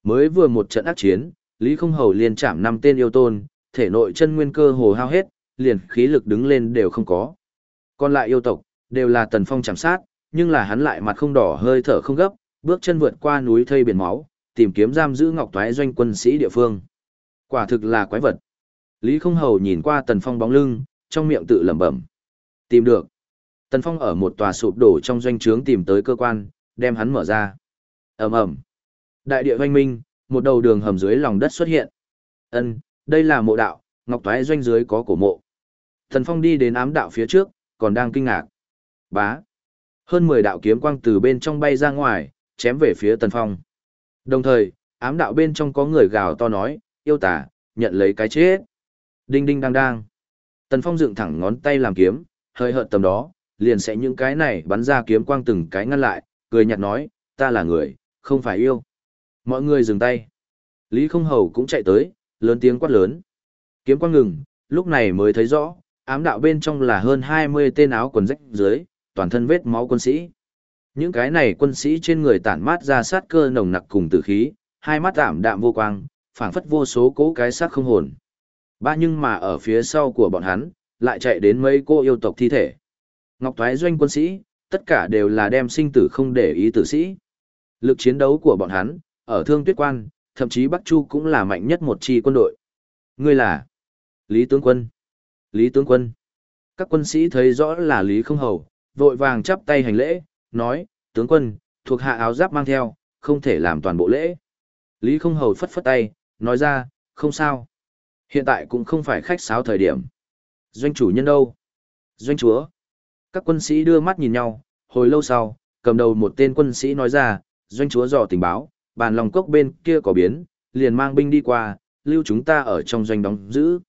[SPEAKER 1] Mới vừa một trận ác chiến, Lý Không Hầu liền chạm năm tên yêu tôn, thể nội chân nguyên cơ hồ hao hết, liền khí lực đứng lên đều không có. Còn lại yêu tộc, đều là Tần Phong chạm sát, nhưng là hắn lại mặt không đỏ hơi thở không gấp, bước chân vượt qua núi thây biển máu, tìm kiếm giam giữ Ngọc Toái doanh quân sĩ địa phương. Quả thực là quái vật. Lý Không Hầu nhìn qua Tần Phong bóng lưng, trong miệng tự lẩm bẩm. Tìm được. Tần Phong ở một tòa sụp đổ trong doanh trướng tìm tới cơ quan, đem hắn mở ra. Ầm ầm. Đại địa hoanh minh, một đầu đường hầm dưới lòng đất xuất hiện. Ân, đây là mộ đạo, Ngọc Toái doanh dưới có cổ mộ. Thần Phong đi đến ám đạo phía trước, còn đang kinh ngạc. Bá. Hơn 10 đạo kiếm quang từ bên trong bay ra ngoài, chém về phía Tần Phong. Đồng thời, ám đạo bên trong có người gào to nói, yêu tả, nhận lấy cái chết. Đinh đinh đang đang. Tần Phong dựng thẳng ngón tay làm kiếm, hơi hợt tầm đó, liền sẽ những cái này bắn ra kiếm quang từng cái ngăn lại, cười nhạt nói, ta là người, không phải yêu. Mọi người dừng tay. Lý không hầu cũng chạy tới, lớn tiếng quát lớn. Kiếm quang ngừng, lúc này mới thấy rõ, ám đạo bên trong là hơn 20 tên áo quần rách dưới, toàn thân vết máu quân sĩ. Những cái này quân sĩ trên người tản mát ra sát cơ nồng nặc cùng tử khí, hai mắt ảm đạm vô quang, phảng phất vô số cố cái xác không hồn. Ba nhưng mà ở phía sau của bọn hắn, lại chạy đến mấy cô yêu tộc thi thể. Ngọc Thoái doanh quân sĩ, tất cả đều là đem sinh tử không để ý tử sĩ. Lực chiến đấu của bọn hắn, ở thương tuyết quan, thậm chí Bắc Chu cũng là mạnh nhất một chi quân đội. Ngươi là Lý Tướng Quân. Lý Tướng Quân. Các quân sĩ thấy rõ là Lý Không Hầu, vội vàng chắp tay hành lễ, nói, tướng quân, thuộc hạ áo giáp mang theo, không thể làm toàn bộ lễ. Lý không hầu phất phất tay, nói ra, không sao. Hiện tại cũng không phải khách sáo thời điểm. Doanh chủ nhân đâu? Doanh chúa. Các quân sĩ đưa mắt nhìn nhau, hồi lâu sau, cầm đầu một tên quân sĩ nói ra, doanh chúa dò tình báo, bàn lòng cốc bên kia có biến, liền mang binh đi qua, lưu chúng ta ở trong doanh đóng giữ.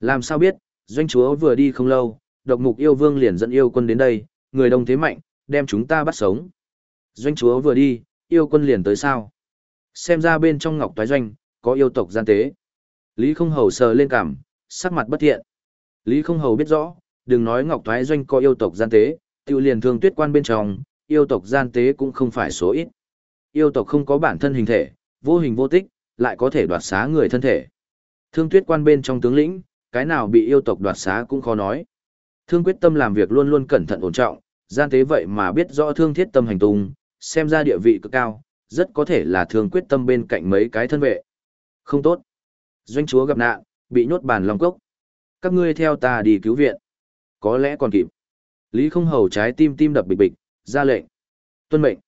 [SPEAKER 1] Làm sao biết, doanh chúa vừa đi không lâu, độc mục yêu vương liền dẫn yêu quân đến đây, người đông thế mạnh, đem chúng ta bắt sống. Doanh chúa vừa đi, yêu quân liền tới sao. Xem ra bên trong ngọc toái doanh, có yêu tộc gian tế. Lý không hầu sờ lên cảm, sắc mặt bất thiện. Lý không hầu biết rõ, đừng nói ngọc toái doanh có yêu tộc gian tế, tiêu liền thương tuyết quan bên trong, yêu tộc gian tế cũng không phải số ít. Yêu tộc không có bản thân hình thể, vô hình vô tích, lại có thể đoạt xá người thân thể. Thương tuyết quan bên trong tướng lĩnh, cái nào bị yêu tộc đoạt xá cũng khó nói. Thương quyết tâm làm việc luôn luôn cẩn thận ổn trọng, gian tế vậy mà biết rõ thương thiết tâm hành tung, xem ra địa vị cực cao, rất có thể là thương quyết tâm bên cạnh mấy cái thân vệ. Không tốt. Doanh chúa gặp nạn, bị nhốt bàn lòng cốc. Các ngươi theo ta đi cứu viện. Có lẽ còn kịp. Lý không hầu trái tim tim đập bịch bịch, ra lệnh. Tuân mệnh.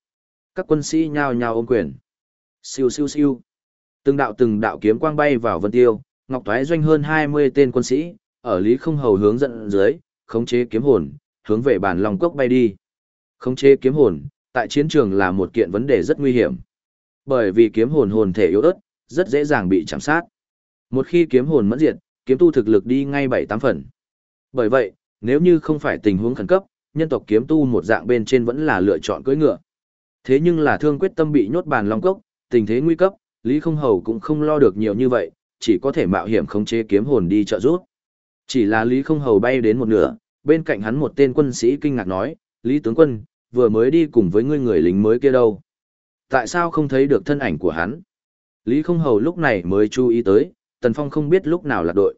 [SPEAKER 1] Các quân sĩ nhao nhao ôm quyền. Siêu siêu siêu. Từng đạo từng đạo kiếm quang bay vào vân tiêu, ngọc Toái doanh hơn 20 tên quân sĩ, ở Lý không hầu hướng dẫn dưới, khống chế kiếm hồn, hướng về bản long cốc bay đi. Khống chế kiếm hồn, tại chiến trường là một kiện vấn đề rất nguy hiểm. Bởi vì kiếm hồn hồn thể yếu ớt, rất dễ dàng bị chạm sát. Một khi kiếm hồn mất diệt, kiếm tu thực lực đi ngay bảy tám phần. Bởi vậy, nếu như không phải tình huống khẩn cấp, nhân tộc kiếm tu một dạng bên trên vẫn là lựa chọn cưỡi ngựa. Thế nhưng là thương quyết tâm bị nhốt bàn long cốc, tình thế nguy cấp, Lý Không Hầu cũng không lo được nhiều như vậy, chỉ có thể mạo hiểm khống chế kiếm hồn đi trợ giúp. Chỉ là Lý Không Hầu bay đến một nửa, bên cạnh hắn một tên quân sĩ kinh ngạc nói, Lý tướng quân, vừa mới đi cùng với ngươi người lính mới kia đâu. Tại sao không thấy được thân ảnh của hắn? Lý không hầu lúc này mới chú ý tới, Tần Phong không biết lúc nào là đội.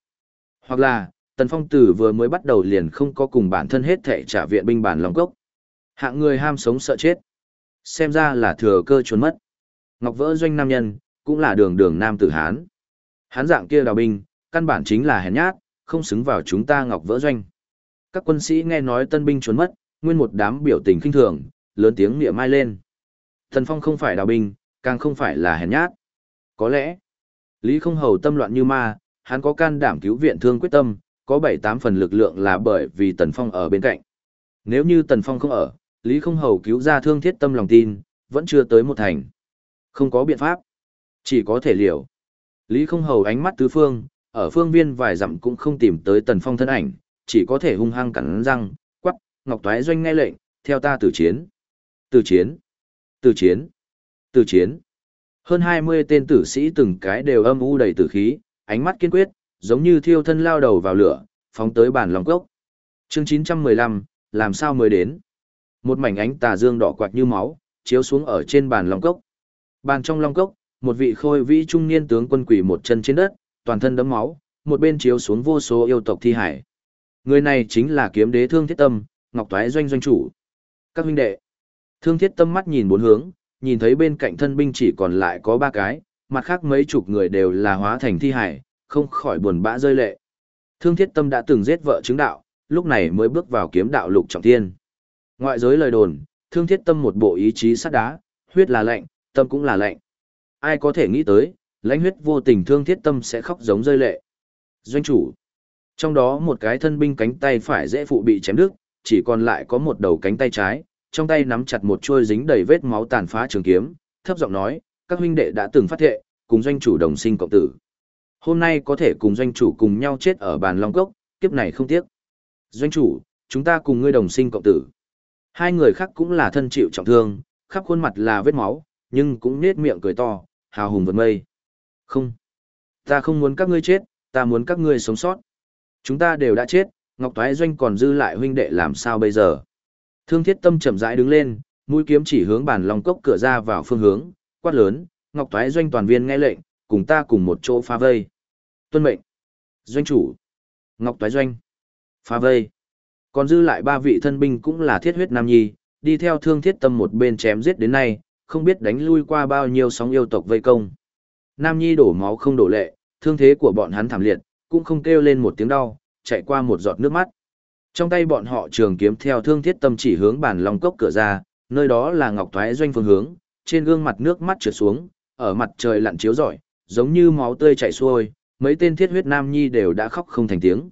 [SPEAKER 1] Hoặc là, Tần Phong tử vừa mới bắt đầu liền không có cùng bản thân hết thể trả viện binh bản lòng cốc. Hạng người ham sống sợ chết. Xem ra là thừa cơ trốn mất. Ngọc vỡ doanh nam nhân, cũng là đường đường nam tử Hán. Hán dạng kia đào binh, căn bản chính là hèn nhát, không xứng vào chúng ta Ngọc vỡ doanh. Các quân sĩ nghe nói tân binh trốn mất, nguyên một đám biểu tình khinh thường, lớn tiếng niệm mai lên. Thần Phong không phải đào binh, càng không phải là hèn nhát. Có lẽ, Lý không hầu tâm loạn như ma, hắn có can đảm cứu viện thương quyết tâm, có bảy tám phần lực lượng là bởi vì Tần Phong ở bên cạnh. Nếu như Tần Phong không ở, Lý không hầu cứu ra thương thiết tâm lòng tin, vẫn chưa tới một thành. Không có biện pháp. Chỉ có thể liều. Lý không hầu ánh mắt tứ phương, ở phương viên vài dặm cũng không tìm tới Tần Phong thân ảnh, chỉ có thể hung hăng cắn răng, quắc, Ngọc Toái Doanh nghe lệnh, theo ta tử chiến. Tử chiến. Tử chiến. Tử chiến. Hơn 20 tên tử sĩ từng cái đều âm u đầy tử khí, ánh mắt kiên quyết, giống như thiêu thân lao đầu vào lửa, phóng tới bàn long cốc. Chương 915, làm sao mới đến? Một mảnh ánh tà dương đỏ quạt như máu, chiếu xuống ở trên bàn long cốc. Bàn trong long cốc, một vị khôi vĩ trung niên tướng quân quỷ một chân trên đất, toàn thân đẫm máu, một bên chiếu xuống vô số yêu tộc thi hải. Người này chính là kiếm đế Thương Thiết Tâm, Ngọc Toái doanh doanh chủ. Các huynh đệ. Thương Thiết Tâm mắt nhìn bốn hướng, nhìn thấy bên cạnh thân binh chỉ còn lại có ba cái, mặt khác mấy chục người đều là hóa thành thi hải, không khỏi buồn bã rơi lệ. Thương Thiết Tâm đã từng giết vợ chứng đạo, lúc này mới bước vào kiếm đạo lục trọng thiên. Ngoại giới lời đồn, Thương Thiết Tâm một bộ ý chí sắt đá, huyết là lạnh, tâm cũng là lạnh. Ai có thể nghĩ tới, lãnh huyết vô tình Thương Thiết Tâm sẽ khóc giống rơi lệ. Doanh chủ. Trong đó một cái thân binh cánh tay phải dễ phụ bị chém đứt, chỉ còn lại có một đầu cánh tay trái, trong tay nắm chặt một chuôi dính đầy vết máu tàn phá trường kiếm, thấp giọng nói, các huynh đệ đã từng phát thệ, cùng doanh chủ đồng sinh cộng tử. Hôm nay có thể cùng doanh chủ cùng nhau chết ở bàn long cốc, kiếp này không tiếc. Doanh chủ, chúng ta cùng ngươi đồng sinh cộng tử. Hai người khác cũng là thân chịu trọng thương, khắp khuôn mặt là vết máu, nhưng cũng nết miệng cười to, hào hùng vượt mây. Không, ta không muốn các ngươi chết, ta muốn các ngươi sống sót. Chúng ta đều đã chết, Ngọc Toái Doanh còn dư lại huynh đệ làm sao bây giờ? Thương Thiết Tâm chậm rãi đứng lên, mũi kiếm chỉ hướng bản long cốc cửa ra vào phương hướng, quát lớn, Ngọc Toái Doanh toàn viên nghe lệnh, cùng ta cùng một chỗ phá vây. Tuân mệnh. Doanh chủ. Ngọc Toái Doanh. Phá vây. Còn dư lại ba vị thân binh cũng là thiết huyết nam nhi, đi theo Thương Thiết Tâm một bên chém giết đến nay, không biết đánh lui qua bao nhiêu sóng yêu tộc vây công. Nam nhi đổ máu không đổ lệ, thương thế của bọn hắn thảm liệt, cũng không kêu lên một tiếng đau, chạy qua một giọt nước mắt. Trong tay bọn họ trường kiếm theo thương thiết tâm chỉ hướng bản long cốc cửa ra, nơi đó là ngọc thoái doanh phương hướng, trên gương mặt nước mắt trượt xuống, ở mặt trời lặn chiếu rọi, giống như máu tươi chảy xuôi, mấy tên thiết huyết nam nhi đều đã khóc không thành tiếng.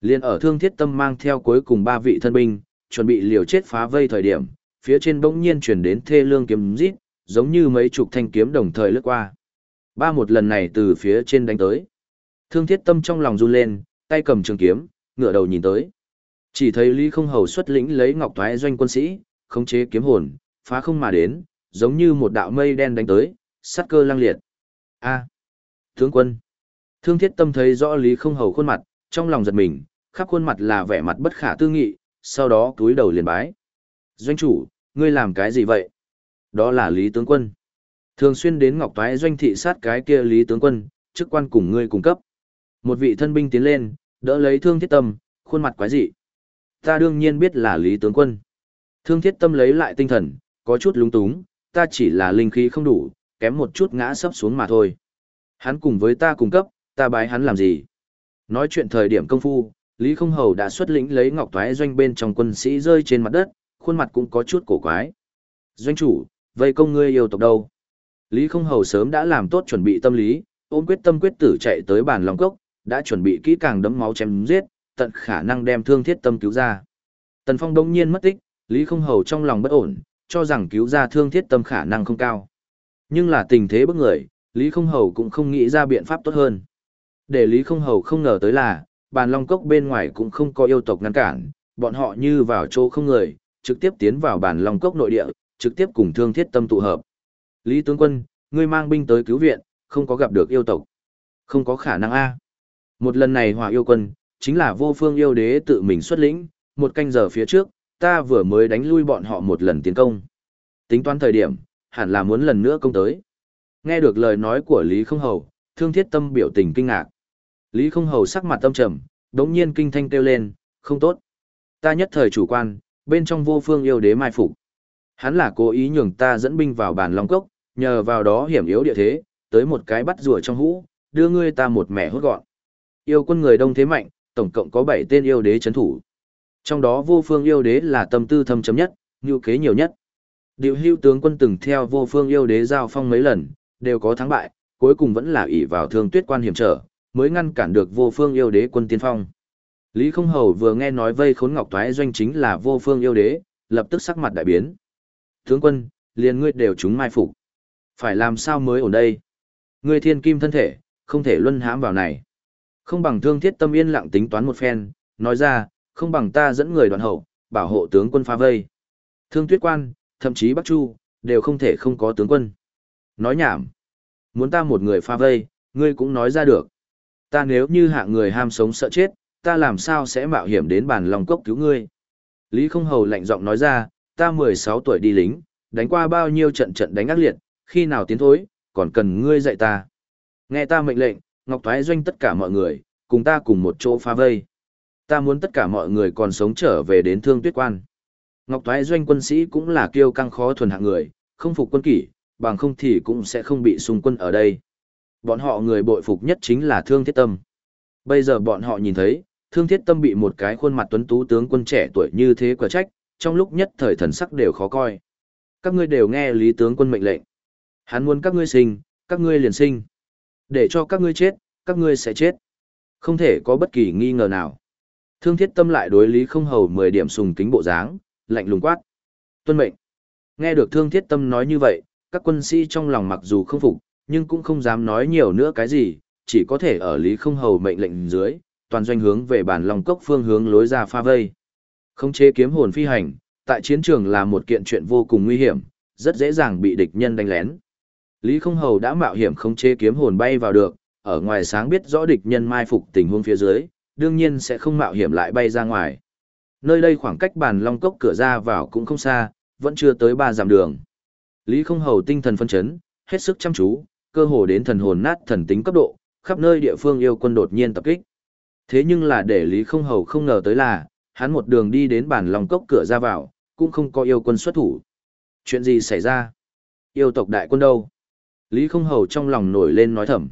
[SPEAKER 1] Liên ở thương thiết tâm mang theo cuối cùng ba vị thân binh, chuẩn bị liều chết phá vây thời điểm, phía trên bỗng nhiên chuyển đến thê lương kiếm rít, giống như mấy chục thanh kiếm đồng thời lướt qua. Ba một lần này từ phía trên đánh tới. Thương thiết tâm trong lòng run lên, tay cầm trường kiếm, ngửa đầu nhìn tới. Chỉ thấy Lý Không Hầu xuất lĩnh lấy ngọc thoái doanh quân sĩ, khống chế kiếm hồn, phá không mà đến, giống như một đạo mây đen đánh tới, sát cơ lăng liệt. A, tướng quân. Thương Thiết Tâm thấy rõ Lý Không Hầu khuôn mặt, trong lòng giật mình, khắp khuôn mặt là vẻ mặt bất khả tư nghị, sau đó cúi đầu liền bái. Doanh chủ, ngươi làm cái gì vậy? Đó là Lý tướng quân. Thường xuyên đến Ngọc Toái doanh thị sát cái kia Lý tướng quân, chức quan cùng ngươi cung cấp. Một vị thân binh tiến lên, đỡ lấy Thương Thiết Tâm, khuôn mặt quái dị. Ta đương nhiên biết là Lý tướng quân. Thương Thiết Tâm lấy lại tinh thần, có chút lúng túng, ta chỉ là linh khí không đủ, kém một chút ngã sấp xuống mà thôi. Hắn cùng với ta cung cấp, ta bái hắn làm gì? Nói chuyện thời điểm công phu, Lý Không Hầu đã xuất lĩnh lấy Ngọc Toái doanh bên trong quân sĩ rơi trên mặt đất, khuôn mặt cũng có chút cổ quái. Doanh chủ, vây công ngươi yêu tộc đâu? Lý Không Hầu sớm đã làm tốt chuẩn bị tâm lý, ôm quyết tâm quyết tử chạy tới bàn long cốc, đã chuẩn bị kỹ càng đấm máu chém giết, tận khả năng đem thương thiết tâm cứu ra. Tần Phong đông nhiên mất tích, Lý Không Hầu trong lòng bất ổn, cho rằng cứu ra thương thiết tâm khả năng không cao. Nhưng là tình thế bức người, Lý Không Hầu cũng không nghĩ ra biện pháp tốt hơn. Để Lý Không Hầu không ngờ tới là, bàn long cốc bên ngoài cũng không có yêu tộc ngăn cản, bọn họ như vào chỗ không người, trực tiếp tiến vào bản long cốc nội địa, trực tiếp cùng thương thiết tâm tụ hợp. Lý tướng quân, ngươi mang binh tới cứu viện, không có gặp được yêu tộc. Không có khả năng a. Một lần này hỏa yêu quân, chính là vô phương yêu đế tự mình xuất lĩnh, một canh giờ phía trước, ta vừa mới đánh lui bọn họ một lần tiến công. Tính toán thời điểm, hẳn là muốn lần nữa công tới. Nghe được lời nói của Lý Không Hầu, thương thiết tâm biểu tình kinh ngạc. Lý Không Hầu sắc mặt tâm trầm, đống nhiên kinh thanh kêu lên, không tốt. Ta nhất thời chủ quan, bên trong vô phương yêu đế mai phục. Hắn là cố ý nhường ta dẫn binh vào bàn long cốc, nhờ vào đó hiểm yếu địa thế, tới một cái bắt rùa trong hũ, đưa ngươi ta một mẻ hốt gọn. Yêu quân người đông thế mạnh, tổng cộng có bảy tên yêu đế chấn thủ. Trong đó vô phương yêu đế là tâm tư thâm chấm nhất, như kế nhiều nhất. điệu hưu tướng quân từng theo vô phương yêu đế giao phong mấy lần, đều có thắng bại, cuối cùng vẫn là ỷ vào thương tuyết quan hiểm trở, mới ngăn cản được vô phương yêu đế quân tiên phong. Lý Không Hầu vừa nghe nói vây khốn ngọc Toái doanh chính là vô phương yêu đế, lập tức sắc mặt đại biến. Tướng quân, liền ngươi đều chúng mai phục. Phải làm sao mới ổn đây? Ngươi thiên kim thân thể, không thể luân hãm vào này. Không bằng thương thiết tâm yên lặng tính toán một phen, nói ra, không bằng ta dẫn người đoàn hậu, bảo hộ tướng quân phá vây. Thương tuyết quan, thậm chí Bắc Chu, đều không thể không có tướng quân. Nói nhảm. Muốn ta một người phá vây, ngươi cũng nói ra được. Ta nếu như hạ người ham sống sợ chết, ta làm sao sẽ mạo hiểm đến bàn lòng cốc cứu ngươi. Lý không hầu lạnh giọng nói ra, ta 16 tuổi đi lính, đánh qua bao nhiêu trận trận đánh ác liệt, khi nào tiến thối, còn cần ngươi dạy ta. Nghe ta mệnh lệnh, Ngọc Thoái doanh tất cả mọi người, cùng ta cùng một chỗ phá vây. Ta muốn tất cả mọi người còn sống trở về đến thương tuyết quan. Ngọc Thoái doanh quân sĩ cũng là kiêu căng khó thuần hạng người, không phục quân kỷ, bằng không thì cũng sẽ không bị xung quân ở đây. Bọn họ người bội phục nhất chính là thương thiết tâm. Bây giờ bọn họ nhìn thấy, thương thiết tâm bị một cái khuôn mặt tuấn tú tướng quân trẻ tuổi như thế quả trách, trong lúc nhất thời thần sắc đều khó coi. Các ngươi đều nghe lý tướng quân mệnh lệnh. Hắn muốn các ngươi sinh, các ngươi liền sinh. Để cho các ngươi chết, các ngươi sẽ chết. Không thể có bất kỳ nghi ngờ nào. Thương thiết tâm lại đối lý không hầu 10 điểm sùng kính bộ dáng, lạnh lùng quát. Tuân mệnh. Nghe được thương thiết tâm nói như vậy, các quân sĩ trong lòng mặc dù không phục, nhưng cũng không dám nói nhiều nữa cái gì, chỉ có thể ở lý không hầu mệnh lệnh dưới, toàn doanh hướng về bản lòng cốc phương hướng lối ra pha vây. khống chế kiếm hồn phi hành, tại chiến trường là một kiện chuyện vô cùng nguy hiểm, rất dễ dàng bị địch nhân đánh lén. Lý không hầu đã mạo hiểm khống chế kiếm hồn bay vào được, ở ngoài sáng biết rõ địch nhân mai phục tình huống phía dưới, đương nhiên sẽ không mạo hiểm lại bay ra ngoài. Nơi đây khoảng cách bàn long cốc cửa ra vào cũng không xa, vẫn chưa tới ba dặm đường. Lý không hầu tinh thần phân chấn, hết sức chăm chú, cơ hồ đến thần hồn nát thần tính cấp độ, khắp nơi địa phương yêu quân đột nhiên tập kích. Thế nhưng là để Lý không hầu không ngờ tới là, hắn một đường đi đến bản long cốc cửa ra vào, cũng không có yêu quân xuất thủ. Chuyện gì xảy ra? Yêu tộc đại quân đâu? Lý không hầu trong lòng nổi lên nói thầm.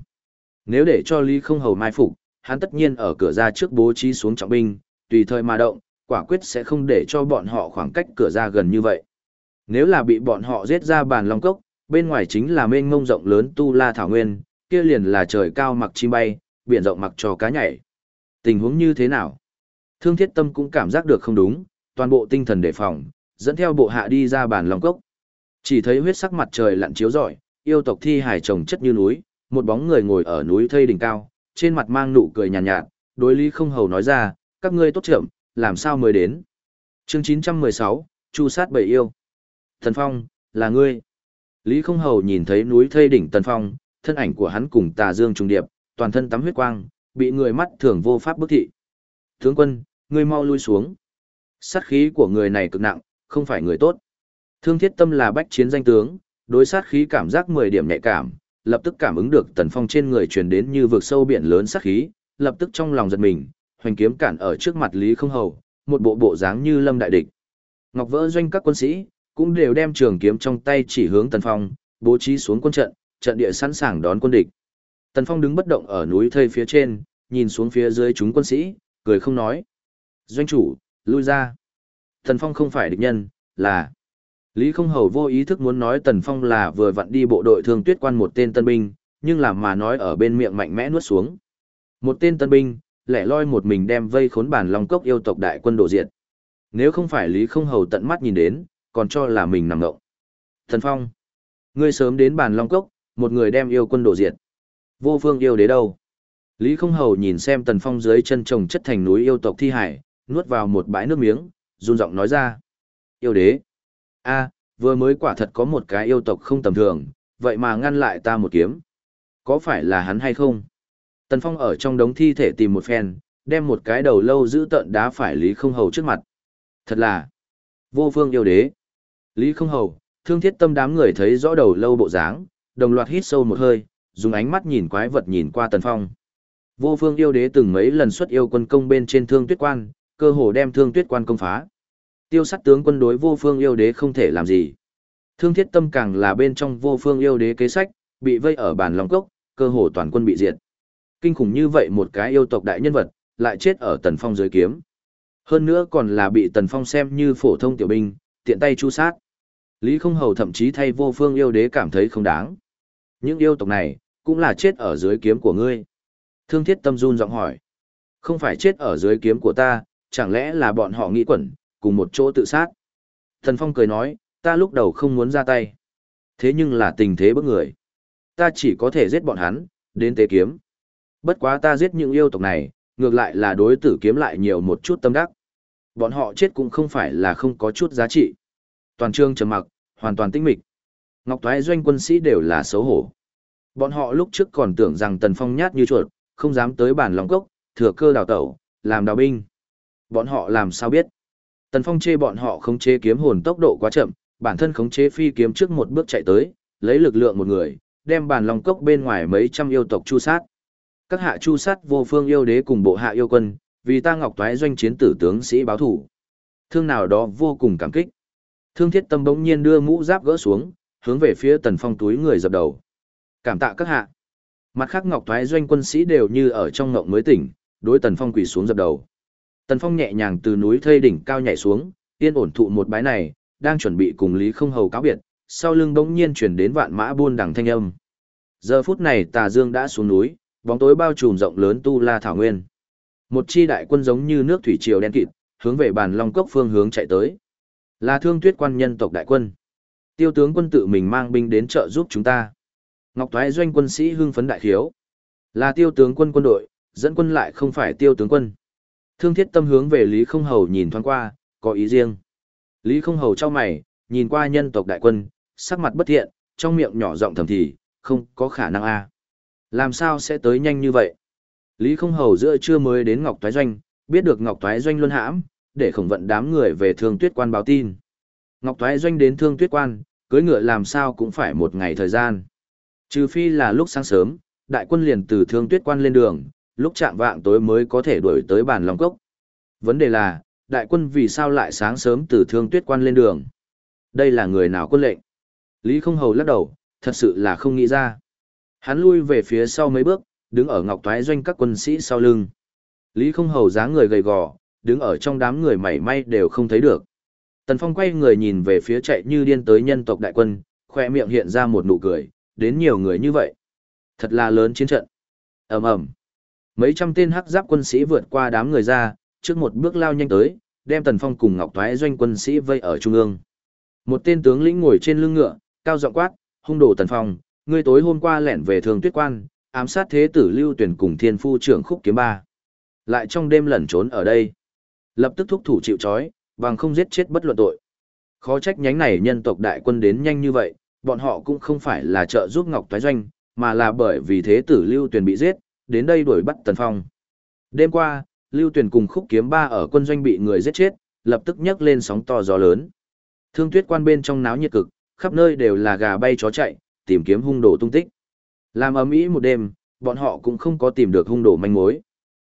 [SPEAKER 1] Nếu để cho Lý không hầu mai phục, hắn tất nhiên ở cửa ra trước bố trí xuống trọng binh, tùy thời mà động, quả quyết sẽ không để cho bọn họ khoảng cách cửa ra gần như vậy. Nếu là bị bọn họ giết ra bàn long cốc, bên ngoài chính là mênh mông rộng lớn tu la thảo nguyên, kia liền là trời cao mặc chim bay, biển rộng mặc trò cá nhảy. Tình huống như thế nào? Thương thiết tâm cũng cảm giác được không đúng, toàn bộ tinh thần đề phòng, dẫn theo bộ hạ đi ra bàn long cốc. Chỉ thấy huyết sắc mặt trời lặn chiếu rọi, yêu tộc thi hải trồng chất như núi, một bóng người ngồi ở núi thây đỉnh cao, trên mặt mang nụ cười nhàn nhạt, nhạt, đối lý không hầu nói ra, các ngươi tốt trưởng, làm sao mới đến. Chương 916, Chu sát bảy yêu. Thần Phong, là ngươi. Lý không hầu nhìn thấy núi thây đỉnh Tần Phong, thân ảnh của hắn cùng tà dương trùng điệp, toàn thân tắm huyết quang, bị người mắt thường vô pháp bức thị. Tướng quân, ngươi mau lui xuống. Sát khí của người này cực nặng, không phải người tốt. Thương thiết tâm là bách chiến danh tướng, đối sát khí cảm giác 10 điểm nhạy cảm, lập tức cảm ứng được tần phong trên người truyền đến như vực sâu biển lớn sát khí, lập tức trong lòng giật mình, hoành kiếm cản ở trước mặt Lý Không Hầu, một bộ bộ dáng như lâm đại địch. Ngọc vỡ doanh các quân sĩ, cũng đều đem trường kiếm trong tay chỉ hướng tần phong, bố trí xuống quân trận, trận địa sẵn sàng đón quân địch. Tần phong đứng bất động ở núi thây phía trên, nhìn xuống phía dưới chúng quân sĩ, cười không nói. Doanh chủ, lui ra. Tần phong không phải địch nhân, là Lý không hầu vô ý thức muốn nói Tần Phong là vừa vặn đi bộ đội thương tuyết quan một tên tân binh, nhưng làm mà nói ở bên miệng mạnh mẽ nuốt xuống. Một tên tân binh, lẻ loi một mình đem vây khốn bản long cốc yêu tộc đại quân đổ diệt. Nếu không phải Lý không hầu tận mắt nhìn đến, còn cho là mình nằm ngộng. Tần Phong, ngươi sớm đến bản long cốc, một người đem yêu quân đổ diệt. Vô phương yêu đế đâu? Lý không hầu nhìn xem Tần Phong dưới chân trồng chất thành núi yêu tộc thi hải, nuốt vào một bãi nước miếng, run giọng nói ra. Yêu đế a vừa mới quả thật có một cái yêu tộc không tầm thường, vậy mà ngăn lại ta một kiếm. Có phải là hắn hay không? Tần Phong ở trong đống thi thể tìm một phen, đem một cái đầu lâu giữ tận đá phải Lý Không Hầu trước mặt. Thật là vô phương yêu đế. Lý Không Hầu, thương thiết tâm đám người thấy rõ đầu lâu bộ dáng, đồng loạt hít sâu một hơi, dùng ánh mắt nhìn quái vật nhìn qua Tần Phong. Vô phương yêu đế từng mấy lần xuất yêu quân công bên trên thương tuyết quan, cơ hồ đem thương tuyết quan công phá. Tiêu sát tướng quân đối vô phương yêu đế không thể làm gì. Thương thiết tâm càng là bên trong vô phương yêu đế kế sách, bị vây ở bàn lòng cốc, cơ hồ toàn quân bị diệt. Kinh khủng như vậy một cái yêu tộc đại nhân vật, lại chết ở tần phong dưới kiếm. Hơn nữa còn là bị tần phong xem như phổ thông tiểu binh, tiện tay chu sát. Lý không hầu thậm chí thay vô phương yêu đế cảm thấy không đáng. Những yêu tộc này, cũng là chết ở dưới kiếm của ngươi. Thương thiết tâm run giọng hỏi. Không phải chết ở dưới kiếm của ta, chẳng lẽ là bọn họ nghĩ quẩn, cùng một chỗ tự sát. Thần Phong cười nói, ta lúc đầu không muốn ra tay. Thế nhưng là tình thế bức người. Ta chỉ có thể giết bọn hắn, đến tế kiếm. Bất quá ta giết những yêu tộc này, ngược lại là đối tử kiếm lại nhiều một chút tâm đắc. Bọn họ chết cũng không phải là không có chút giá trị. Toàn trương trầm mặc, hoàn toàn tinh mịch. Ngọc Thoái doanh quân sĩ đều là xấu hổ. Bọn họ lúc trước còn tưởng rằng Tần Phong nhát như chuột, không dám tới bản lòng cốc, thừa cơ đào tẩu, làm đào binh. Bọn họ làm sao biết? Tần Phong chê bọn họ khống chế kiếm hồn tốc độ quá chậm, bản thân khống chế phi kiếm trước một bước chạy tới, lấy lực lượng một người, đem bản lòng cốc bên ngoài mấy trăm yêu tộc chu sát. Các hạ chu sát vô phương yêu đế cùng bộ hạ yêu quân, vì ta ngọc toái doanh chiến tử tướng sĩ báo thủ. Thương nào đó vô cùng cảm kích. Thương thiết tâm bỗng nhiên đưa mũ giáp gỡ xuống, hướng về phía tần phong túi người dập đầu. Cảm tạ các hạ. Mặt khác ngọc toái doanh quân sĩ đều như ở trong ngộng mới tỉnh, đối tần phong quỳ xuống dập đầu. Tần phong nhẹ nhàng từ núi thây đỉnh cao nhảy xuống, yên ổn thụ một bái này, đang chuẩn bị cùng Lý không hầu cáo biệt, sau lưng bỗng nhiên chuyển đến vạn mã buôn đằng thanh âm. Giờ phút này tà dương đã xuống núi, bóng tối bao trùm rộng lớn tu la thảo nguyên. Một chi đại quân giống như nước thủy triều đen kịt, hướng về bàn long cốc phương hướng chạy tới. Là thương tuyết quan nhân tộc đại quân. Tiêu tướng quân tự mình mang binh đến trợ giúp chúng ta. Ngọc Toái doanh quân sĩ hưng phấn đại khiếu. Là tiêu tướng quân quân đội, dẫn quân lại không phải tiêu tướng quân. Thương thiết tâm hướng về Lý Không Hầu nhìn thoáng qua, có ý riêng. Lý Không Hầu trao mày, nhìn qua nhân tộc đại quân, sắc mặt bất thiện, trong miệng nhỏ giọng thầm thì, không có khả năng a. Làm sao sẽ tới nhanh như vậy? Lý Không Hầu giữa trưa mới đến Ngọc Toái Doanh, biết được Ngọc Toái Doanh luôn hãm, để khổng vận đám người về Thương Tuyết Quan báo tin. Ngọc Toái Doanh đến Thương Tuyết Quan, cưới ngựa làm sao cũng phải một ngày thời gian. Trừ phi là lúc sáng sớm, đại quân liền từ Thương Tuyết Quan lên đường, lúc chạm vạng tối mới có thể đuổi tới bản Long Cốc. Vấn đề là, đại quân vì sao lại sáng sớm từ Thương Tuyết Quan lên đường? Đây là người nào quân lệnh? Lý Không Hầu lắc đầu, thật sự là không nghĩ ra. Hắn lui về phía sau mấy bước, đứng ở ngọc toái doanh các quân sĩ sau lưng. Lý không hầu dáng người gầy gò, đứng ở trong đám người mảy may đều không thấy được. Tần Phong quay người nhìn về phía chạy như điên tới nhân tộc đại quân, khoe miệng hiện ra một nụ cười, đến nhiều người như vậy. Thật là lớn chiến trận. ầm ầm Mấy trăm tên hắc giáp quân sĩ vượt qua đám người ra, trước một bước lao nhanh tới, đem Tần Phong cùng Ngọc Thoái doanh quân sĩ vây ở trung ương. Một tên tướng lĩnh ngồi trên lưng ngựa, cao giọng quát, hung đổ Tần Phong, ngươi tối hôm qua lẻn về thường tuyết quan, ám sát thế tử lưu tuyển cùng thiên phu trưởng khúc kiếm ba. Lại trong đêm lẩn trốn ở đây. Lập tức thúc thủ chịu trói, bằng không giết chết bất luận tội. Khó trách nhánh này nhân tộc đại quân đến nhanh như vậy, bọn họ cũng không phải là trợ giúp Ngọc Toái Doanh, mà là bởi vì thế tử lưu tuyền bị giết, đến đây đuổi bắt Tần Phong. Đêm qua, lưu tuyền cùng khúc kiếm ba ở quân doanh bị người giết chết, lập tức nhấc lên sóng to gió lớn. Thương tuyết quan bên trong náo nhiệt cực, khắp nơi đều là gà bay chó chạy, tìm kiếm hung đồ tung tích. Làm ầm ĩ một đêm, bọn họ cũng không có tìm được hung đồ manh mối.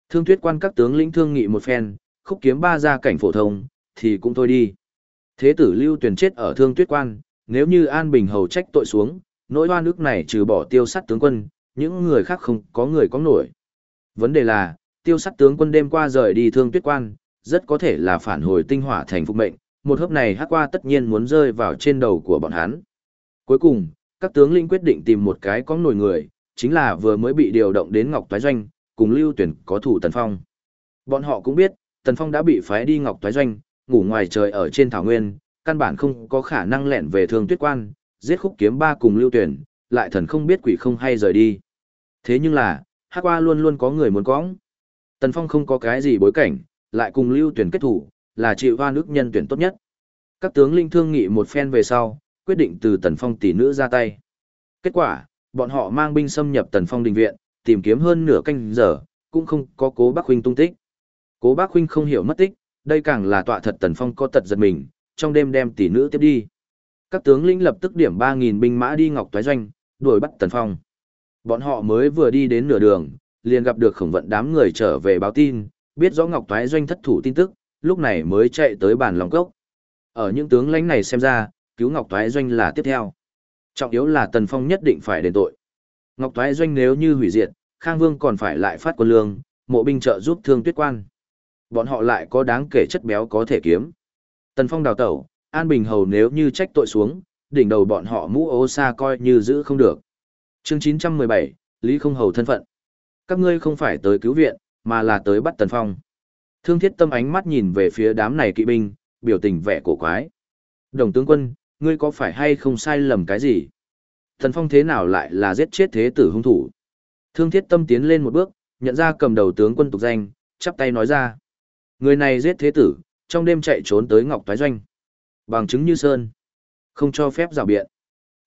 [SPEAKER 1] Thương Tuyết quan các tướng lĩnh thương nghị một phen, khúc kiếm ba ra cảnh phổ thông, thì cũng thôi đi. Thế tử Lưu Tuyền chết ở Thương Tuyết quan, nếu như An Bình hầu trách tội xuống, nỗi oan ức này trừ bỏ tiêu sát tướng quân, những người khác không có người có nổi. Vấn đề là, tiêu sát tướng quân đêm qua rời đi Thương Tuyết quan, rất có thể là phản hồi tinh hỏa thành phục mệnh, một hớp này hắc qua tất nhiên muốn rơi vào trên đầu của bọn hắn. Cuối cùng, các tướng lĩnh quyết định tìm một cái có nổi người, chính là vừa mới bị điều động đến Ngọc Toái Doanh, cùng Lưu Tuyển có thủ Tần Phong. Bọn họ cũng biết, Tần Phong đã bị phái đi Ngọc Toái Doanh, ngủ ngoài trời ở trên thảo nguyên, căn bản không có khả năng lẹn về thương tuyết quan, giết khúc kiếm ba cùng Lưu Tuyển, lại thần không biết quỷ không hay rời đi. Thế nhưng là, Hắc Qua luôn luôn có người muốn cõng. Tần Phong không có cái gì bối cảnh, lại cùng Lưu Tuyển kết thủ, là chịu hoa nước nhân tuyển tốt nhất. Các tướng linh thương nghị một phen về sau, quyết định từ Tần Phong tỷ nữ ra tay. Kết quả, bọn họ mang binh xâm nhập Tần Phong đình viện, tìm kiếm hơn nửa canh giờ, cũng không có Cố Bác Huynh tung tích. Cố Bác Huynh không hiểu mất tích, đây càng là tọa thật Tần Phong có tật giật mình, trong đêm đem tỷ nữ tiếp đi. Các tướng lĩnh lập tức điểm 3000 binh mã đi Ngọc Toái doanh, đuổi bắt Tần Phong. Bọn họ mới vừa đi đến nửa đường, liền gặp được khổng vận đám người trở về báo tin, biết rõ Ngọc Toái doanh thất thủ tin tức, lúc này mới chạy tới bàn lòng cốc. Ở những tướng lãnh này xem ra, cứu Ngọc Toái Doanh là tiếp theo. Trọng yếu là Tần Phong nhất định phải đền tội. Ngọc Toái Doanh nếu như hủy diệt, Khang Vương còn phải lại phát quân lương, mộ binh trợ giúp thương tuyết quan. Bọn họ lại có đáng kể chất béo có thể kiếm. Tần Phong đào tẩu, An Bình Hầu nếu như trách tội xuống, đỉnh đầu bọn họ mũ ô xa coi như giữ không được. Chương 917, Lý Không Hầu thân phận. Các ngươi không phải tới cứu viện, mà là tới bắt Tần Phong. Thương thiết tâm ánh mắt nhìn về phía đám này kỵ binh, biểu tình vẻ cổ quái. Đồng tướng quân, ngươi có phải hay không sai lầm cái gì? Tần Phong thế nào lại là giết chết thế tử hung thủ? Thương thiết tâm tiến lên một bước, nhận ra cầm đầu tướng quân tục danh, chắp tay nói ra. Người này giết thế tử, trong đêm chạy trốn tới Ngọc Toái Doanh. Bằng chứng như sơn. Không cho phép rào biện.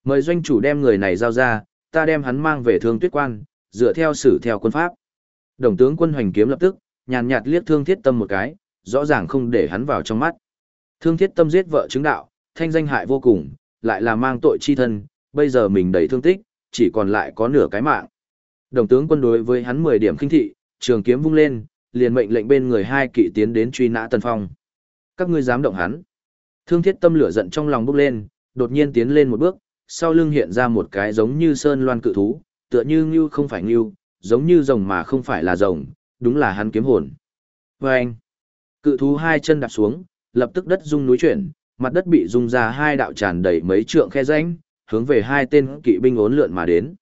[SPEAKER 1] Mời doanh chủ đem người này giao ra, ta đem hắn mang về thương tuyết quan, dựa theo sử theo quân pháp. Đồng tướng quân hoành kiếm lập tức, nhàn nhạt liếc thương thiết tâm một cái, rõ ràng không để hắn vào trong mắt. Thương thiết tâm giết vợ chứng đạo, thanh danh hại vô cùng, lại là mang tội chi thân, bây giờ mình đầy thương tích, chỉ còn lại có nửa cái mạng. Đồng tướng quân đối với hắn 10 điểm khinh thị, trường kiếm vung lên, liền mệnh lệnh bên người hai kỵ tiến đến truy nã Tần Phong. Các ngươi dám động hắn? Thương Thiết Tâm lửa giận trong lòng bốc lên, đột nhiên tiến lên một bước, sau lưng hiện ra một cái giống như sơn loan cự thú, tựa như ngưu không phải ngưu, giống như rồng mà không phải là rồng, đúng là hắn kiếm hồn. Và anh, cự thú hai chân đạp xuống, lập tức đất rung núi chuyển, mặt đất bị rung ra hai đạo tràn đầy mấy trượng khe rãnh, hướng về hai tên kỵ binh ốn lượn mà đến.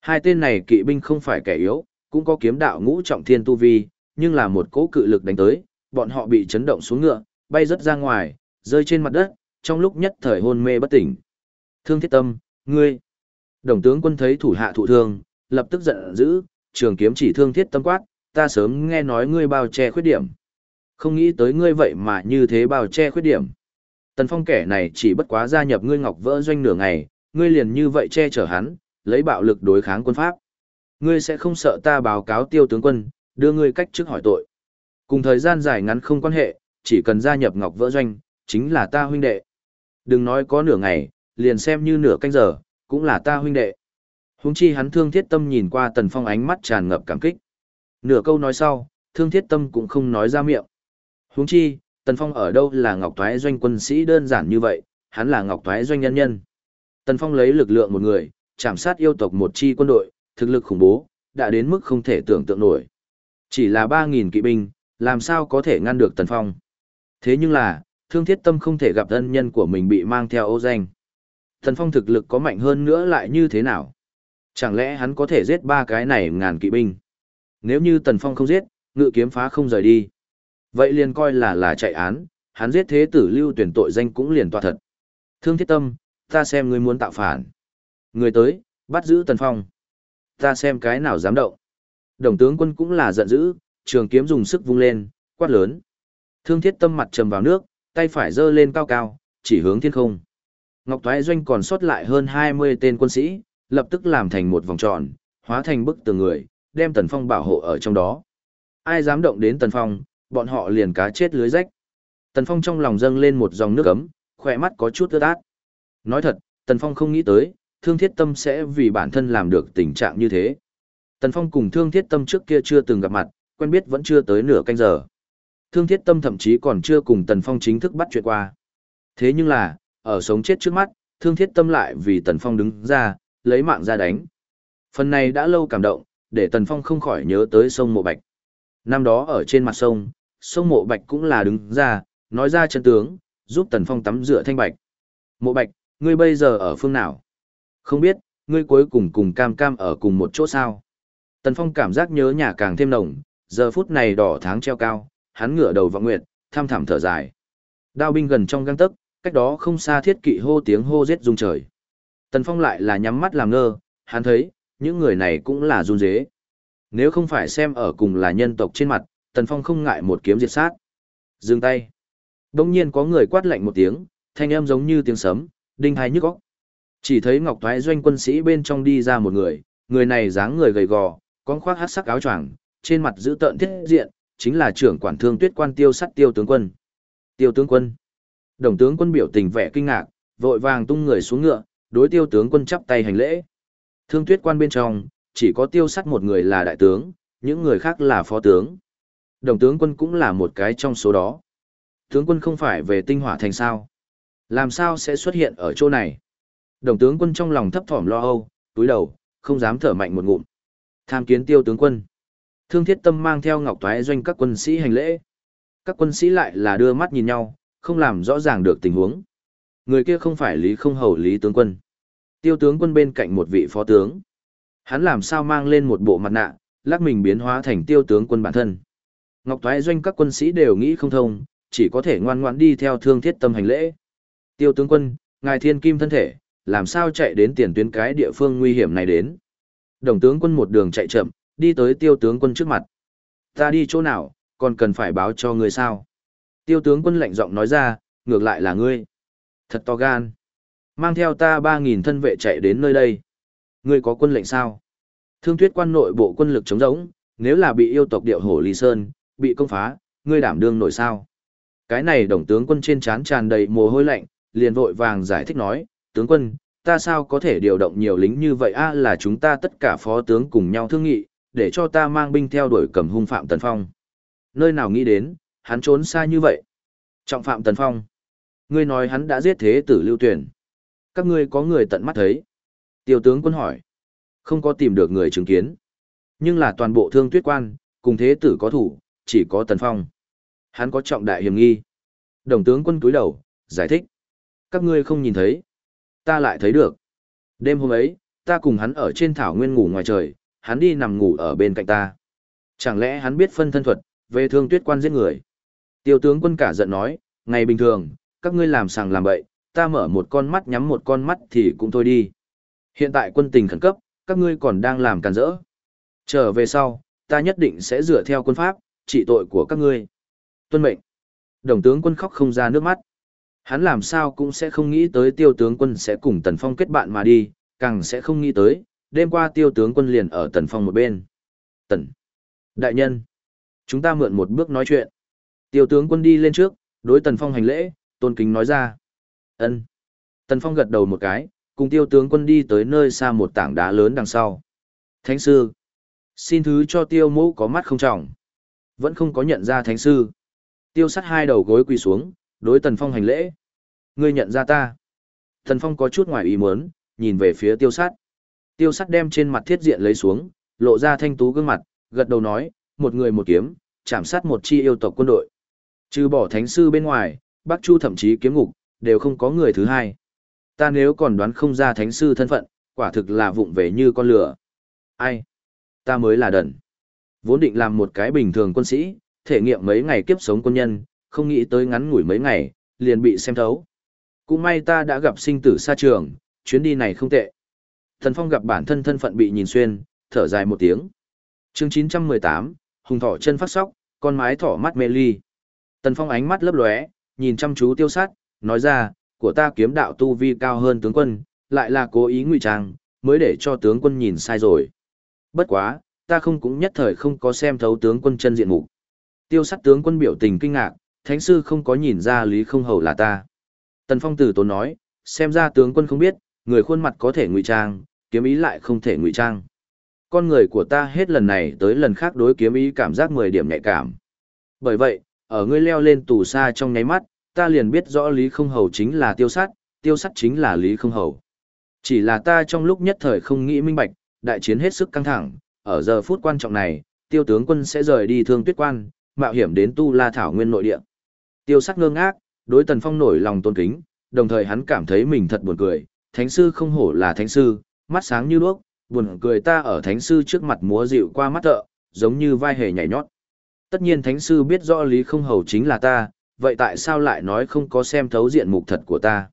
[SPEAKER 1] Hai tên này kỵ binh không phải kẻ yếu, cũng có kiếm đạo ngũ trọng thiên tu vi, nhưng là một cỗ cự lực đánh tới, bọn họ bị chấn động xuống ngựa, bay rất ra ngoài, rơi trên mặt đất, trong lúc nhất thời hôn mê bất tỉnh. Thương thiết tâm, ngươi. Đồng tướng quân thấy thủ hạ thụ thương, lập tức giận dữ, trường kiếm chỉ thương thiết tâm quát, ta sớm nghe nói ngươi bao che khuyết điểm. Không nghĩ tới ngươi vậy mà như thế bao che khuyết điểm. Tần phong kẻ này chỉ bất quá gia nhập ngươi ngọc vỡ doanh nửa ngày, ngươi liền như vậy che chở hắn, lấy bạo lực đối kháng quân pháp. Ngươi sẽ không sợ ta báo cáo tiêu tướng quân, đưa ngươi cách trước hỏi tội. Cùng thời gian dài ngắn không quan hệ, chỉ cần gia nhập ngọc vỡ doanh, chính là ta huynh đệ. Đừng nói có nửa ngày, liền xem như nửa canh giờ, cũng là ta huynh đệ. Huống chi hắn thương thiết tâm nhìn qua tần phong ánh mắt tràn ngập cảm kích. Nửa câu nói sau, thương thiết tâm cũng không nói ra miệng. Huống chi, tần phong ở đâu là ngọc thoái doanh quân sĩ đơn giản như vậy, hắn là ngọc thoái doanh nhân nhân. Tần phong lấy lực lượng một người, chạm sát yêu tộc một chi quân đội, thực lực khủng bố, đã đến mức không thể tưởng tượng nổi. Chỉ là 3.000 kỵ binh, làm sao có thể ngăn được tần phong. Thế nhưng là, thương thiết tâm không thể gặp thân nhân của mình bị mang theo ô danh. Tần phong thực lực có mạnh hơn nữa lại như thế nào? Chẳng lẽ hắn có thể giết ba cái này ngàn kỵ binh? Nếu như Tần Phong không giết, ngự kiếm phá không rời đi. Vậy liền coi là là chạy án, hắn giết thế tử lưu tuyển tội danh cũng liền tọa thật. Thương thiết tâm, ta xem ngươi muốn tạo phản. Người tới, bắt giữ Tần Phong. Ta xem cái nào dám động. Đồng tướng quân cũng là giận dữ, trường kiếm dùng sức vung lên, quát lớn. Thương thiết tâm mặt trầm vào nước, tay phải giơ lên cao cao, chỉ hướng thiên không. Ngọc Thoái Doanh còn sót lại hơn 20 tên quân sĩ, lập tức làm thành một vòng tròn, hóa thành bức tường người, đem Tần Phong bảo hộ ở trong đó. Ai dám động đến Tần Phong, bọn họ liền cá chết lưới rách. Tần Phong trong lòng dâng lên một dòng nước ấm, khỏe mắt có chút ướt át. Nói thật, Tần Phong không nghĩ tới, Thương Thiết Tâm sẽ vì bản thân làm được tình trạng như thế. Tần Phong cùng Thương Thiết Tâm trước kia chưa từng gặp mặt, quen biết vẫn chưa tới nửa canh giờ. Thương Thiết Tâm thậm chí còn chưa cùng Tần Phong chính thức bắt chuyện qua. Thế nhưng là, ở sống chết trước mắt, Thương Thiết Tâm lại vì Tần Phong đứng ra, lấy mạng ra đánh. Phần này đã lâu cảm động, để Tần Phong không khỏi nhớ tới sông Mộ Bạch. Năm đó ở trên mặt sông, sông Mộ Bạch cũng là đứng ra, nói ra chân tướng, giúp Tần Phong tắm rửa thanh bạch. Mộ Bạch, ngươi bây giờ ở phương nào? Không biết, ngươi cuối cùng cùng cam cam ở cùng một chỗ sao? Tần Phong cảm giác nhớ nhà càng thêm nồng, giờ phút này đỏ tháng treo cao, hắn ngửa đầu vọng nguyệt, tham thảm thở dài. Đao binh gần trong găng tấc, cách đó không xa thiết kỵ hô tiếng hô giết rung trời. Tần Phong lại là nhắm mắt làm ngơ, hắn thấy, những người này cũng là run dế. Nếu không phải xem ở cùng là nhân tộc trên mặt, Tần Phong không ngại một kiếm diệt sát. Dừng tay. Đông nhiên có người quát lạnh một tiếng, thanh âm giống như tiếng sấm, đinh hai nhức óc. Chỉ thấy Ngọc Thoái doanh quân sĩ bên trong đi ra một người, người này dáng người gầy gò, con khoác hát sắc áo choàng, trên mặt giữ tợn thiết diện, chính là trưởng quản thương tuyết quan tiêu sắt tiêu tướng quân. Tiêu tướng quân. Đồng tướng quân biểu tình vẻ kinh ngạc, vội vàng tung người xuống ngựa, đối tiêu tướng quân chắp tay hành lễ. Thương tuyết quan bên trong, chỉ có tiêu sắt một người là đại tướng, những người khác là phó tướng. Đồng tướng quân cũng là một cái trong số đó. Tướng quân không phải về tinh hỏa thành sao? Làm sao sẽ xuất hiện ở chỗ này? Đồng tướng quân trong lòng thấp thỏm lo âu, túi đầu, không dám thở mạnh một ngụm. Tham kiến tiêu tướng quân. Thương thiết tâm mang theo ngọc toái doanh các quân sĩ hành lễ. Các quân sĩ lại là đưa mắt nhìn nhau, không làm rõ ràng được tình huống. Người kia không phải Lý không hầu Lý tướng quân. Tiêu tướng quân bên cạnh một vị phó tướng. Hắn làm sao mang lên một bộ mặt nạ, lắc mình biến hóa thành tiêu tướng quân bản thân. Ngọc Thoái doanh các quân sĩ đều nghĩ không thông, chỉ có thể ngoan ngoãn đi theo thương thiết tâm hành lễ. Tiêu tướng quân, ngài thiên kim thân thể, làm sao chạy đến tiền tuyến cái địa phương nguy hiểm này đến. Đồng tướng quân một đường chạy chậm, đi tới tiêu tướng quân trước mặt. Ta đi chỗ nào, còn cần phải báo cho ngươi sao? Tiêu tướng quân lạnh giọng nói ra, ngược lại là ngươi. Thật to gan. Mang theo ta ba nghìn thân vệ chạy đến nơi đây. Ngươi có quân lệnh sao? Thương tuyết quan nội bộ quân lực chống rỗng, nếu là bị yêu tộc điệu hổ ly sơn, bị công phá, ngươi đảm đương nổi sao. Cái này đồng tướng quân trên trán tràn đầy mồ hôi lạnh, liền vội vàng giải thích nói, tướng quân, ta sao có thể điều động nhiều lính như vậy a là chúng ta tất cả phó tướng cùng nhau thương nghị, để cho ta mang binh theo đuổi cầm hung phạm Tần Phong. Nơi nào nghĩ đến, hắn trốn xa như vậy. Trọng phạm Tần Phong. Ngươi nói hắn đã giết thế tử lưu tuyển. Các ngươi có người tận mắt thấy. Tiêu tướng quân hỏi. Không có tìm được người chứng kiến. Nhưng là toàn bộ thương tuyết quan, cùng thế tử có thủ, chỉ có Tần Phong. Hắn có trọng đại hiểm nghi. Đồng tướng quân cúi đầu, giải thích. Các ngươi không nhìn thấy. Ta lại thấy được. Đêm hôm ấy, ta cùng hắn ở trên thảo nguyên ngủ ngoài trời, hắn đi nằm ngủ ở bên cạnh ta. Chẳng lẽ hắn biết phân thân thuật, về thương tuyết quan giết người? Tiêu tướng quân cả giận nói, ngày bình thường, các ngươi làm sàng làm bậy, ta mở một con mắt nhắm một con mắt thì cũng thôi đi. Hiện tại quân tình khẩn cấp, các ngươi còn đang làm càn rỡ. Trở về sau, ta nhất định sẽ dựa theo quân pháp, trị tội của các ngươi. Tuân mệnh. Đồng tướng quân khóc không ra nước mắt. Hắn làm sao cũng sẽ không nghĩ tới tiêu tướng quân sẽ cùng Tần Phong kết bạn mà đi, càng sẽ không nghĩ tới, đêm qua tiêu tướng quân liền ở Tần Phong một bên. Tần. Đại nhân. Chúng ta mượn một bước nói chuyện. Tiêu tướng quân đi lên trước, đối Tần Phong hành lễ, tôn kính nói ra. ân Tần Phong gật đầu một cái, cùng tiêu tướng quân đi tới nơi xa một tảng đá lớn đằng sau. Thánh sư. Xin thứ cho tiêu mũ có mắt không trọng. Vẫn không có nhận ra thánh sư. Tiêu sắt hai đầu gối quỳ xuống, đối Tần Phong hành lễ. Ngươi nhận ra ta. Tần Phong có chút ngoài ý muốn, nhìn về phía tiêu sắt. Tiêu sắt đem trên mặt thiết diện lấy xuống, lộ ra thanh tú gương mặt, gật đầu nói, một người một kiếm, chạm sát một chi yêu tộc quân đội. Trừ bỏ thánh sư bên ngoài, Bắc Chu thậm chí kiếm ngục, đều không có người thứ hai. Ta nếu còn đoán không ra thánh sư thân phận, quả thực là vụng về như con lửa. Ai? Ta mới là đần. Vốn định làm một cái bình thường quân sĩ, thể nghiệm mấy ngày kiếp sống quân nhân, không nghĩ tới ngắn ngủi mấy ngày, liền bị xem thấu. Cũng may ta đã gặp sinh tử xa trường, chuyến đi này không tệ. Thần Phong gặp bản thân thân phận bị nhìn xuyên, thở dài một tiếng. Chương 918, Hùng thỏ chân phát sóc, con mái thỏ mắt mê ly. Tần Phong ánh mắt lấp lóe, nhìn chăm chú tiêu sát, nói ra, của ta kiếm đạo tu vi cao hơn tướng quân, lại là cố ý ngụy trang, mới để cho tướng quân nhìn sai rồi. Bất quá, ta không cũng nhất thời không có xem thấu tướng quân chân diện mục. Tiêu sát tướng quân biểu tình kinh ngạc, thánh sư không có nhìn ra lý không hầu là ta. Tần Phong từ tốn nói, xem ra tướng quân không biết, người khuôn mặt có thể ngụy trang, kiếm ý lại không thể ngụy trang. Con người của ta hết lần này tới lần khác đối kiếm ý cảm giác 10 điểm nhạy cảm. Bởi vậy, ở ngươi leo lên tù xa trong nháy mắt, ta liền biết rõ Lý Không Hầu chính là tiêu sát, tiêu sát chính là Lý Không Hầu. Chỉ là ta trong lúc nhất thời không nghĩ minh bạch, đại chiến hết sức căng thẳng, ở giờ phút quan trọng này, tiêu tướng quân sẽ rời đi thương tuyết quan, mạo hiểm đến tu la thảo nguyên nội địa. Tiêu Sát ngơ ngác, đối tần phong nổi lòng tôn kính, đồng thời hắn cảm thấy mình thật buồn cười, thánh sư không hổ là thánh sư, mắt sáng như đuốc, buồn cười ta ở thánh sư trước mặt múa dịu qua mắt thợ, giống như vai hề nhảy nhót. Tất nhiên thánh sư biết rõ lý không hầu chính là ta, vậy tại sao lại nói không có xem thấu diện mục thật của ta?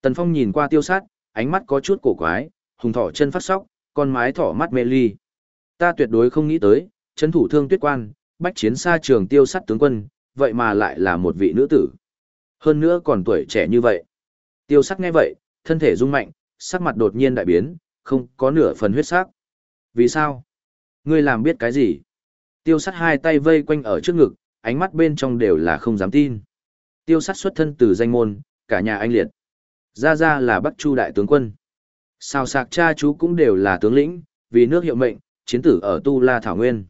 [SPEAKER 1] Tần Phong nhìn qua tiêu sát, ánh mắt có chút cổ quái, hùng thỏ chân phát sóc, con mái thỏ mắt mê ly. Ta tuyệt đối không nghĩ tới, chấn thủ thương tuyết quan, bách chiến xa trường tiêu sát tướng quân, vậy mà lại là một vị nữ tử. Hơn nữa còn tuổi trẻ như vậy. Tiêu sát nghe vậy, thân thể rung mạnh, sắc mặt đột nhiên đại biến, không có nửa phần huyết sắc. Vì sao? Ngươi làm biết cái gì? Tiêu sắt hai tay vây quanh ở trước ngực, ánh mắt bên trong đều là không dám tin. Tiêu sắt xuất thân từ danh môn, cả nhà anh liệt. Ra ra là Bắc Chu đại tướng quân. Sao sạc cha chú cũng đều là tướng lĩnh, vì nước hiệu mệnh, chiến tử ở Tu La Thảo Nguyên.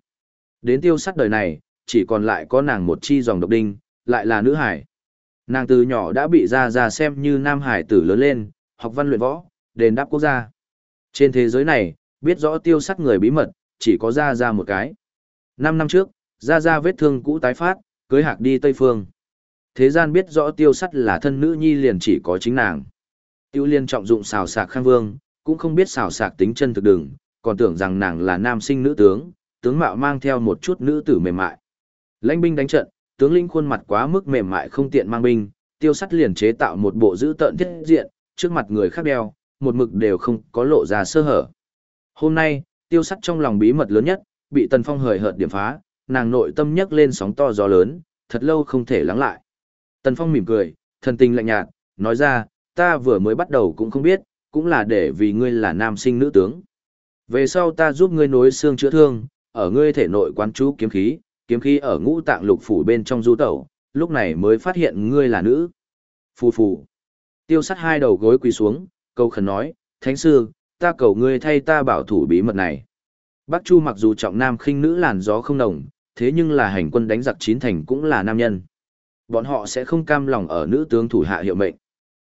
[SPEAKER 1] Đến tiêu sắt đời này, chỉ còn lại có nàng một chi dòng độc đinh, lại là nữ hải. Nàng từ nhỏ đã bị ra ra xem như nam hải tử lớn lên, học văn luyện võ, đền đáp quốc gia. Trên thế giới này, biết rõ tiêu sắt người bí mật, chỉ có gia gia một cái. Năm năm trước, gia gia vết thương cũ tái phát, cưới hạc đi Tây Phương. Thế gian biết rõ tiêu sắt là thân nữ nhi liền chỉ có chính nàng. Tiêu liên trọng dụng xào sạc khang vương, cũng không biết xào sạc tính chân thực đừng, còn tưởng rằng nàng là nam sinh nữ tướng, tướng mạo mang theo một chút nữ tử mềm mại. Lãnh binh đánh trận, tướng linh khuôn mặt quá mức mềm mại không tiện mang binh, tiêu sắt liền chế tạo một bộ giữ tợn thiết diện, trước mặt người khác đeo, một mực đều không có lộ ra sơ hở. Hôm nay, tiêu sắt trong lòng bí mật lớn nhất, bị tần phong hời hợt điểm phá, nàng nội tâm nhấc lên sóng to gió lớn, thật lâu không thể lắng lại. Tần phong mỉm cười, thần tình lạnh nhạt, nói ra, ta vừa mới bắt đầu cũng không biết, cũng là để vì ngươi là nam sinh nữ tướng. Về sau ta giúp ngươi nối xương chữa thương, ở ngươi thể nội quán chú kiếm khí, kiếm khí ở ngũ tạng lục phủ bên trong du tẩu, lúc này mới phát hiện ngươi là nữ. Phù phù. Tiêu sắt hai đầu gối quỳ xuống, câu khẩn nói, Thánh sư, ta cầu ngươi thay ta bảo thủ bí mật này. Bác Chu mặc dù trọng nam khinh nữ làn gió không nồng, thế nhưng là hành quân đánh giặc chín thành cũng là nam nhân. Bọn họ sẽ không cam lòng ở nữ tướng thủ hạ hiệu mệnh.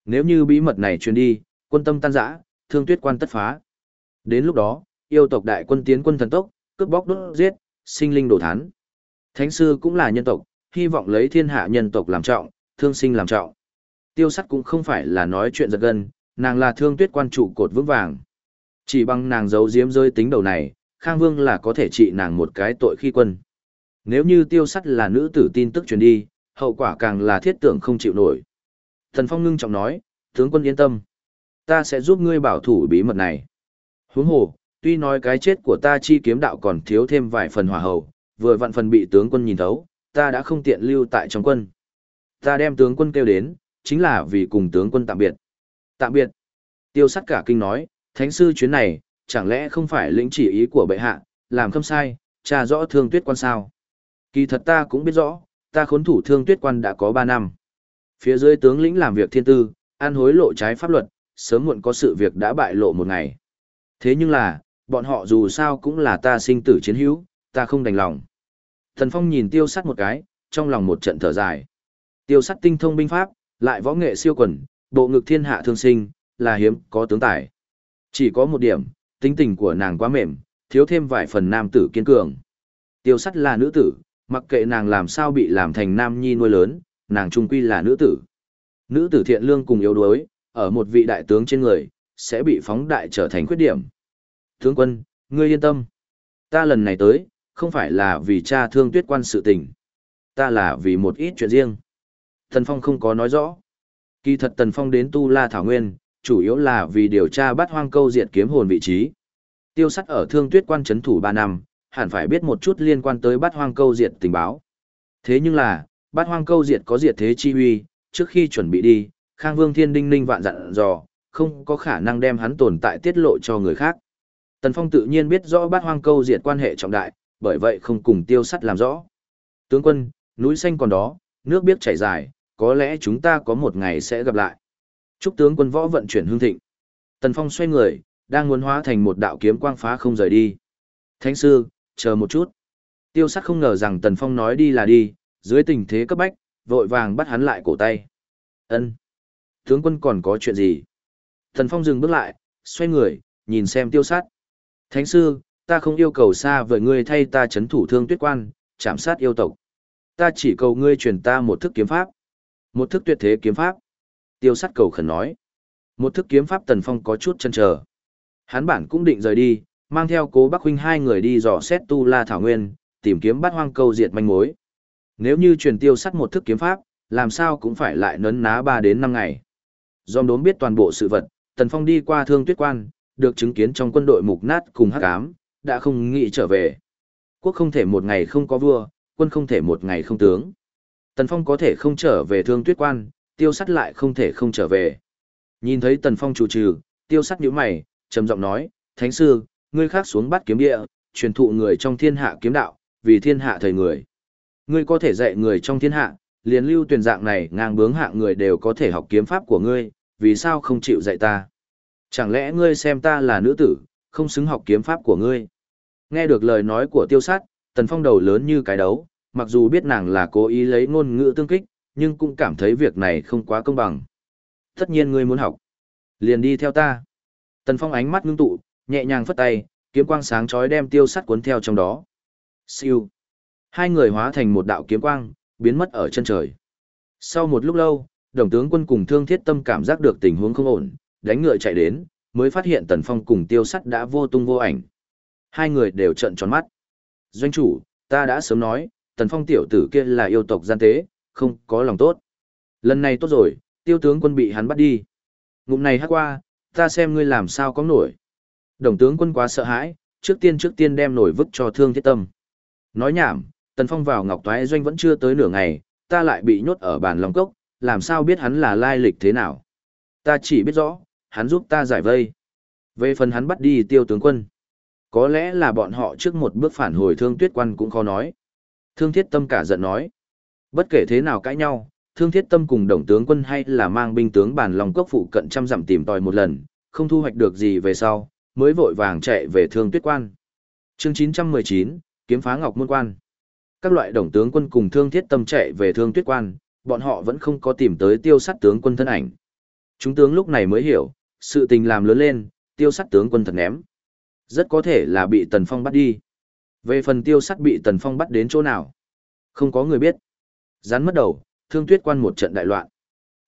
[SPEAKER 1] Nếu như bí mật này truyền đi, quân tâm tan rã, thương tuyết quan tất phá. Đến lúc đó, yêu tộc đại quân tiến quân thần tốc, cướp bóc đốt giết, sinh linh đổ thán. Thánh sư cũng là nhân tộc, hy vọng lấy thiên hạ nhân tộc làm trọng, thương sinh làm trọng. Tiêu sắt cũng không phải là nói chuyện giật gân, nàng là thương tuyết quan trụ cột vững vàng. Chỉ bằng nàng giấu giếm rơi tính đầu này, Khang Vương là có thể trị nàng một cái tội khi quân. Nếu như tiêu sắt là nữ tử tin tức truyền đi, hậu quả càng là thiết tưởng không chịu nổi. Thần Phong ngưng trọng nói, tướng quân yên tâm. Ta sẽ giúp ngươi bảo thủ bí mật này. Huống hồ, tuy nói cái chết của ta chi kiếm đạo còn thiếu thêm vài phần hỏa hậu, vừa vặn phần bị tướng quân nhìn thấu, ta đã không tiện lưu tại trong quân. Ta đem tướng quân kêu đến, chính là vì cùng tướng quân tạm biệt. Tạm biệt. Tiêu sắt cả kinh nói, thánh sư chuyến này, chẳng lẽ không phải lĩnh chỉ ý của bệ hạ, làm không sai, tra rõ thương tuyết quan sao. Kỳ thật ta cũng biết rõ, ta khốn thủ thương tuyết quan đã có 3 năm. Phía dưới tướng lĩnh làm việc thiên tư, an hối lộ trái pháp luật, sớm muộn có sự việc đã bại lộ một ngày. Thế nhưng là, bọn họ dù sao cũng là ta sinh tử chiến hữu, ta không đành lòng. Thần Phong nhìn tiêu sắt một cái, trong lòng một trận thở dài. Tiêu sắt tinh thông binh pháp, lại võ nghệ siêu quần, bộ ngực thiên hạ thương sinh, là hiếm có tướng tài. Chỉ có một điểm, tính tình của nàng quá mềm, thiếu thêm vài phần nam tử kiên cường. Tiêu sắt là nữ tử, mặc kệ nàng làm sao bị làm thành nam nhi nuôi lớn, nàng trung quy là nữ tử. Nữ tử thiện lương cùng yếu đuối, ở một vị đại tướng trên người, sẽ bị phóng đại trở thành khuyết điểm. Tướng quân, ngươi yên tâm. Ta lần này tới, không phải là vì cha thương tuyết quan sự tình. Ta là vì một ít chuyện riêng. Thần Phong không có nói rõ. Kỳ thật Tần Phong đến Tu La Thảo Nguyên, chủ yếu là vì điều tra bắt hoang câu diệt kiếm hồn vị trí. Tiêu sắt ở thương tuyết quan chấn thủ 3 năm, hẳn phải biết một chút liên quan tới bắt hoang câu diệt tình báo. Thế nhưng là, bắt hoang câu diệt có diệt thế chi huy, trước khi chuẩn bị đi, Khang Vương Thiên Đinh Ninh vạn dặn dò, không có khả năng đem hắn tồn tại tiết lộ cho người khác. Tần Phong tự nhiên biết rõ bát hoang câu diệt quan hệ trọng đại, bởi vậy không cùng tiêu sắt làm rõ. Tướng quân, núi xanh còn đó, nước biết chảy dài, có lẽ chúng ta có một ngày sẽ gặp lại. Chúc tướng quân võ vận chuyển hương thịnh. Tần Phong xoay người, đang muốn hóa thành một đạo kiếm quang phá không rời đi. Thánh sư, chờ một chút. Tiêu sắc không ngờ rằng Tần Phong nói đi là đi, dưới tình thế cấp bách, vội vàng bắt hắn lại cổ tay. Ân, Tướng quân còn có chuyện gì? Tần Phong dừng bước lại, xoay người, nhìn xem tiêu sát. Thánh sư, ta không yêu cầu xa với ngươi thay ta chấn thủ thương tuyết quan, chạm sát yêu tộc. Ta chỉ cầu ngươi truyền ta một thức kiếm pháp. Một thức tuyệt thế kiếm pháp. Tiêu sắt cầu khẩn nói. Một thức kiếm pháp tần phong có chút chân chờ. Hắn bản cũng định rời đi, mang theo cố Bắc huynh hai người đi dò xét tu la thảo nguyên, tìm kiếm bắt hoang câu diệt manh mối. Nếu như truyền tiêu sắt một thức kiếm pháp, làm sao cũng phải lại nấn ná 3 đến 5 ngày. Do đốm biết toàn bộ sự vật, Tần Phong đi qua thương tuyết quan, được chứng kiến trong quân đội mục nát cùng hắc ám, đã không nghĩ trở về. Quốc không thể một ngày không có vua, quân không thể một ngày không tướng. Tần Phong có thể không trở về thương tuyết quan, tiêu sắt lại không thể không trở về. Nhìn thấy Tần Phong chủ trừ, tiêu sắt nhíu mày, trầm giọng nói, Thánh sư, ngươi khác xuống bắt kiếm địa, truyền thụ người trong thiên hạ kiếm đạo, vì thiên hạ thời người. Ngươi có thể dạy người trong thiên hạ, liền lưu tuyển dạng này ngang bướng hạ người đều có thể học kiếm pháp của ngươi, vì sao không chịu dạy ta? Chẳng lẽ ngươi xem ta là nữ tử, không xứng học kiếm pháp của ngươi? Nghe được lời nói của tiêu sát, tần phong đầu lớn như cái đấu, mặc dù biết nàng là cố ý lấy ngôn ngữ tương kích, nhưng cũng cảm thấy việc này không quá công bằng. Tất nhiên ngươi muốn học. Liền đi theo ta. Tần phong ánh mắt ngưng tụ, nhẹ nhàng phất tay, kiếm quang sáng chói đem tiêu sắt cuốn theo trong đó. Siêu. Hai người hóa thành một đạo kiếm quang, biến mất ở chân trời. Sau một lúc lâu, đồng tướng quân cùng thương thiết tâm cảm giác được tình huống không ổn, đánh ngựa chạy đến, mới phát hiện Tần Phong cùng tiêu sắt đã vô tung vô ảnh. Hai người đều trợn tròn mắt. Doanh chủ, ta đã sớm nói, Tần Phong tiểu tử kia là yêu tộc gian tế, không có lòng tốt. Lần này tốt rồi, tiêu tướng quân bị hắn bắt đi. Ngụm này hát qua, ta xem ngươi làm sao có nổi. Đồng tướng quân quá sợ hãi, trước tiên trước tiên đem nổi vứt cho thương thiết tâm. Nói nhảm, Tần Phong vào Ngọc Toái Doanh vẫn chưa tới nửa ngày, ta lại bị nhốt ở bàn lòng Cốc, làm sao biết hắn là lai lịch thế nào. Ta chỉ biết rõ, hắn giúp ta giải vây. Về phần hắn bắt đi tiêu tướng quân. Có lẽ là bọn họ trước một bước phản hồi thương tuyết quan cũng khó nói. Thương thiết tâm cả giận nói. Bất kể thế nào cãi nhau, thương thiết tâm cùng đồng tướng quân hay là mang binh tướng bản lòng cốc phụ cận trăm dặm tìm tòi một lần, không thu hoạch được gì về sau, mới vội vàng chạy về thương tuyết quan. Chương 919, kiếm phá ngọc môn quan. Các loại đồng tướng quân cùng thương thiết tâm chạy về thương tuyết quan, bọn họ vẫn không có tìm tới tiêu sát tướng quân thân ảnh. Chúng tướng lúc này mới hiểu, sự tình làm lớn lên, tiêu sát tướng quân thật ném. Rất có thể là bị Tần Phong bắt đi. Về phần tiêu Sắt bị Tần Phong bắt đến chỗ nào? Không có người biết. Rắn mất đầu, thương tuyết quan một trận đại loạn.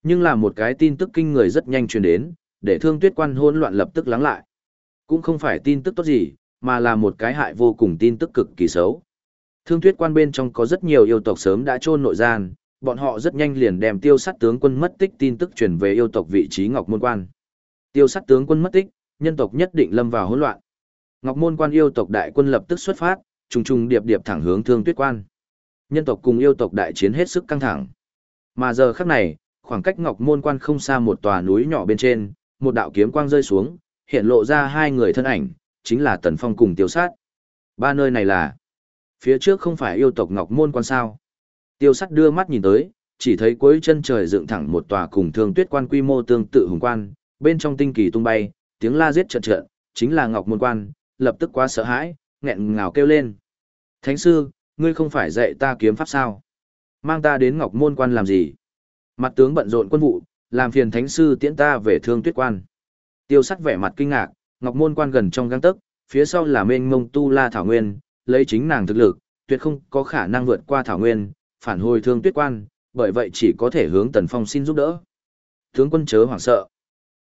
[SPEAKER 1] Nhưng là một cái tin tức kinh người rất nhanh truyền đến, để thương tuyết quan hỗn loạn lập tức lắng lại. Cũng không phải tin tức tốt gì, mà là một cái hại vô cùng tin tức cực kỳ xấu. Thương tuyết quan bên trong có rất nhiều yêu tộc sớm đã trôn nội gian, bọn họ rất nhanh liền đem tiêu sát tướng quân mất tích tin tức truyền về yêu tộc vị trí Ngọc Môn Quan. Tiêu sát tướng quân mất tích, nhân tộc nhất định lâm vào hỗn loạn. Ngọc Môn Quan yêu tộc đại quân lập tức xuất phát, trùng trùng điệp điệp thẳng hướng Thương Tuyết Quan. Nhân tộc cùng yêu tộc đại chiến hết sức căng thẳng. Mà giờ khắc này, khoảng cách Ngọc Môn Quan không xa một tòa núi nhỏ bên trên, một đạo kiếm quang rơi xuống, hiện lộ ra hai người thân ảnh, chính là Tần Phong cùng Tiêu Sát. Ba nơi này là Phía trước không phải yêu tộc Ngọc Môn Quan sao? Tiêu Sát đưa mắt nhìn tới, chỉ thấy cuối chân trời dựng thẳng một tòa cùng Thương Tuyết Quan quy mô tương tự hùng quan, bên trong tinh kỳ tung bay, tiếng la giết trận trận, chính là Ngọc Môn Quan, lập tức quá sợ hãi, nghẹn ngào kêu lên. Thánh sư, ngươi không phải dạy ta kiếm pháp sao? Mang ta đến Ngọc Môn Quan làm gì? Mặt tướng bận rộn quân vụ, làm phiền thánh sư tiễn ta về thương tuyết quan. Tiêu sắc vẻ mặt kinh ngạc, Ngọc Môn Quan gần trong găng tấc, phía sau là mênh mông tu la thảo nguyên, lấy chính nàng thực lực, tuyệt không có khả năng vượt qua thảo nguyên, phản hồi thương tuyết quan, bởi vậy chỉ có thể hướng Tần Phong xin giúp đỡ. Tướng quân chớ hoảng sợ.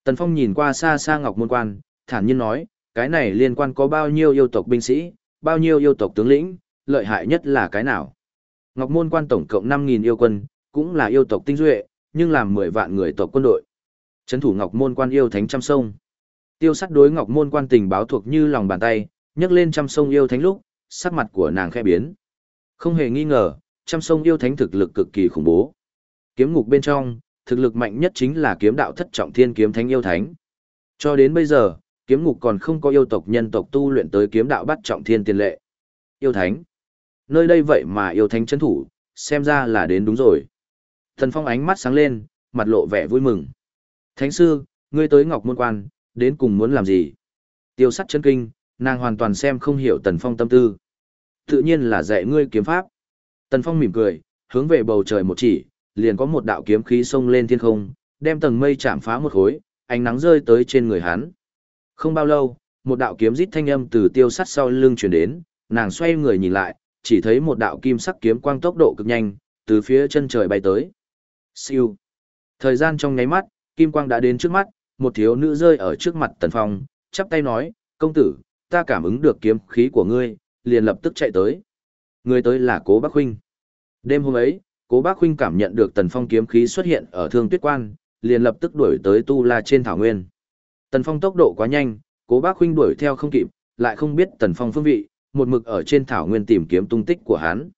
[SPEAKER 1] Tần Phong nhìn qua xa xa Ngọc Môn Quan, thản nhiên nói, cái này liên quan có bao nhiêu yêu tộc binh sĩ, bao nhiêu yêu tộc tướng lĩnh, lợi hại nhất là cái nào. Ngọc Môn Quan tổng cộng 5.000 yêu quân, cũng là yêu tộc tinh duệ, nhưng làm 10 vạn người tộc quân đội. Trấn thủ Ngọc Môn Quan yêu thánh trăm sông. Tiêu sắt đối Ngọc Môn Quan tình báo thuộc như lòng bàn tay, nhấc lên trăm sông yêu thánh lúc, sắc mặt của nàng khẽ biến. Không hề nghi ngờ, trăm sông yêu thánh thực lực cực kỳ khủng bố. Kiếm ngục bên trong, thực lực mạnh nhất chính là kiếm đạo thất trọng thiên kiếm thánh yêu thánh. Cho đến bây giờ, kiếm ngục còn không có yêu tộc nhân tộc tu luyện tới kiếm đạo bắt trọng thiên tiền lệ. Yêu thánh. Nơi đây vậy mà yêu thánh chấn thủ, xem ra là đến đúng rồi. Thần Phong ánh mắt sáng lên, mặt lộ vẻ vui mừng. Thánh sư, ngươi tới Ngọc Môn Quan, đến cùng muốn làm gì? Tiêu sắt chân kinh, nàng hoàn toàn xem không hiểu Tần Phong tâm tư. Tự nhiên là dạy ngươi kiếm pháp. Tần Phong mỉm cười, hướng về bầu trời một chỉ, liền có một đạo kiếm khí xông lên thiên không, đem tầng mây chạm phá một khối, ánh nắng rơi tới trên người hắn. Không bao lâu, một đạo kiếm rít thanh âm từ tiêu sắt sau lưng truyền đến, nàng xoay người nhìn lại, chỉ thấy một đạo kim sắc kiếm quang tốc độ cực nhanh, từ phía chân trời bay tới. Siêu. Thời gian trong nháy mắt, kim quang đã đến trước mắt, một thiếu nữ rơi ở trước mặt Tần Phong, chắp tay nói, công tử, ta cảm ứng được kiếm khí của ngươi, liền lập tức chạy tới. Người tới là Cố Bác Huynh. Đêm hôm ấy, Cố Bác Huynh cảm nhận được Tần Phong kiếm khí xuất hiện ở Thương Tuyết Quan, liền lập tức đuổi tới Tu La trên thảo nguyên. Tần Phong tốc độ quá nhanh, Cố Bác Huynh đuổi theo không kịp, lại không biết Tần Phong phương vị, một mực ở trên thảo nguyên tìm kiếm tung tích của hắn.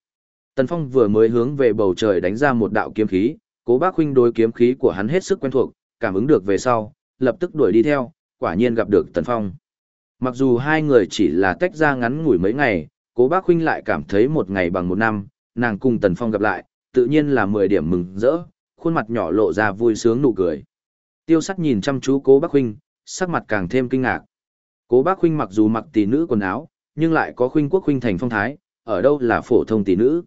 [SPEAKER 1] Tần Phong vừa mới hướng về bầu trời đánh ra một đạo kiếm khí, Cố Bác huynh đối kiếm khí của hắn hết sức quen thuộc, cảm ứng được về sau, lập tức đuổi đi theo, quả nhiên gặp được Tần Phong. Mặc dù hai người chỉ là tách ra ngắn ngủi mấy ngày, Cố Bác huynh lại cảm thấy một ngày bằng một năm, nàng cùng Tần Phong gặp lại, tự nhiên là 10 điểm mừng rỡ, khuôn mặt nhỏ lộ ra vui sướng nụ cười. Tiêu Sắt nhìn chăm chú Cố Bác huynh, sắc mặt càng thêm kinh ngạc. Cố Bác huynh mặc dù mặc tỷ nữ quần áo, nhưng lại có khuynh quốc khuynh thành phong thái, ở đâu là phổ thông tỷ nữ.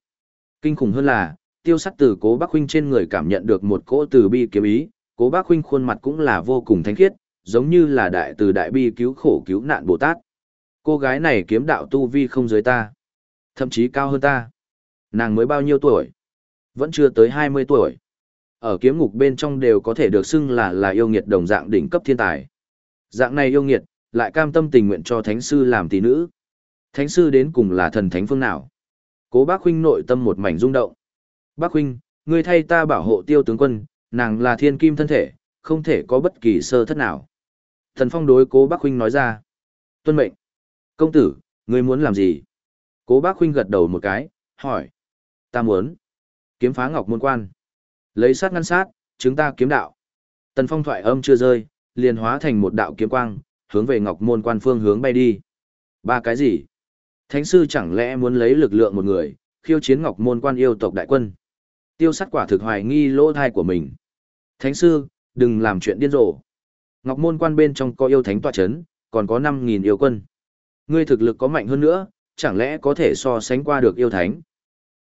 [SPEAKER 1] Kinh khủng hơn là, tiêu sắt từ cố bác huynh trên người cảm nhận được một cỗ từ bi kiếm ý, cố bác huynh khuôn mặt cũng là vô cùng thánh khiết, giống như là đại từ đại bi cứu khổ cứu nạn Bồ Tát. Cô gái này kiếm đạo tu vi không dưới ta, thậm chí cao hơn ta. Nàng mới bao nhiêu tuổi? Vẫn chưa tới 20 tuổi. Ở kiếm ngục bên trong đều có thể được xưng là là yêu nghiệt đồng dạng đỉnh cấp thiên tài. Dạng này yêu nghiệt, lại cam tâm tình nguyện cho thánh sư làm tỷ nữ. Thánh sư đến cùng là thần thánh phương nào? Cố bác huynh nội tâm một mảnh rung động. Bác huynh, ngươi thay ta bảo hộ tiêu tướng quân, nàng là thiên kim thân thể, không thể có bất kỳ sơ thất nào. Thần phong đối cố bác huynh nói ra. Tuân mệnh. Công tử, ngươi muốn làm gì? Cố bác huynh gật đầu một cái, hỏi. Ta muốn. Kiếm phá ngọc môn quan. Lấy sát ngăn sát, chúng ta kiếm đạo. Tần phong thoại âm chưa rơi, liền hóa thành một đạo kiếm quang, hướng về ngọc môn quan phương hướng bay đi. Ba cái gì? Thánh sư chẳng lẽ muốn lấy lực lượng một người, khiêu chiến ngọc môn quan yêu tộc đại quân? Tiêu sát quả thực hoài nghi lỗ thai của mình. Thánh sư, đừng làm chuyện điên rồ. Ngọc môn quan bên trong có yêu thánh tọa chấn, còn có 5.000 yêu quân. Ngươi thực lực có mạnh hơn nữa, chẳng lẽ có thể so sánh qua được yêu thánh?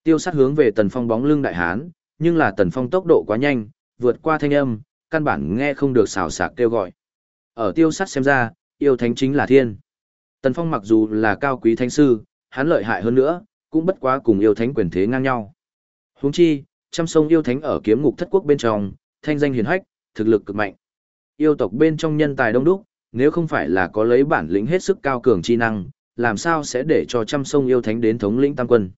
[SPEAKER 1] Tiêu sát hướng về tần phong bóng lưng đại hán, nhưng là tần phong tốc độ quá nhanh, vượt qua thanh âm, căn bản nghe không được xào xạc kêu gọi. Ở tiêu sát xem ra, yêu thánh chính là thiên. Tần phong mặc dù là cao quý thánh sư, hắn lợi hại hơn nữa, cũng bất quá cùng yêu thánh quyền thế ngang nhau. Huống chi, trăm sông yêu thánh ở kiếm ngục thất quốc bên trong, thanh danh hiền hách, thực lực cực mạnh. Yêu tộc bên trong nhân tài đông đúc, nếu không phải là có lấy bản lĩnh hết sức cao cường chi năng, làm sao sẽ để cho trăm sông yêu thánh đến thống lĩnh tam quân.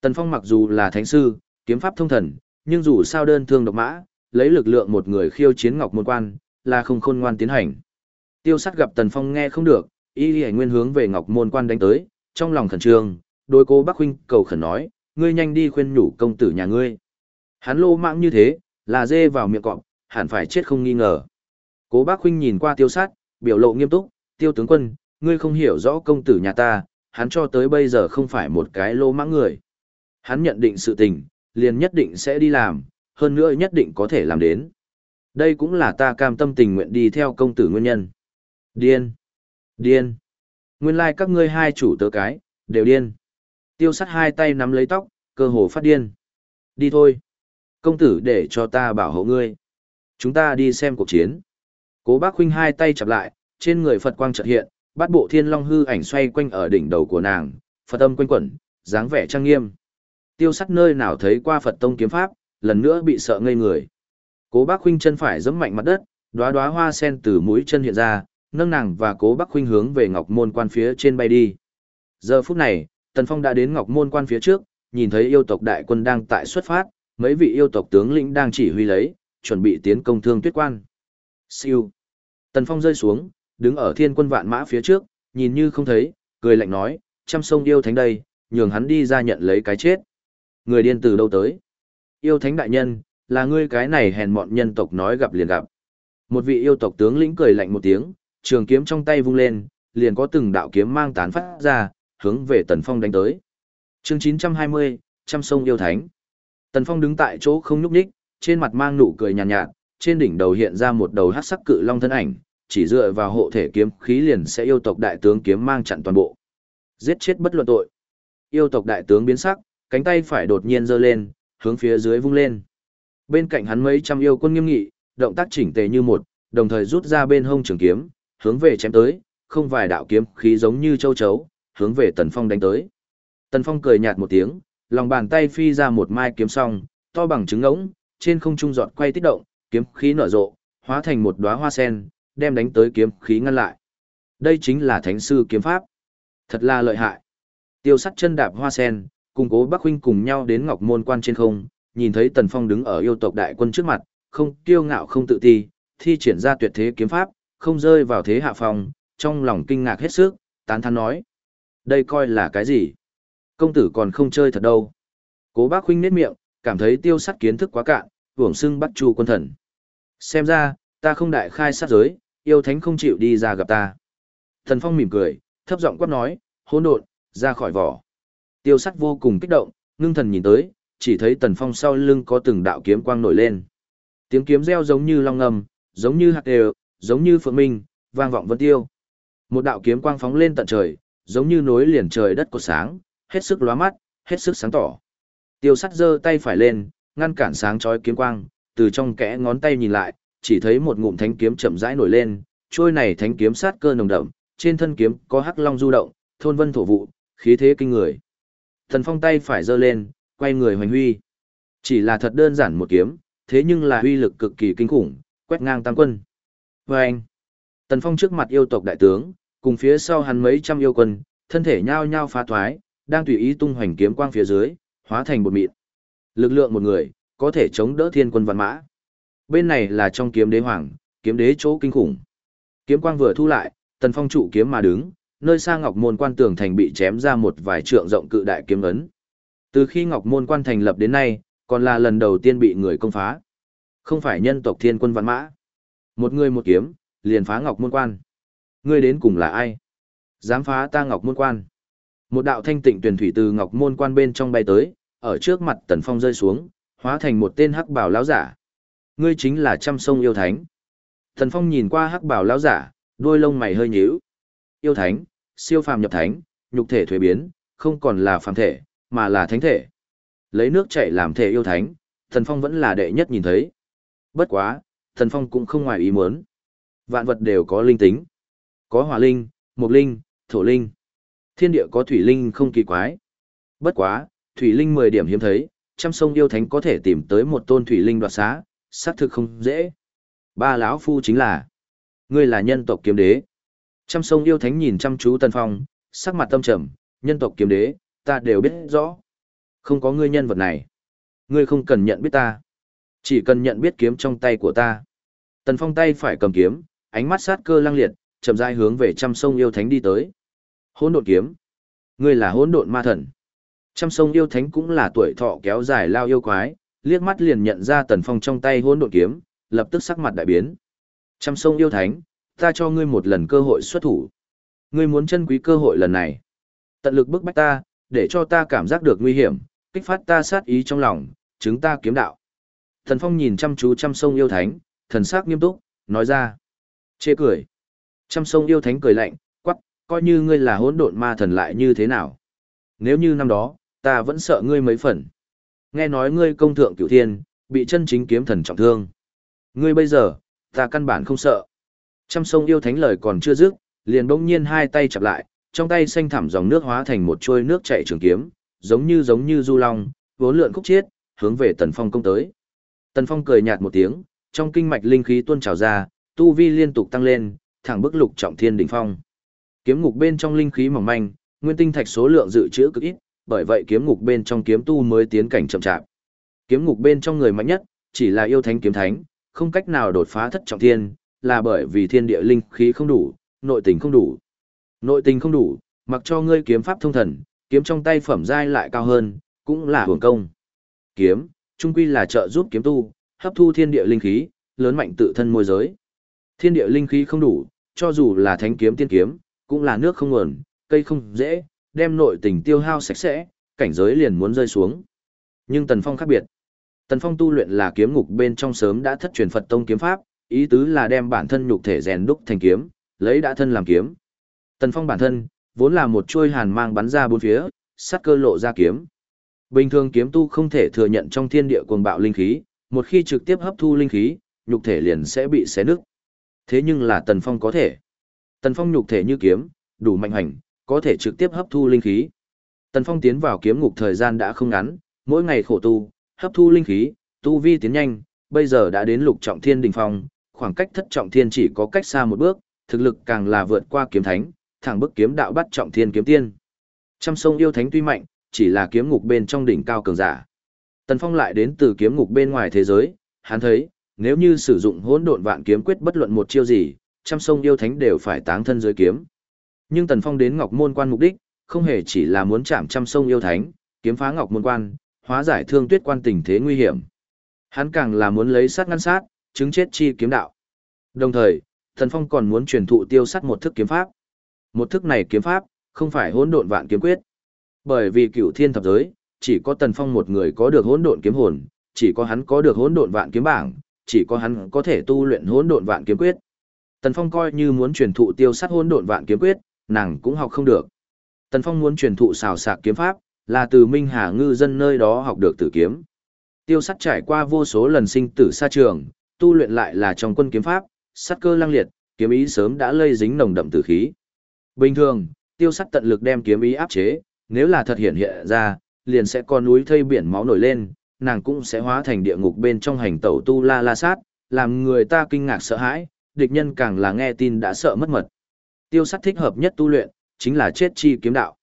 [SPEAKER 1] Tần Phong mặc dù là thánh sư, kiếm pháp thông thần, nhưng dù sao đơn thương độc mã, lấy lực lượng một người khiêu chiến ngọc môn quan, là không khôn ngoan tiến hành. Tiêu sắt gặp Tần Phong nghe không được, y y nguyên hướng về ngọc môn quan đánh tới, trong lòng khẩn trương, đối cố Bắc huynh cầu khẩn nói, ngươi nhanh đi khuyên nhủ công tử nhà ngươi. Hắn lô mạng như thế, là dê vào miệng cọp, hẳn phải chết không nghi ngờ. Cố Bác huynh nhìn qua Tiêu Sát, biểu lộ nghiêm túc, "Tiêu tướng quân, ngươi không hiểu rõ công tử nhà ta, hắn cho tới bây giờ không phải một cái lô mãng người. Hắn nhận định sự tình, liền nhất định sẽ đi làm, hơn nữa nhất định có thể làm đến. Đây cũng là ta cam tâm tình nguyện đi theo công tử nguyên nhân." Điên! Điên! Nguyên lai like các ngươi hai chủ tớ cái, đều điên. Tiêu sắt hai tay nắm lấy tóc, cơ hồ phát điên. Đi thôi. Công tử để cho ta bảo hộ ngươi. Chúng ta đi xem cuộc chiến. Cố bác huynh hai tay chặp lại, trên người Phật quang chợt hiện, bát bộ thiên long hư ảnh xoay quanh ở đỉnh đầu của nàng, Phật âm quanh quẩn, dáng vẻ trang nghiêm. Tiêu sắt nơi nào thấy qua Phật tông kiếm pháp, lần nữa bị sợ ngây người. Cố bác Khuynh chân phải giẫm mạnh mặt đất, đóa đóa hoa sen từ mũi chân hiện ra, nâng nàng và cố bác Khuynh hướng về ngọc môn quan phía trên bay đi. Giờ phút này, Tần Phong đã đến ngọc môn quan phía trước, nhìn thấy yêu tộc đại quân đang tại xuất phát, mấy vị yêu tộc tướng lĩnh đang chỉ huy lấy, chuẩn bị tiến công thương tuyết quan. Siêu. Tần Phong rơi xuống, đứng ở thiên quân vạn mã phía trước, nhìn như không thấy, cười lạnh nói, trăm sông yêu thánh đây, nhường hắn đi ra nhận lấy cái chết. Người điên từ đâu tới? Yêu thánh đại nhân, là ngươi cái này hèn mọn nhân tộc nói gặp liền gặp. Một vị yêu tộc tướng lĩnh cười lạnh một tiếng, trường kiếm trong tay vung lên, liền có từng đạo kiếm mang tán phát ra, hướng về Tần Phong đánh tới. Chương 920, trăm sông yêu thánh. Tần Phong đứng tại chỗ không nhúc nhích, trên mặt mang nụ cười nhàn nhạt, nhạt, trên đỉnh đầu hiện ra một đầu hắc sắc cự long thân ảnh, chỉ dựa vào hộ thể kiếm khí liền sẽ yêu tộc đại tướng kiếm mang chặn toàn bộ. Giết chết bất luận tội. Yêu tộc đại tướng biến sắc, cánh tay phải đột nhiên giơ lên, hướng phía dưới vung lên. Bên cạnh hắn mấy trăm yêu quân nghiêm nghị, động tác chỉnh tề như một, đồng thời rút ra bên hông trường kiếm, hướng về chém tới, không vài đạo kiếm khí giống như châu chấu, hướng về Tần Phong đánh tới. Tần Phong cười nhạt một tiếng, lòng bàn tay phi ra một mai kiếm song, to bằng trứng ngỗng, trên không trung giọt quay tích động, kiếm khí nở rộ, hóa thành một đóa hoa sen, đem đánh tới kiếm khí ngăn lại. Đây chính là thánh sư kiếm pháp. Thật là lợi hại. Tiêu sắt chân đạp hoa sen, cùng cố Bắc huynh cùng nhau đến Ngọc Môn quan trên không, nhìn thấy Tần Phong đứng ở yêu tộc đại quân trước mặt, không kiêu ngạo không tự ti, thi triển ra tuyệt thế kiếm pháp, không rơi vào thế hạ phong, trong lòng kinh ngạc hết sức, tán thán nói: "Đây coi là cái gì? Công tử còn không chơi thật đâu." Cố Bác huynh nhếch miệng, cảm thấy Tiêu Sắt kiến thức quá cạn, hưởng xưng bắt chu quân thần. Xem ra, ta không đại khai sát giới, yêu thánh không chịu đi ra gặp ta. Thần Phong mỉm cười, thấp giọng quát nói, hỗn độn, ra khỏi vỏ. Tiêu sắt vô cùng kích động, ngưng thần nhìn tới, chỉ thấy Tần Phong sau lưng có từng đạo kiếm quang nổi lên. Tiếng kiếm reo giống như long ngầm, giống như hạt đều, giống như phượng minh, vang vọng vân tiêu. Một đạo kiếm quang phóng lên tận trời, giống như nối liền trời đất của sáng, hết sức lóa mắt, hết sức sáng tỏ. Tiêu sắt giơ tay phải lên, ngăn cản sáng chói kiếm quang, từ trong kẽ ngón tay nhìn lại, chỉ thấy một ngụm thánh kiếm chậm rãi nổi lên, trôi này thánh kiếm sát cơ nồng đậm, trên thân kiếm có hắc long du động, thôn vân thổ vụ, khí thế kinh người. Thần Phong tay phải giơ lên, quay người hoành huy. Chỉ là thật đơn giản một kiếm, thế nhưng là uy lực cực kỳ kinh khủng, quét ngang tam quân. Và anh, Tần Phong trước mặt yêu tộc đại tướng, cùng phía sau hắn mấy trăm yêu quân, thân thể nhao nhao phá thoái, đang tùy ý tung hoành kiếm quang phía dưới, hóa thành một mịn. Lực lượng một người, có thể chống đỡ thiên quân văn mã. Bên này là trong kiếm đế hoàng, kiếm đế chỗ kinh khủng. Kiếm quang vừa thu lại, tần phong trụ kiếm mà đứng, nơi xa ngọc môn quan tường thành bị chém ra một vài trượng rộng cự đại kiếm ấn. Từ khi ngọc môn quan thành lập đến nay, còn là lần đầu tiên bị người công phá. Không phải nhân tộc thiên quân văn mã. Một người một kiếm, liền phá ngọc môn quan. Ngươi đến cùng là ai? Dám phá ta ngọc môn quan. Một đạo thanh tịnh tuyển thủy từ ngọc môn quan bên trong bay tới, ở trước mặt tần phong rơi xuống, hóa thành một tên hắc bảo lão giả. Ngươi chính là trăm sông yêu thánh. Tần phong nhìn qua hắc bảo lão giả, đôi lông mày hơi nhíu. Yêu thánh, siêu phàm nhập thánh, nhục thể thuế biến, không còn là phàm thể, mà là thánh thể. Lấy nước chảy làm thể yêu thánh, Thần Phong vẫn là đệ nhất nhìn thấy. Bất quá, Thần Phong cũng không ngoài ý muốn. Vạn vật đều có linh tính. Có hỏa linh, mộc linh, thổ linh. Thiên địa có thủy linh không kỳ quái. Bất quá, thủy linh 10 điểm hiếm thấy, trăm sông yêu thánh có thể tìm tới một tôn thủy linh đoạt xá, xác thực không dễ. Ba lão phu chính là, ngươi là nhân tộc kiếm đế. Trăm sông yêu thánh nhìn chăm chú Tần Phong, sắc mặt tâm trầm, nhân tộc kiếm đế, ta đều biết rõ. Không có ngươi nhân vật này. Ngươi không cần nhận biết ta. Chỉ cần nhận biết kiếm trong tay của ta. Tần Phong tay phải cầm kiếm, ánh mắt sát cơ lăng liệt, chậm rãi hướng về trăm sông yêu thánh đi tới. Hỗn độn kiếm. Ngươi là hỗn độn ma thần. Trăm sông yêu thánh cũng là tuổi thọ kéo dài lao yêu quái, liếc mắt liền nhận ra Tần Phong trong tay hỗn độn kiếm, lập tức sắc mặt đại biến. Trăm sông yêu thánh, ta cho ngươi một lần cơ hội xuất thủ. Ngươi muốn chân quý cơ hội lần này. Tận lực bức bách ta, để cho ta cảm giác được nguy hiểm, kích phát ta sát ý trong lòng, chứng ta kiếm đạo. Thần Phong nhìn chăm chú chăm sông yêu thánh, thần sắc nghiêm túc, nói ra. Chê cười. Chăm sông yêu thánh cười lạnh, quắc, coi như ngươi là hỗn độn ma thần lại như thế nào. Nếu như năm đó, ta vẫn sợ ngươi mấy phần. Nghe nói ngươi công thượng cửu thiên, bị chân chính kiếm thần trọng thương. Ngươi bây giờ, ta căn bản không sợ. Trăm sông yêu thánh lời còn chưa dứt, liền bỗng nhiên hai tay chặp lại, trong tay xanh thẳm dòng nước hóa thành một chuôi nước chảy trường kiếm, giống như giống như du long, vốn lượn khúc chiết, hướng về Tần Phong công tới. Tần Phong cười nhạt một tiếng, trong kinh mạch linh khí tuôn trào ra, tu vi liên tục tăng lên, thẳng bức lục trọng thiên đỉnh phong. Kiếm ngục bên trong linh khí mỏng manh, nguyên tinh thạch số lượng dự trữ cực ít, bởi vậy kiếm ngục bên trong kiếm tu mới tiến cảnh chậm chạp. Kiếm ngục bên trong người mạnh nhất, chỉ là yêu thánh kiếm thánh, không cách nào đột phá thất trọng thiên, là bởi vì thiên địa linh khí không đủ, nội tình không đủ. Nội tình không đủ, mặc cho ngươi kiếm pháp thông thần, kiếm trong tay phẩm giai lại cao hơn, cũng là hưởng công. Kiếm, trung quy là trợ giúp kiếm tu, hấp thu thiên địa linh khí, lớn mạnh tự thân môi giới. Thiên địa linh khí không đủ, cho dù là thánh kiếm tiên kiếm, cũng là nước không nguồn, cây không dễ, đem nội tình tiêu hao sạch sẽ, cảnh giới liền muốn rơi xuống. Nhưng Tần Phong khác biệt. Tần Phong tu luyện là kiếm ngục bên trong sớm đã thất truyền Phật tông kiếm pháp, ý tứ là đem bản thân nhục thể rèn đúc thành kiếm, lấy đã thân làm kiếm. Tần Phong bản thân, vốn là một chuôi hàn mang bắn ra bốn phía, sắt cơ lộ ra kiếm. Bình thường kiếm tu không thể thừa nhận trong thiên địa cuồng bạo linh khí, một khi trực tiếp hấp thu linh khí, nhục thể liền sẽ bị xé nứt. Thế nhưng là Tần Phong có thể. Tần Phong nhục thể như kiếm, đủ mạnh hành, có thể trực tiếp hấp thu linh khí. Tần Phong tiến vào kiếm ngục thời gian đã không ngắn, mỗi ngày khổ tu, hấp thu linh khí, tu vi tiến nhanh, bây giờ đã đến lục trọng thiên đỉnh phong, khoảng cách thất trọng thiên chỉ có cách xa một bước, thực lực càng là vượt qua kiếm thánh, thẳng bức kiếm đạo bắt trọng thiên kiếm tiên. Trăm sông yêu thánh tuy mạnh, chỉ là kiếm ngục bên trong đỉnh cao cường giả. Tần Phong lại đến từ kiếm ngục bên ngoài thế giới, hắn thấy, nếu như sử dụng hỗn độn vạn kiếm quyết bất luận một chiêu gì, trăm sông yêu thánh đều phải táng thân dưới kiếm. Nhưng Tần Phong đến Ngọc Môn Quan mục đích, không hề chỉ là muốn chạm trăm sông yêu thánh, kiếm phá Ngọc Môn Quan, hóa giải thương tuyết quan tình thế nguy hiểm. Hắn càng là muốn lấy sát ngăn sát, chứng chết chi kiếm đạo. Đồng thời, thần Phong còn muốn truyền thụ tiêu sắt một thức kiếm pháp. Một thức này kiếm pháp, không phải hỗn độn vạn kiếm quyết. Bởi vì cửu thiên thập giới, chỉ có Tần Phong một người có được hỗn độn kiếm hồn, chỉ có hắn có được hỗn độn vạn kiếm bảng, chỉ có hắn có thể tu luyện hỗn độn vạn kiếm quyết. Tần Phong coi như muốn truyền thụ tiêu sắt hỗn độn vạn kiếm quyết, nàng cũng học không được. Tần Phong muốn truyền thụ xào sạc kiếm pháp, là từ Minh Hà ngư dân nơi đó học được tử kiếm. Tiêu sắt trải qua vô số lần sinh tử xa trường, tu luyện lại là trong quân kiếm pháp, sát cơ lăng liệt, kiếm ý sớm đã lây dính nồng đậm tử khí. Bình thường, tiêu sắt tận lực đem kiếm ý áp chế, nếu là thật hiện hiện ra, liền sẽ có núi thây biển máu nổi lên, nàng cũng sẽ hóa thành địa ngục bên trong hành tẩu tu la la sát, làm người ta kinh ngạc sợ hãi, địch nhân càng là nghe tin đã sợ mất mật. Tiêu sắt thích hợp nhất tu luyện, chính là chết chi kiếm đạo.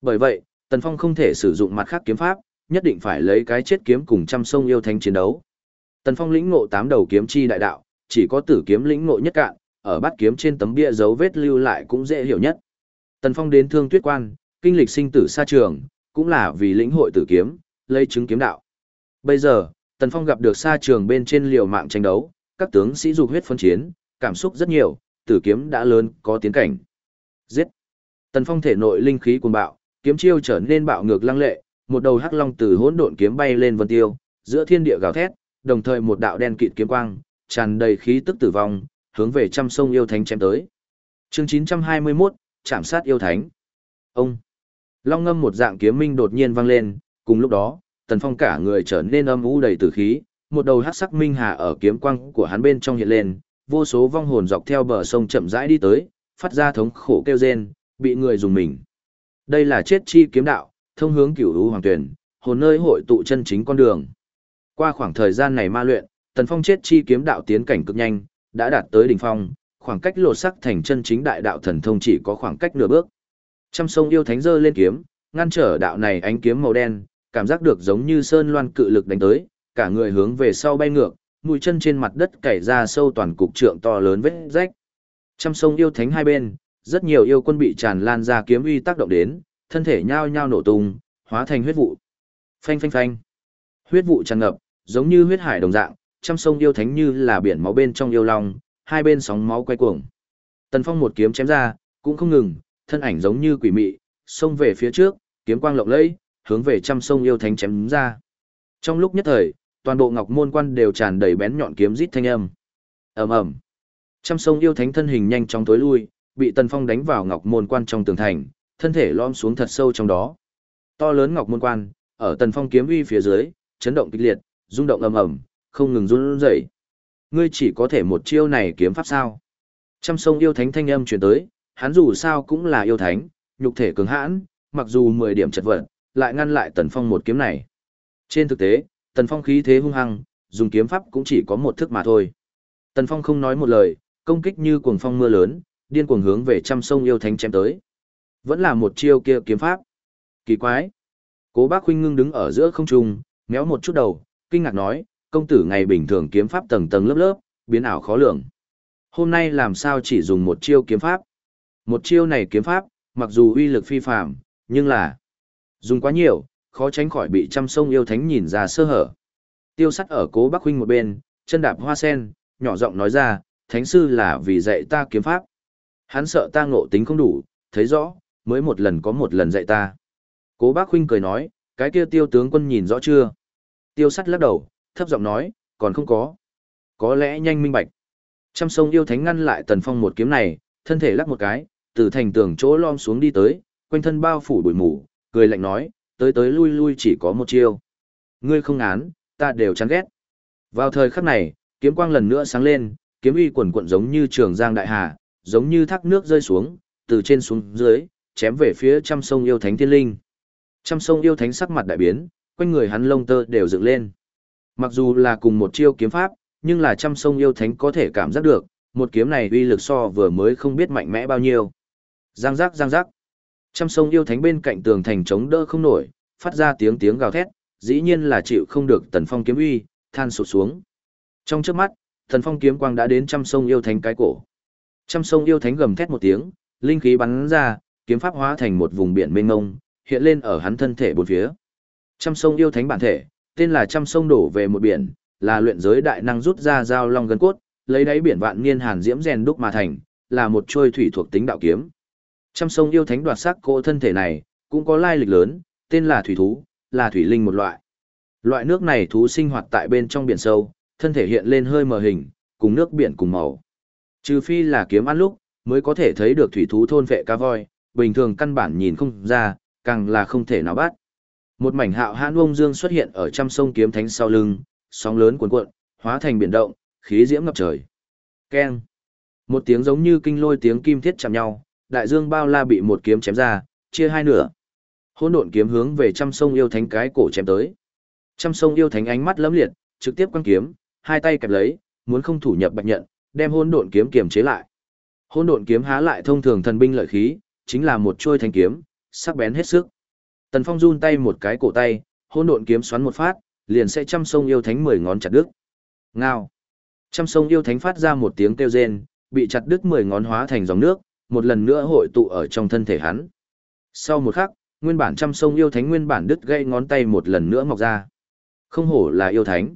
[SPEAKER 1] Bởi vậy, Tần Phong không thể sử dụng mặt khác kiếm pháp, nhất định phải lấy cái chết kiếm cùng trăm sông yêu thánh chiến đấu. Tần Phong lĩnh ngộ tám đầu kiếm chi đại đạo, chỉ có tử kiếm lĩnh ngộ nhất cạn, ở bát kiếm trên tấm bia dấu vết lưu lại cũng dễ hiểu nhất. Tần Phong đến Thương Tuyết Quan, kinh lịch sinh tử xa trường, cũng là vì lĩnh hội tử kiếm, lấy chứng kiếm đạo. Bây giờ, Tần Phong gặp được xa trường bên trên liều mạng tranh đấu, các tướng sĩ dục huyết phân chiến, cảm xúc rất nhiều, tử kiếm đã lớn, có tiến cảnh. Giết! Tần Phong thể nội linh khí cuồng bạo, kiếm chiêu trở nên bạo ngược lăng lệ, một đầu hắc long từ hỗn độn kiếm bay lên vân tiêu, giữa thiên địa gào thét, đồng thời một đạo đen kịt kiếm quang, tràn đầy khí tức tử vong, hướng về trăm sông yêu thánh chém tới. Chương 921, chạm sát yêu thánh. Ông. Long ngâm một dạng kiếm minh đột nhiên vang lên, cùng lúc đó, Tần Phong cả người trở nên âm u đầy tử khí, một đầu hắc sắc minh hà ở kiếm quang của hắn bên trong hiện lên, vô số vong hồn dọc theo bờ sông chậm rãi đi tới, phát ra thống khổ kêu rên, bị người dùng mình. Đây là chết chi kiếm đạo, thông hướng cửu u hoàng tuyển, hồn nơi hội tụ chân chính con đường. Qua khoảng thời gian này ma luyện, Tần Phong chết chi kiếm đạo tiến cảnh cực nhanh, đã đạt tới đỉnh phong, khoảng cách lột sắc thành chân chính đại đạo thần thông chỉ có khoảng cách nửa bước. Trăm sông yêu thánh giơ lên kiếm, ngăn trở đạo này ánh kiếm màu đen, cảm giác được giống như sơn loan cự lực đánh tới, cả người hướng về sau bay ngược, mũi chân trên mặt đất cày ra sâu toàn cục trượng to lớn vết rách. Trăm sông yêu thánh hai bên, rất nhiều yêu quân bị tràn lan ra kiếm uy tác động đến, thân thể nhao nhao nổ tung, hóa thành huyết vụ. Phanh phanh phanh. Huyết vụ tràn ngập, giống như huyết hải đồng dạng, trăm sông yêu thánh như là biển máu bên trong yêu long, hai bên sóng máu quay cuồng. Tần Phong một kiếm chém ra, cũng không ngừng, thân ảnh giống như quỷ mị, xông về phía trước, kiếm quang lộng lẫy, hướng về trăm sông yêu thánh chém ra. Trong lúc nhất thời, toàn bộ ngọc môn quan đều tràn đầy bén nhọn kiếm rít thanh âm. Ầm ầm. Trăm sông yêu thánh thân hình nhanh chóng tối lui, bị Tần Phong đánh vào ngọc môn quan trong tường thành, thân thể lõm xuống thật sâu trong đó. To lớn ngọc môn quan, ở Tần Phong kiếm uy phía dưới, chấn động kịch liệt, rung động ầm ầm, không ngừng run rẩy. Ngươi chỉ có thể một chiêu này kiếm pháp sao? Trăm sông yêu thánh thanh âm truyền tới, hắn dù sao cũng là yêu thánh, nhục thể cứng hãn, mặc dù 10 điểm chật vật, lại ngăn lại Tần Phong một kiếm này. Trên thực tế, Tần Phong khí thế hung hăng, dùng kiếm pháp cũng chỉ có một thức mà thôi. Tần Phong không nói một lời, công kích như cuồng phong mưa lớn, điên cuồng hướng về trăm sông yêu thánh chém tới. Vẫn là một chiêu kia kiếm pháp. Kỳ quái. Cố Bác Huynh ngưng đứng ở giữa không trung, méo một chút đầu, kinh ngạc nói, công tử ngày bình thường kiếm pháp tầng tầng lớp lớp, biến ảo khó lường. Hôm nay làm sao chỉ dùng một chiêu kiếm pháp? Một chiêu này kiếm pháp, mặc dù uy lực phi phàm, nhưng là dùng quá nhiều, khó tránh khỏi bị trăm sông yêu thánh nhìn ra sơ hở. Tiêu sắt ở cố Bắc huynh một bên, chân đạp hoa sen, nhỏ giọng nói ra, thánh sư là vì dạy ta kiếm pháp. Hắn sợ ta ngộ tính không đủ, thấy rõ, mới một lần có một lần dạy ta. Cố bác huynh cười nói, cái kia tiêu tướng quân nhìn rõ chưa? Tiêu sắt lắc đầu, thấp giọng nói, còn không có. Có lẽ nhanh minh bạch. Trăm sông yêu thánh ngăn lại tần phong một kiếm này, thân thể lắc một cái, từ thành tường chỗ lom xuống đi tới, quanh thân bao phủ bụi mù, cười lạnh nói, tới tới lui lui chỉ có một chiêu. Ngươi không án, ta đều chán ghét. Vào thời khắc này, kiếm quang lần nữa sáng lên, kiếm uy quần quận giống như trường giang đại hà, giống như thác nước rơi xuống, từ trên xuống dưới, chém về phía trăm sông yêu thánh thiên linh. Trăm sông yêu thánh sắc mặt đại biến, quanh người hắn lông tơ đều dựng lên. Mặc dù là cùng một chiêu kiếm pháp, nhưng là trăm sông yêu thánh có thể cảm giác được, một kiếm này uy lực so vừa mới không biết mạnh mẽ bao nhiêu. Giang giác giang giác. Trăm sông yêu thánh bên cạnh tường thành chống đỡ không nổi, phát ra tiếng tiếng gào thét, dĩ nhiên là chịu không được tần phong kiếm uy, than sụt xuống. Trong trước mắt, tần phong kiếm quang đã đến trăm sông yêu thánh cái cổ. Trăm sông yêu thánh gầm thét một tiếng, linh khí bắn ra, kiếm pháp hóa thành một vùng biển mênh mông, hiện lên ở hắn thân thể bốn phía. Trăm sông yêu thánh bản thể, tên là trăm sông đổ về một biển, là luyện giới đại năng rút ra dao long gân cốt, lấy đáy biển vạn niên hàn diễm rèn đúc mà thành, là một trôi thủy thuộc tính đạo kiếm. Trăm sông yêu thánh đoạt sắc cỗ thân thể này, cũng có lai lịch lớn, tên là thủy thú, là thủy linh một loại. Loại nước này thú sinh hoạt tại bên trong biển sâu, thân thể hiện lên hơi mờ hình, cùng nước biển cùng màu. Trừ phi là kiếm ăn lúc, mới có thể thấy được thủy thú thôn vệ cá voi, bình thường căn bản nhìn không ra, càng là không thể nào bắt. Một mảnh hạo hãn ông dương xuất hiện ở trăm sông kiếm thánh sau lưng, sóng lớn cuồn cuộn, hóa thành biển động, khí diễm ngập trời. Keng. Một tiếng giống như kinh lôi tiếng kim thiết chạm nhau, đại dương bao la bị một kiếm chém ra, chia hai nửa. Hỗn độn kiếm hướng về trăm sông yêu thánh cái cổ chém tới. Trăm sông yêu thánh ánh mắt lấm liệt, trực tiếp quăng kiếm, hai tay kẹp lấy, muốn không thủ nhập bạch nhận, đem hỗn độn kiếm kiềm chế lại. Hỗn độn kiếm há lại thông thường thần binh lợi khí, chính là một trôi thanh kiếm, sắc bén hết sức. Tần Phong run tay một cái cổ tay, hỗn độn kiếm xoắn một phát, liền sẽ trăm sông yêu thánh mười ngón chặt đứt. Ngao. Trăm sông yêu thánh phát ra một tiếng kêu rên, bị chặt đứt mười ngón hóa thành dòng nước, một lần nữa hội tụ ở trong thân thể hắn. Sau một khắc, nguyên bản trăm sông yêu thánh nguyên bản đứt gãy ngón tay một lần nữa mọc ra. Không hổ là yêu thánh.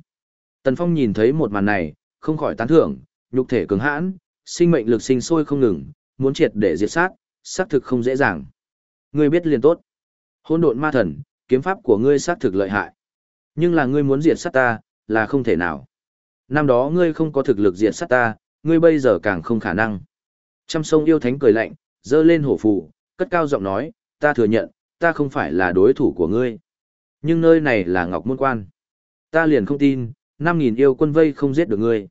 [SPEAKER 1] Tần Phong nhìn thấy một màn này, không khỏi tán thưởng, nhục thể cứng hãn, sinh mệnh lực sinh sôi không ngừng, muốn triệt để diệt sát, xác thực không dễ dàng. Ngươi biết liền tốt. Hôn độn ma thần, kiếm pháp của ngươi xác thực lợi hại. Nhưng là ngươi muốn diệt sát ta, là không thể nào. Năm đó ngươi không có thực lực diệt sát ta, ngươi bây giờ càng không khả năng. Trăm sông yêu thánh cười lạnh, dơ lên hổ phù, cất cao giọng nói, ta thừa nhận, ta không phải là đối thủ của ngươi. Nhưng nơi này là Ngọc Môn Quan. Ta liền không tin, 5.000 yêu quân vây không giết được ngươi.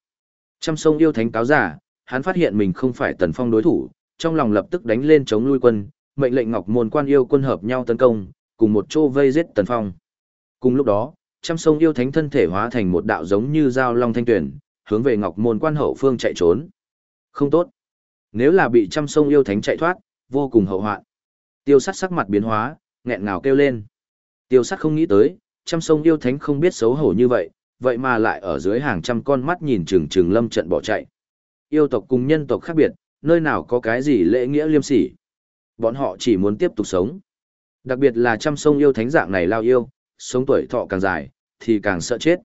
[SPEAKER 1] Trăm sông yêu thánh cáo giả, hắn phát hiện mình không phải tần phong đối thủ, trong lòng lập tức đánh lên chống lui quân, mệnh lệnh Ngọc Môn Quan yêu quân hợp nhau tấn công, cùng một chỗ vây giết tần phong. Cùng lúc đó, trăm sông yêu thánh thân thể hóa thành một đạo giống như dao long thanh tuyển, hướng về Ngọc Môn Quan hậu phương chạy trốn. Không tốt. Nếu là bị trăm sông yêu thánh chạy thoát, vô cùng hậu hoạn. Tiêu sắt sắc mặt biến hóa, nghẹn ngào kêu lên. Tiêu sắt không nghĩ tới, trăm sông yêu thánh không biết xấu hổ như vậy, vậy mà lại ở dưới hàng trăm con mắt nhìn chừng chừng lâm trận bỏ chạy. Yêu tộc cùng nhân tộc khác biệt, nơi nào có cái gì lễ nghĩa liêm sỉ. Bọn họ chỉ muốn tiếp tục sống. Đặc biệt là trăm sông yêu thánh dạng này lao yêu, sống tuổi thọ càng dài, thì càng sợ chết.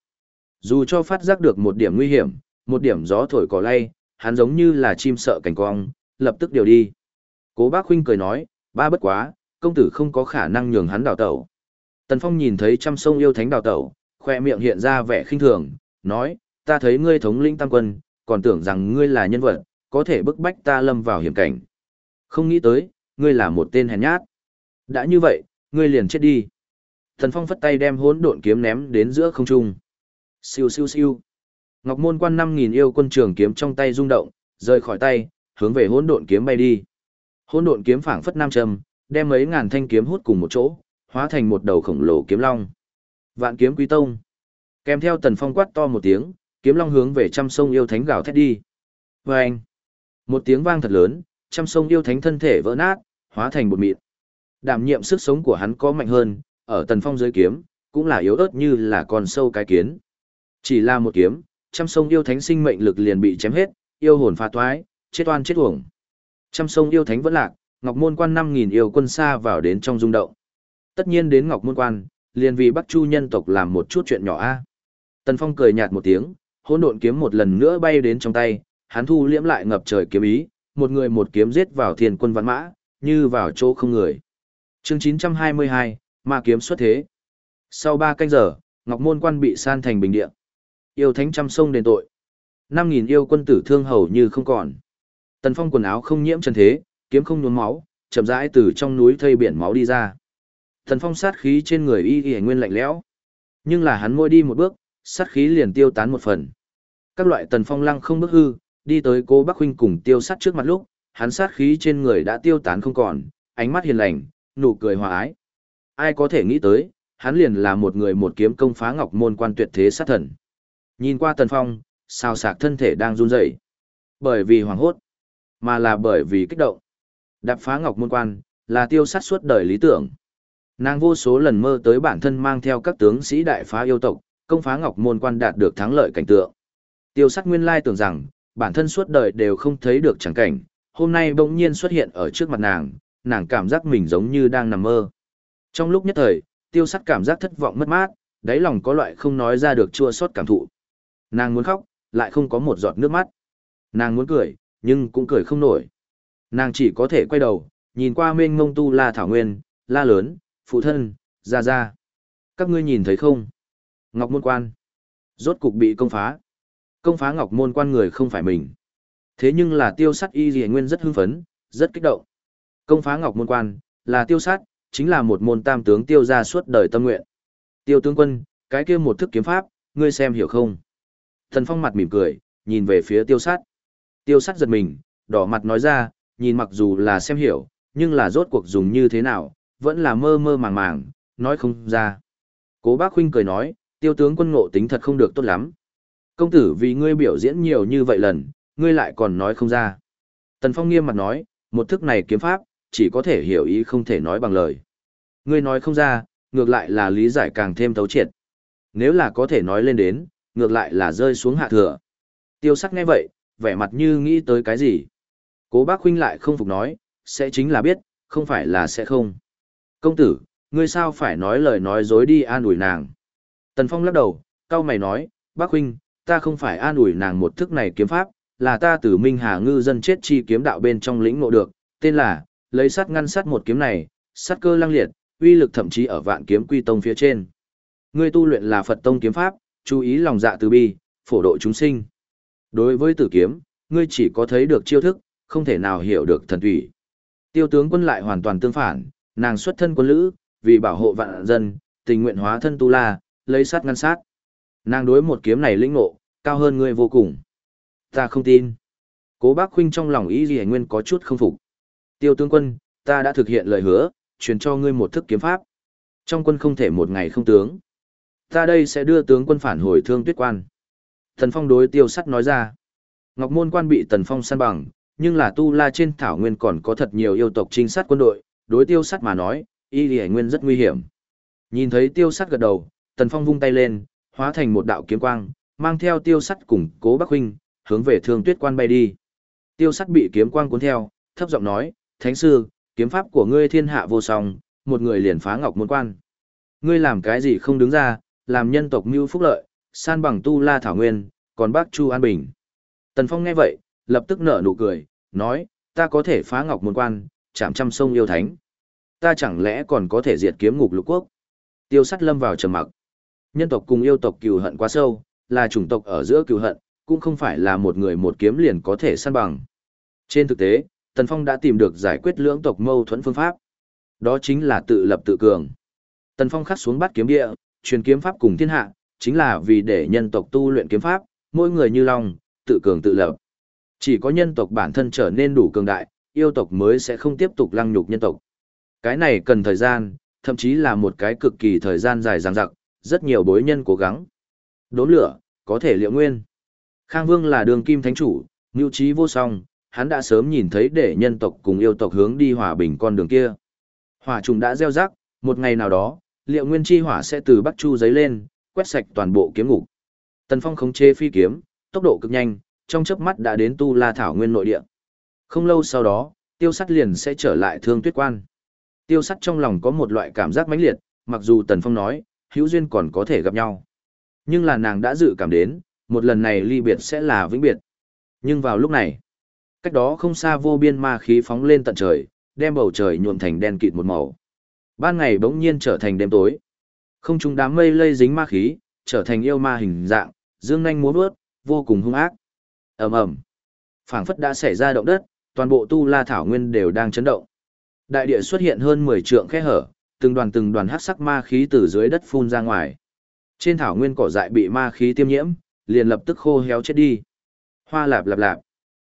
[SPEAKER 1] Dù cho phát giác được một điểm nguy hiểm, một điểm gió thổi cỏ lay, hắn giống như là chim sợ cảnh cong, lập tức điều đi. Cố bác huynh cười nói, ba bất quá, công tử không có khả năng nhường hắn đào tẩu. Tần Phong nhìn thấy trăm sông yêu thánh đào tẩu, khoe miệng hiện ra vẻ khinh thường, nói, ta thấy ngươi thống lĩnh tam quân, còn tưởng rằng ngươi là nhân vật, có thể bức bách ta lâm vào hiểm cảnh. Không nghĩ tới, ngươi là một tên hèn nhát. Đã như vậy, ngươi liền chết đi. Thần Phong phất tay đem hỗn độn kiếm ném đến giữa không trung. Siêu siêu siêu. Ngọc Môn Quan 5000 yêu quân trường kiếm trong tay rung động, rời khỏi tay, hướng về hỗn độn kiếm bay đi. Hỗn độn kiếm phảng phất nam châm, đem mấy ngàn thanh kiếm hút cùng một chỗ, hóa thành một đầu khổng lồ kiếm long. Vạn kiếm quý tông. Kèm theo tần phong quát to một tiếng, kiếm long hướng về trăm sông yêu thánh gào thét đi. Vâng! Một tiếng vang thật lớn, trăm sông yêu thánh thân thể vỡ nát, hóa thành bột mịn. Đảm nhiệm sức sống của hắn có mạnh hơn, ở tần phong dưới kiếm, cũng là yếu ớt như là con sâu cái kiến. Chỉ là một kiếm, trăm sông yêu thánh sinh mệnh lực liền bị chém hết, yêu hồn pha toái, chết oan chết uổng. Trăm sông yêu thánh vẫn lạc, Ngọc Môn Quan 5000 yêu quân xa vào đến trong rung động. Tất nhiên đến Ngọc Môn Quan, liền vì Bắc Chu nhân tộc làm một chút chuyện nhỏ a. Tần Phong cười nhạt một tiếng, hỗn độn kiếm một lần nữa bay đến trong tay, hắn thu liễm lại ngập trời kiếm ý, một người một kiếm giết vào thiên quân văn mã, như vào chỗ không người. Chương 922, Ma kiếm xuất thế. Sau 3 canh giờ, Ngọc Môn Quan bị san thành bình địa. Yêu thánh trăm sông đền tội. 5000 yêu quân tử thương hầu như không còn. Tần Phong quần áo không nhiễm chân thế, kiếm không nhuốm máu, chậm rãi từ trong núi thây biển máu đi ra. Tần Phong sát khí trên người y y nguyên lạnh lẽo. Nhưng là hắn môi đi một bước, sát khí liền tiêu tán một phần. Các loại Tần Phong lăng không bước hư, đi tới cô Bắc huynh cùng tiêu sát trước mặt lúc, hắn sát khí trên người đã tiêu tán không còn, ánh mắt hiền lành, nụ cười hòa ái. Ai có thể nghĩ tới, hắn liền là một người một kiếm công phá ngọc môn quan tuyệt thế sát thần. Nhìn qua Tần Phong, sao sạc thân thể đang run rẩy. Bởi vì hoảng hốt, mà là bởi vì kích động. Đạp phá ngọc môn quan, là tiêu sát suốt đời lý tưởng. Nàng vô số lần mơ tới bản thân mang theo các tướng sĩ đại phá yêu tộc, công phá ngọc môn quan đạt được thắng lợi cảnh tượng. Tiêu sát nguyên lai tưởng rằng, bản thân suốt đời đều không thấy được chẳng cảnh, hôm nay bỗng nhiên xuất hiện ở trước mặt nàng, nàng cảm giác mình giống như đang nằm mơ. Trong lúc nhất thời, tiêu sắt cảm giác thất vọng mất mát, đáy lòng có loại không nói ra được chua xót cảm thụ. Nàng muốn khóc, lại không có một giọt nước mắt. Nàng muốn cười, nhưng cũng cười không nổi. Nàng chỉ có thể quay đầu, nhìn qua mênh ngông tu la thảo nguyên, la lớn, phụ thân, ra ra. Các ngươi nhìn thấy không? Ngọc môn quan. Rốt cục bị công phá. Công phá ngọc môn quan người không phải mình. Thế nhưng là tiêu sắt y dì nguyên rất hưng phấn, rất kích động. Công phá ngọc môn quan, là tiêu sắt, chính là một môn tam tướng tiêu ra suốt đời tâm nguyện. Tiêu tướng quân, cái kia một thức kiếm pháp, ngươi xem hiểu không? Thần phong mặt mỉm cười, nhìn về phía tiêu sắt. Tiêu sắt giật mình, đỏ mặt nói ra, nhìn mặc dù là xem hiểu, nhưng là rốt cuộc dùng như thế nào, vẫn là mơ mơ màng màng, nói không ra. Cố bác huynh cười nói, tiêu tướng quân ngộ tính thật không được tốt lắm. Công tử vì ngươi biểu diễn nhiều như vậy lần, ngươi lại còn nói không ra. Tần Phong nghiêm mặt nói, một thức này kiếm pháp, chỉ có thể hiểu ý không thể nói bằng lời. Ngươi nói không ra, ngược lại là lý giải càng thêm thấu triệt. Nếu là có thể nói lên đến, ngược lại là rơi xuống hạ thừa. Tiêu sắc nghe vậy, vẻ mặt như nghĩ tới cái gì. Cố bác huynh lại không phục nói, sẽ chính là biết, không phải là sẽ không. Công tử, ngươi sao phải nói lời nói dối đi an ủi nàng. Tần Phong lắc đầu, cao mày nói, bác huynh, ta không phải an ủi nàng một thức này kiếm pháp, là ta từ Minh Hà ngư dân chết chi kiếm đạo bên trong lĩnh ngộ được, tên là, lấy sắt ngăn sắt một kiếm này, sắt cơ lăng liệt, uy lực thậm chí ở vạn kiếm quy tông phía trên. Ngươi tu luyện là Phật tông kiếm pháp, chú ý lòng dạ từ bi, phổ độ chúng sinh. Đối với tử kiếm, ngươi chỉ có thấy được chiêu thức, không thể nào hiểu được thần thủy. Tiêu tướng quân lại hoàn toàn tương phản, nàng xuất thân quân lữ, vì bảo hộ vạn dân, tình nguyện hóa thân tu la, lấy sát ngăn sát. Nàng đối một kiếm này lĩnh ngộ, cao hơn ngươi vô cùng. Ta không tin. Cố bác huynh trong lòng ý gì nguyên có chút không phục. Tiêu tướng quân, ta đã thực hiện lời hứa, truyền cho ngươi một thức kiếm pháp. Trong quân không thể một ngày không tướng. Ta đây sẽ đưa tướng quân phản hồi thương tuyết quan. Thần Phong đối tiêu sắt nói ra. Ngọc Môn quan bị Tần Phong săn bằng, nhưng là tu la trên thảo nguyên còn có thật nhiều yêu tộc trinh sát quân đội, đối tiêu sắt mà nói, y lì nguyên rất nguy hiểm. Nhìn thấy tiêu sắt gật đầu, Tần Phong vung tay lên, hóa thành một đạo kiếm quang, mang theo tiêu sắt cùng cố Bắc Huynh, hướng về thương tuyết quan bay đi. Tiêu sắt bị kiếm quang cuốn theo, thấp giọng nói, Thánh sư, kiếm pháp của ngươi thiên hạ vô song, một người liền phá ngọc môn quan. Ngươi làm cái gì không đứng ra, làm nhân tộc mưu phúc lợi, san bằng tu la thảo nguyên, còn bác Chu An Bình. Tần Phong nghe vậy, lập tức nở nụ cười, nói, ta có thể phá ngọc môn quan, chạm trăm sông yêu thánh. Ta chẳng lẽ còn có thể diệt kiếm ngục lục quốc? Tiêu sắt lâm vào trầm mặc. Nhân tộc cùng yêu tộc cừu hận quá sâu, là chủng tộc ở giữa cừu hận, cũng không phải là một người một kiếm liền có thể săn bằng. Trên thực tế, Tần Phong đã tìm được giải quyết lưỡng tộc mâu thuẫn phương pháp. Đó chính là tự lập tự cường. Tần Phong khắc xuống bắt kiếm địa, truyền kiếm pháp cùng thiên hạ, chính là vì để nhân tộc tu luyện kiếm pháp, mỗi người như lòng, tự cường tự lập. Chỉ có nhân tộc bản thân trở nên đủ cường đại, yêu tộc mới sẽ không tiếp tục lăng nhục nhân tộc. Cái này cần thời gian, thậm chí là một cái cực kỳ thời gian dài dằng dặc, rất nhiều bối nhân cố gắng. Đốn lửa, có thể liệu nguyên. Khang Vương là đường kim thánh chủ, mưu trí vô song, hắn đã sớm nhìn thấy để nhân tộc cùng yêu tộc hướng đi hòa bình con đường kia. Hỏa trùng đã gieo rắc, một ngày nào đó, liệu nguyên chi hỏa sẽ từ Bắc Chu giấy lên, quét sạch toàn bộ kiếm ngục. Tần Phong khống chế phi kiếm, tốc độ cực nhanh, trong chớp mắt đã đến Tu La Thảo Nguyên nội địa. Không lâu sau đó, Tiêu Sắt liền sẽ trở lại Thương Tuyết Quan. Tiêu Sắt trong lòng có một loại cảm giác mãnh liệt, mặc dù Tần Phong nói, hữu duyên còn có thể gặp nhau. Nhưng là nàng đã dự cảm đến, một lần này ly biệt sẽ là vĩnh biệt. Nhưng vào lúc này, cách đó không xa vô biên ma khí phóng lên tận trời, đem bầu trời nhuộm thành đen kịt một màu. Ban ngày bỗng nhiên trở thành đêm tối. Không trung đám mây lây dính ma khí, trở thành yêu ma hình dạng, dương nhanh múa bước, vô cùng hung ác. Ầm ầm. Phảng phất đã xảy ra động đất, toàn bộ tu La thảo nguyên đều đang chấn động. Đại địa xuất hiện hơn 10 trượng khe hở, từng đoàn từng đoàn hắc sắc ma khí từ dưới đất phun ra ngoài. Trên thảo nguyên cỏ dại bị ma khí tiêm nhiễm, liền lập tức khô héo chết đi. Hoa lạp lạp lạp.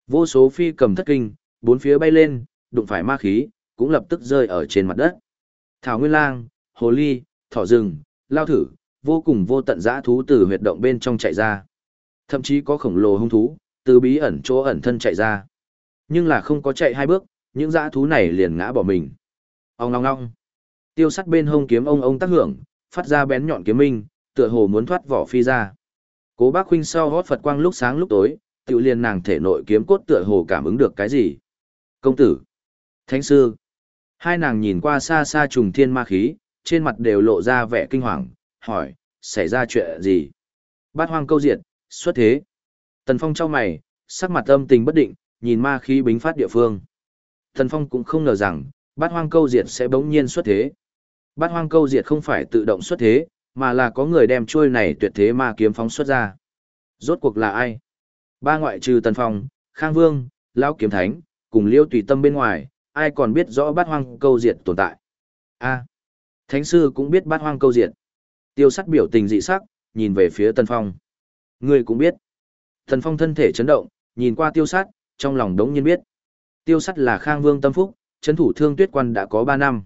[SPEAKER 1] Vô số phi cầm thất kinh, bốn phía bay lên, đụng phải ma khí, cũng lập tức rơi ở trên mặt đất. Thảo Nguyên Lang, Hồ Ly, Thỏ Rừng, Lao Thử, vô cùng vô tận dã thú từ huyệt động bên trong chạy ra. Thậm chí có khổng lồ hung thú, từ bí ẩn chỗ ẩn thân chạy ra. Nhưng là không có chạy hai bước, những dã thú này liền ngã bỏ mình. Ông long long. Tiêu sắt bên hông kiếm ông ông tác hưởng, phát ra bén nhọn kiếm minh, tựa hồ muốn thoát vỏ phi ra. Cố bác huynh sau hót Phật quang lúc sáng lúc tối, tự liền nàng thể nội kiếm cốt tựa hồ cảm ứng được cái gì. Công tử. Thánh sư. Hai nàng nhìn qua xa xa trùng thiên ma khí, trên mặt đều lộ ra vẻ kinh hoàng, hỏi, xảy ra chuyện gì? Bát hoang câu diệt, xuất thế. Tần Phong trao mày, sắc mặt âm tình bất định, nhìn ma khí bính phát địa phương. Tần Phong cũng không ngờ rằng, bát hoang câu diệt sẽ bỗng nhiên xuất thế. Bát hoang câu diệt không phải tự động xuất thế, mà là có người đem trôi này tuyệt thế ma kiếm phóng xuất ra. Rốt cuộc là ai? Ba ngoại trừ Tần Phong, Khang Vương, Lão Kiếm Thánh, cùng Liêu Tùy Tâm bên ngoài, ai còn biết rõ bát hoang câu diệt tồn tại. a Thánh sư cũng biết bát hoang câu diệt. Tiêu sắt biểu tình dị sắc, nhìn về phía Tần Phong. Ngươi cũng biết. Tần Phong thân thể chấn động, nhìn qua tiêu sắt, trong lòng đống nhiên biết. Tiêu sắt là Khang Vương tâm phúc, chấn thủ thương tuyết quan đã có 3 năm.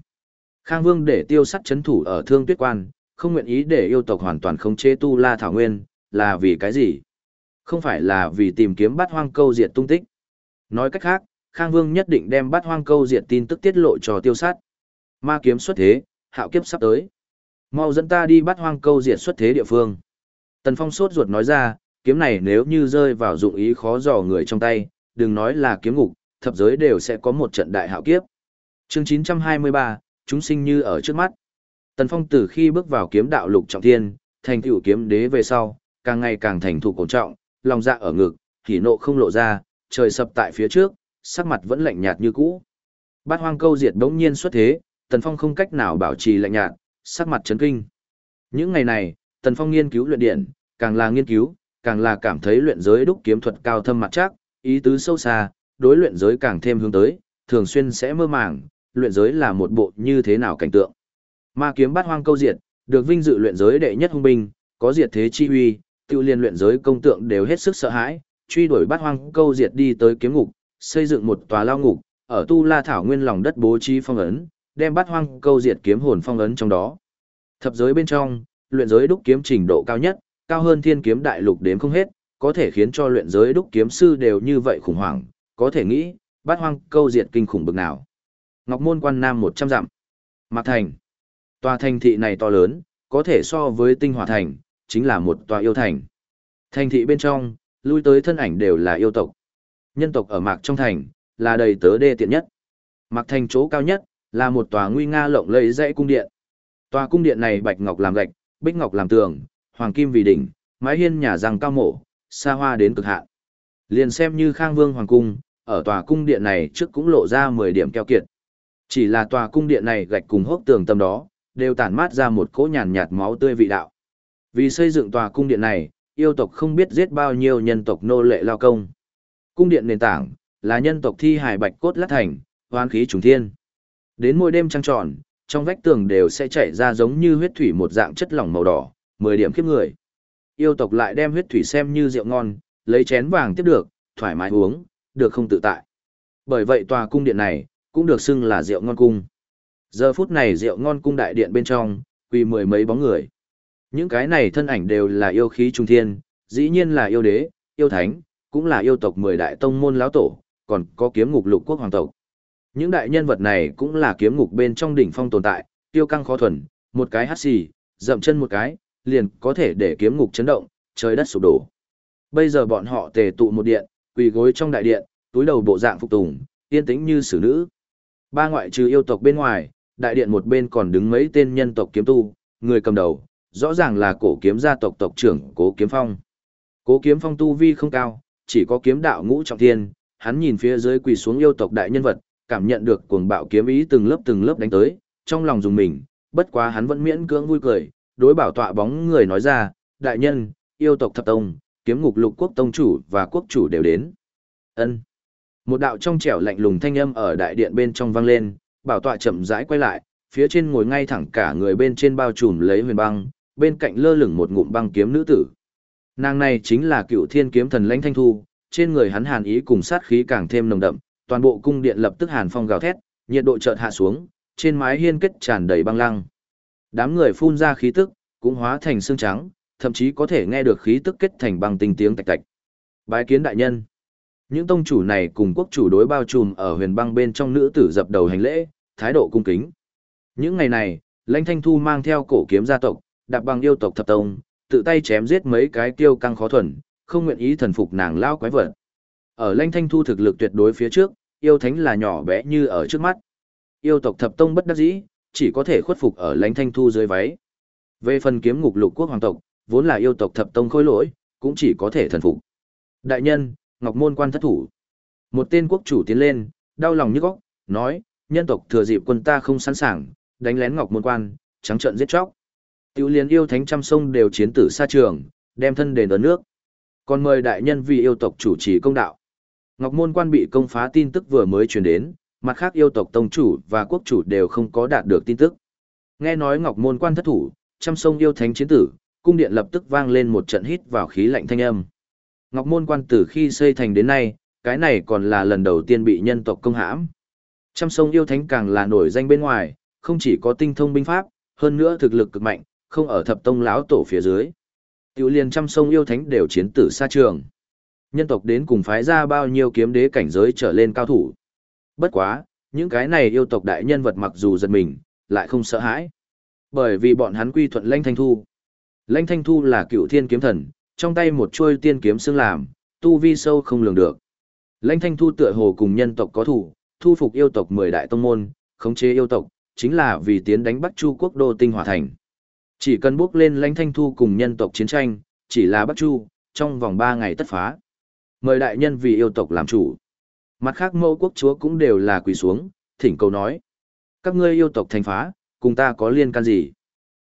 [SPEAKER 1] Khang Vương để tiêu sắt chấn thủ ở thương tuyết quan, không nguyện ý để yêu tộc hoàn toàn khống chế tu la thảo nguyên, là vì cái gì? Không phải là vì tìm kiếm bắt hoang câu diệt tung tích. Nói cách khác, Khang Vương nhất định đem bắt hoang câu diệt tin tức tiết lộ cho tiêu sát. Ma kiếm xuất thế, hạo kiếp sắp tới. Mau dẫn ta đi bắt hoang câu diệt xuất thế địa phương. Tần Phong sốt ruột nói ra, kiếm này nếu như rơi vào dụng ý khó dò người trong tay, đừng nói là kiếm ngục, thập giới đều sẽ có một trận đại hạo kiếp. Chương 923, chúng sinh như ở trước mắt. Tần Phong từ khi bước vào kiếm đạo lục trọng thiên, thành tựu kiếm đế về sau, càng ngày càng thành thủ cổ trọng, lòng dạ ở ngực, hỉ nộ không lộ ra, trời sập tại phía trước, sắc mặt vẫn lạnh nhạt như cũ. Bát hoang câu diệt đống nhiên xuất thế, Tần Phong không cách nào bảo trì lạnh nhạt, sắc mặt chấn kinh. Những ngày này, Tần Phong nghiên cứu luyện điện, càng là nghiên cứu, càng là cảm thấy luyện giới đúc kiếm thuật cao thâm mặt chắc, ý tứ sâu xa, đối luyện giới càng thêm hướng tới, thường xuyên sẽ mơ màng, luyện giới là một bộ như thế nào cảnh tượng. Ma kiếm bát hoang câu diệt, được vinh dự luyện giới đệ nhất hung binh, có diệt thế chi huy, tiêu liên luyện giới công tượng đều hết sức sợ hãi, truy đuổi bát hoang câu diệt đi tới kiếm ngục, xây dựng một tòa lao ngục, ở tu la thảo nguyên lòng đất bố trí phong ấn, đem bát hoang câu diệt kiếm hồn phong ấn trong đó. Thập giới bên trong, luyện giới đúc kiếm trình độ cao nhất, cao hơn thiên kiếm đại lục đếm không hết, có thể khiến cho luyện giới đúc kiếm sư đều như vậy khủng hoảng, có thể nghĩ, bát hoang câu diệt kinh khủng bực nào. Ngọc môn quan nam 100 dặm. Mạc thành. Tòa thành thị này to lớn, có thể so với tinh hỏa thành, chính là một tòa yêu thành. Thành thị bên trong, lui tới thân ảnh đều là yêu tộc. Nhân tộc ở mạc trong thành, là đầy tớ đê tiện nhất. Mạc thành chỗ cao nhất, là một tòa nguy nga lộng lẫy dãy cung điện. Tòa cung điện này bạch ngọc làm gạch, bích ngọc làm tường, hoàng kim vì đỉnh, mái hiên nhà răng cao mổ, xa hoa đến cực hạn. Liền xem như Khang Vương hoàng cung, ở tòa cung điện này trước cũng lộ ra 10 điểm keo kiệt. Chỉ là tòa cung điện này gạch cùng hốc tường tâm đó, đều tản mát ra một cỗ nhàn nhạt máu tươi vị đạo. Vì xây dựng tòa cung điện này, yêu tộc không biết giết bao nhiêu nhân tộc nô lệ lao công. Cung điện nền tảng là nhân tộc thi hài bạch cốt lát thành, hoan khí trùng thiên. Đến mỗi đêm trăng tròn, trong vách tường đều sẽ chảy ra giống như huyết thủy một dạng chất lỏng màu đỏ, 10 điểm khiếp người. Yêu tộc lại đem huyết thủy xem như rượu ngon, lấy chén vàng tiếp được, thoải mái uống, được không tự tại. Bởi vậy tòa cung điện này, cũng được xưng là rượu ngon cung. Giờ phút này rượu ngon cung đại điện bên trong, quỳ mười mấy bóng người. Những cái này thân ảnh đều là yêu khí trung thiên, dĩ nhiên là yêu đế, yêu thánh, cũng là yêu tộc mười đại tông môn lão tổ, còn có kiếm ngục lục quốc hoàng tộc. Những đại nhân vật này cũng là kiếm ngục bên trong đỉnh phong tồn tại, tiêu căng khó thuần, một cái hắt xì, dậm chân một cái, liền có thể để kiếm ngục chấn động, trời đất sụp đổ. Bây giờ bọn họ tề tụ một điện, quỳ gối trong đại điện, túi đầu bộ dạng phục tùng, yên tĩnh như xử nữ. Ba ngoại trừ yêu tộc bên ngoài, đại điện một bên còn đứng mấy tên nhân tộc kiếm tu, người cầm đầu, rõ ràng là cổ kiếm gia tộc tộc trưởng Cố Kiếm Phong. Cố Kiếm Phong tu vi không cao, chỉ có kiếm đạo ngũ trọng thiên, hắn nhìn phía dưới quỳ xuống yêu tộc đại nhân vật, cảm nhận được cuồng bạo kiếm ý từng lớp từng lớp đánh tới, trong lòng dùng mình, bất quá hắn vẫn miễn cưỡng vui cười, đối bảo tọa bóng người nói ra, đại nhân, yêu tộc thập tông, kiếm ngục lục quốc tông chủ và quốc chủ đều đến. Ân. Một đạo trong trẻo lạnh lùng thanh âm ở đại điện bên trong vang lên, bảo tọa chậm rãi quay lại, phía trên ngồi ngay thẳng cả người bên trên bao trùm lấy huyền băng, bên cạnh lơ lửng một ngụm băng kiếm nữ tử. Nàng này chính là cựu thiên kiếm thần lãnh thanh thu, trên người hắn hàn ý cùng sát khí càng thêm nồng đậm, toàn bộ cung điện lập tức hàn phong gào thét, nhiệt độ chợt hạ xuống, trên mái hiên kết tràn đầy băng lăng. Đám người phun ra khí tức, cũng hóa thành xương trắng, thậm chí có thể nghe được khí tức kết thành băng tinh tiếng tạch tạch. Bái kiến đại nhân. Những tông chủ này cùng quốc chủ đối bao trùm ở huyền băng bên trong nữ tử dập đầu hành lễ, thái độ cung kính. Những ngày này, Lãnh Thanh Thu mang theo cổ kiếm gia tộc, đạp bằng yêu tộc thập tông, tự tay chém giết mấy cái tiêu căng khó thuần, không nguyện ý thần phục nàng lao quái vật. Ở Lãnh Thanh Thu thực lực tuyệt đối phía trước, yêu thánh là nhỏ bé như ở trước mắt. Yêu tộc thập tông bất đắc dĩ, chỉ có thể khuất phục ở Lãnh Thanh Thu dưới váy. Về phần kiếm ngục lục quốc hoàng tộc, vốn là yêu tộc thập tông khôi lỗi, cũng chỉ có thể thần phục. Đại nhân, Ngọc Môn quan thất thủ. Một tên quốc chủ tiến lên, đau lòng như góc, nói, nhân tộc thừa dịp quân ta không sẵn sàng, đánh lén Ngọc Môn quan, trắng trợn giết chóc. Tiểu liên yêu thánh trăm sông đều chiến tử xa trường, đem thân đền ở nước. Còn mời đại nhân vì yêu tộc chủ trì công đạo. Ngọc Môn quan bị công phá tin tức vừa mới truyền đến, mặt khác yêu tộc tông chủ và quốc chủ đều không có đạt được tin tức. Nghe nói Ngọc Môn quan thất thủ, trăm sông yêu thánh chiến tử, cung điện lập tức vang lên một trận hít vào khí lạnh thanh âm. Ngọc Môn quan từ khi xây thành đến nay, cái này còn là lần đầu tiên bị nhân tộc công hãm. Trăm sông yêu thánh càng là nổi danh bên ngoài, không chỉ có tinh thông binh pháp, hơn nữa thực lực cực mạnh, không ở thập tông lão tổ phía dưới. Tiểu liền trăm sông yêu thánh đều chiến tử xa trường. Nhân tộc đến cùng phái ra bao nhiêu kiếm đế cảnh giới trở lên cao thủ. Bất quá, những cái này yêu tộc đại nhân vật mặc dù giật mình, lại không sợ hãi. Bởi vì bọn hắn quy thuận Lãnh Thanh Thu. Lãnh Thanh Thu là cựu thiên kiếm thần, trong tay một chuôi tiên kiếm xương làm, tu vi sâu không lường được. Lãnh Thanh Thu tựa hồ cùng nhân tộc có thủ, thu phục yêu tộc mười đại tông môn, khống chế yêu tộc, chính là vì tiến đánh Bắc Chu quốc đô tinh hỏa thành. Chỉ cần bước lên Lãnh Thanh Thu cùng nhân tộc chiến tranh, chỉ là Bắc Chu, trong vòng ba ngày tất phá. Mời đại nhân vì yêu tộc làm chủ. Mặt khác mẫu quốc chúa cũng đều là quỳ xuống, thỉnh cầu nói. Các ngươi yêu tộc thành phá, cùng ta có liên can gì?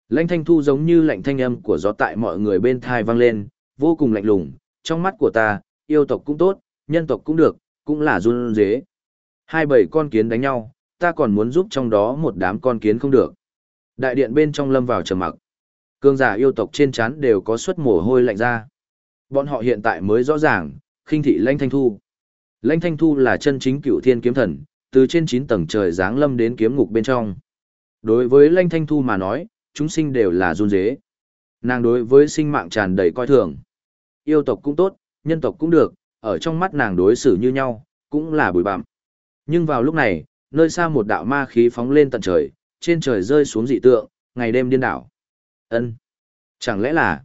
[SPEAKER 1] Lãnh thanh thu giống như lạnh thanh âm của gió tại mọi người bên thai vang lên, vô cùng lạnh lùng, trong mắt của ta, yêu tộc cũng tốt, nhân tộc cũng được, cũng là run dế. Hai bảy con kiến đánh nhau, ta còn muốn giúp trong đó một đám con kiến không được. Đại điện bên trong lâm vào trầm mặc. Cương giả yêu tộc trên chán đều có suất mồ hôi lạnh ra. Bọn họ hiện tại mới rõ ràng, khinh thị Lãnh Thanh Thu. Lãnh Thanh Thu là chân chính cựu thiên kiếm thần, từ trên 9 tầng trời giáng lâm đến kiếm ngục bên trong. Đối với Lãnh Thanh Thu mà nói, chúng sinh đều là run dế. Nàng đối với sinh mạng tràn đầy coi thường. Yêu tộc cũng tốt, nhân tộc cũng được, ở trong mắt nàng đối xử như nhau, cũng là bụi bặm. Nhưng vào lúc này, nơi xa một đạo ma khí phóng lên tận trời, trên trời rơi xuống dị tượng, ngày đêm điên đảo. Ân, Chẳng lẽ là...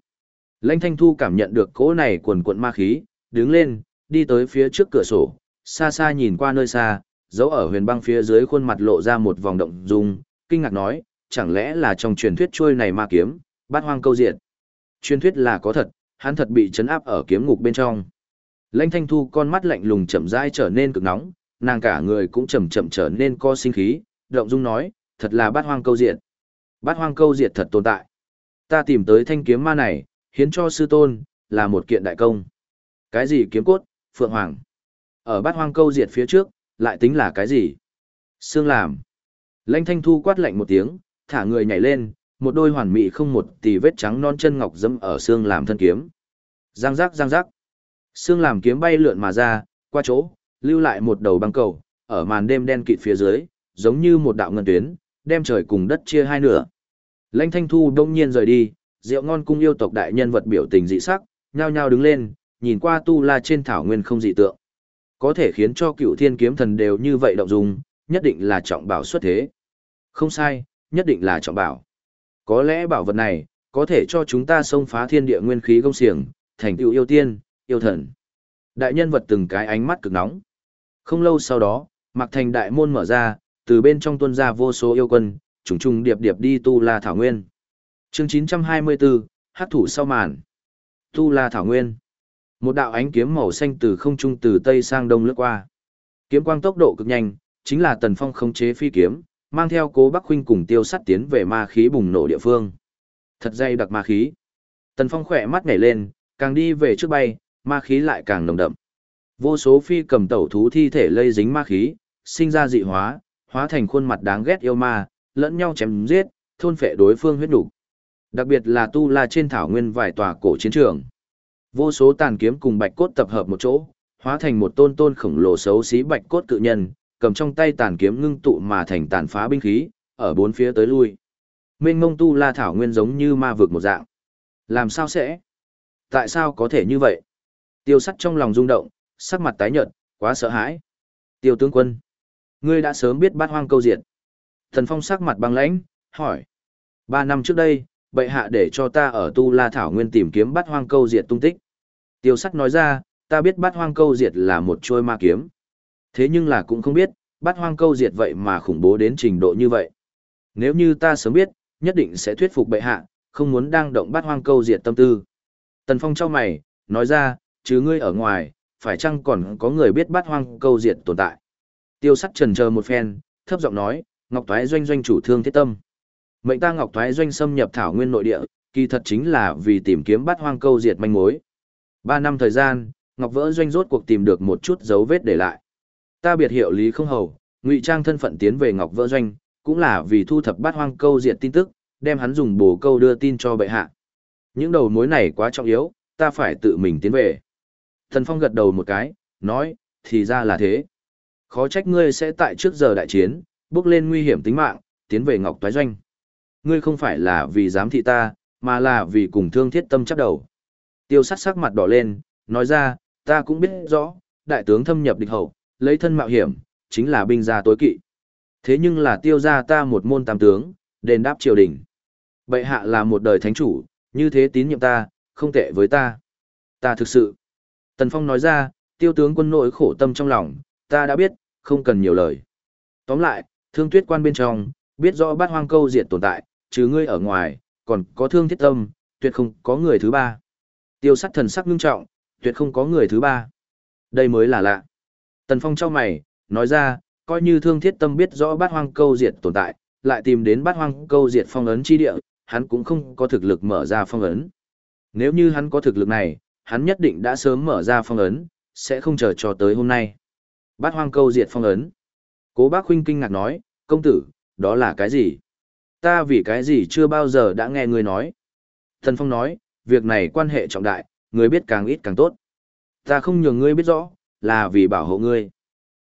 [SPEAKER 1] Lãnh Thanh Thu cảm nhận được cỗ này cuồn cuộn ma khí, đứng lên, đi tới phía trước cửa sổ, xa xa nhìn qua nơi xa, dấu ở huyền băng phía dưới khuôn mặt lộ ra một vòng động dung, kinh ngạc nói, chẳng lẽ là trong truyền thuyết trôi này ma kiếm, bát hoang câu diệt. Truyền thuyết là có thật, hắn thật bị chấn áp ở kiếm ngục bên trong. Lãnh Thanh Thu con mắt lạnh lùng chậm rãi trở nên cực nóng, nàng cả người cũng chậm chậm trở nên co sinh khí, động dung nói, thật là bát hoang câu diệt. Bát hoang câu diệt thật tồn tại. Ta tìm tới thanh kiếm ma này, hiến cho sư tôn, là một kiện đại công. Cái gì kiếm cốt, phượng hoàng? Ở bát hoang câu diệt phía trước, lại tính là cái gì? Sương làm. Lãnh Thanh Thu quát lạnh một tiếng, thả người nhảy lên, một đôi hoàn mỹ không một tì vết trắng non chân ngọc dẫm ở xương làm thân kiếm. Giang giác giang giác. Xương làm kiếm bay lượn mà ra, qua chỗ, lưu lại một đầu băng cầu, ở màn đêm đen kịt phía dưới, giống như một đạo ngân tuyến, đem trời cùng đất chia hai nửa. Lãnh Thanh Thu đông nhiên rời đi, rượu ngon cung yêu tộc đại nhân vật biểu tình dị sắc, nhao nhao đứng lên, nhìn qua tu la trên thảo nguyên không dị tượng. Có thể khiến cho cựu thiên kiếm thần đều như vậy động dung, nhất định là trọng bảo xuất thế. Không sai, nhất định là trọng bảo. Có lẽ bảo vật này, có thể cho chúng ta xông phá thiên địa nguyên khí công xiềng, thành tựu yêu tiên, yêu thần. Đại nhân vật từng cái ánh mắt cực nóng. Không lâu sau đó, mặc thành đại môn mở ra, từ bên trong tuân ra vô số yêu quân, trùng trùng điệp điệp đi tu la thảo nguyên. Chương 924, hát thủ sau màn. Tu la thảo nguyên. Một đạo ánh kiếm màu xanh từ không trung từ tây sang đông lướt qua. Kiếm quang tốc độ cực nhanh, chính là Tần Phong khống chế phi kiếm, mang theo Cố Bắc Huynh cùng Tiêu Sắt tiến về ma khí bùng nổ địa phương. Thật dày đặc ma khí. Tần Phong khỏe mắt nhảy lên, càng đi về trước bay, ma khí lại càng nồng đậm. Vô số phi cầm tẩu thú thi thể lây dính ma khí, sinh ra dị hóa, hóa thành khuôn mặt đáng ghét yêu ma, lẫn nhau chém giết, thôn phệ đối phương huyết đủ. Đặc biệt là tu la trên thảo nguyên vài tòa cổ chiến trường. Vô số tàn kiếm cùng bạch cốt tập hợp một chỗ, hóa thành một tôn tôn khổng lồ xấu xí bạch cốt cự nhân, cầm trong tay tàn kiếm ngưng tụ mà thành tàn phá binh khí, ở bốn phía tới lui. Mênh mông tu la thảo nguyên giống như ma vực một dạng. Làm sao sẽ? Tại sao có thể như vậy? Tiêu sắt trong lòng rung động, sắc mặt tái nhợt, quá sợ hãi. Tiêu tướng quân, ngươi đã sớm biết bát hoang câu diệt Thần Phong sắc mặt băng lãnh, hỏi. Ba năm trước đây, bệ hạ để cho ta ở Tu La Thảo Nguyên tìm kiếm bát hoang câu diệt tung tích. Tiêu sắt nói ra, ta biết bát hoang câu diệt là một trôi ma kiếm. Thế nhưng là cũng không biết, bắt hoang câu diệt vậy mà khủng bố đến trình độ như vậy. Nếu như ta sớm biết, nhất định sẽ thuyết phục bệ hạ, không muốn đang động bắt hoang câu diệt tâm tư. Tần Phong cho mày, nói ra, chứ ngươi ở ngoài, phải chăng còn có người biết bắt hoang câu diệt tồn tại. Tiêu sắt trần chờ một phen, thấp giọng nói, Ngọc Toái doanh doanh chủ thương thiết tâm. Mệnh ta Ngọc Toái doanh xâm nhập thảo nguyên nội địa, kỳ thật chính là vì tìm kiếm bắt hoang câu diệt manh mối. Ba năm thời gian, Ngọc Vỡ doanh rốt cuộc tìm được một chút dấu vết để lại. Ta biệt hiệu Lý Không Hầu, ngụy trang thân phận tiến về Ngọc Vỡ doanh, cũng là vì thu thập bát hoang câu diệt tin tức, đem hắn dùng bồ câu đưa tin cho bệ hạ. Những đầu mối này quá trọng yếu, ta phải tự mình tiến về. Thần Phong gật đầu một cái, nói, thì ra là thế. Khó trách ngươi sẽ tại trước giờ đại chiến, bước lên nguy hiểm tính mạng, tiến về Ngọc Toái Doanh. Ngươi không phải là vì giám thị ta, mà là vì cùng thương thiết tâm chấp đầu. Tiêu sát sắc mặt đỏ lên, nói ra, ta cũng biết rõ, đại tướng thâm nhập địch hậu, lấy thân mạo hiểm, chính là binh gia tối kỵ. Thế nhưng là tiêu gia ta một môn tam tướng, đền đáp triều đình. Bệ hạ là một đời thánh chủ, như thế tín nhiệm ta, không tệ với ta. Ta thực sự. Tần Phong nói ra, tiêu tướng quân nội khổ tâm trong lòng, ta đã biết, không cần nhiều lời. Tóm lại, thương tuyết quan bên trong, biết rõ bát hoang câu diệt tồn tại, chứ ngươi ở ngoài, còn có thương thiết tâm, tuyệt không có người thứ ba. Tiêu sắc thần sắc ngưng trọng, tuyệt không có người thứ ba. Đây mới là lạ. Tần Phong trao mày, nói ra, coi như thương thiết tâm biết rõ bát hoang câu diệt tồn tại, lại tìm đến bát hoang câu diệt phong ấn chi địa, hắn cũng không có thực lực mở ra phong ấn. Nếu như hắn có thực lực này, hắn nhất định đã sớm mở ra phong ấn, sẽ không chờ cho tới hôm nay. Bát hoang câu diệt phong ấn. Cố bác huynh kinh ngạc nói, công tử, đó là cái gì? Ta vì cái gì chưa bao giờ đã nghe người nói. Thần Phong nói, việc này quan hệ trọng đại, người biết càng ít càng tốt. Ta không nhường ngươi biết rõ, là vì bảo hộ ngươi.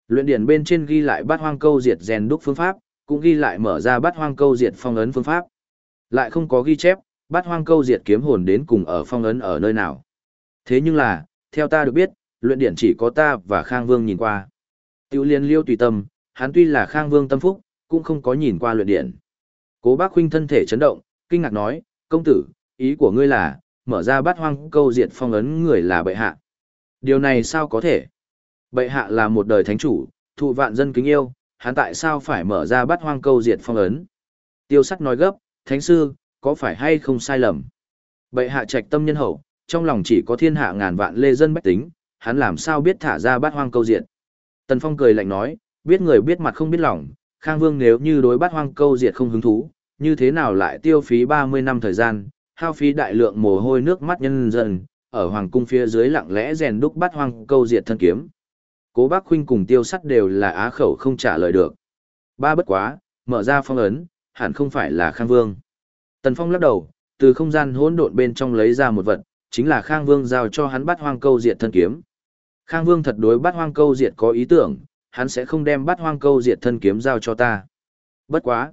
[SPEAKER 1] Luyện điển bên trên ghi lại bát hoang câu diệt rèn đúc phương pháp, cũng ghi lại mở ra bát hoang câu diệt phong ấn phương pháp. Lại không có ghi chép, bát hoang câu diệt kiếm hồn đến cùng ở phong ấn ở nơi nào. Thế nhưng là, theo ta được biết, luyện điển chỉ có ta và Khang Vương nhìn qua. Tiêu liên liêu tùy tâm, hắn tuy là Khang Vương tâm phúc, cũng không có nhìn qua luyện điển. Cố bác huynh thân thể chấn động, kinh ngạc nói, công tử, ý của ngươi là, mở ra bát hoang câu diệt phong ấn người là bệ hạ. Điều này sao có thể? Bệ hạ là một đời thánh chủ, thụ vạn dân kính yêu, hắn tại sao phải mở ra bắt hoang câu diệt phong ấn? Tiêu sắt nói gấp, thánh sư, có phải hay không sai lầm? Bệ hạ trạch tâm nhân hậu, trong lòng chỉ có thiên hạ ngàn vạn lê dân bách tính, hắn làm sao biết thả ra bát hoang câu diệt? Tần Phong cười lạnh nói, biết người biết mặt không biết lòng, Khang Vương nếu như đối bát hoang câu diệt không hứng thú, như thế nào lại tiêu phí 30 năm thời gian, hao phí đại lượng mồ hôi nước mắt nhân dân, ở hoàng cung phía dưới lặng lẽ rèn đúc bát hoang câu diệt thân kiếm. Cố Bác Khuynh cùng Tiêu Sắt đều là á khẩu không trả lời được. Ba bất quá, mở ra phong ấn, hẳn không phải là Khang Vương. Tần Phong lắc đầu, từ không gian hỗn độn bên trong lấy ra một vật, chính là Khang Vương giao cho hắn bắt hoang câu diệt thân kiếm. Khang Vương thật đối bắt hoang câu diệt có ý tưởng, hắn sẽ không đem bắt hoang câu diệt thân kiếm giao cho ta. Bất quá.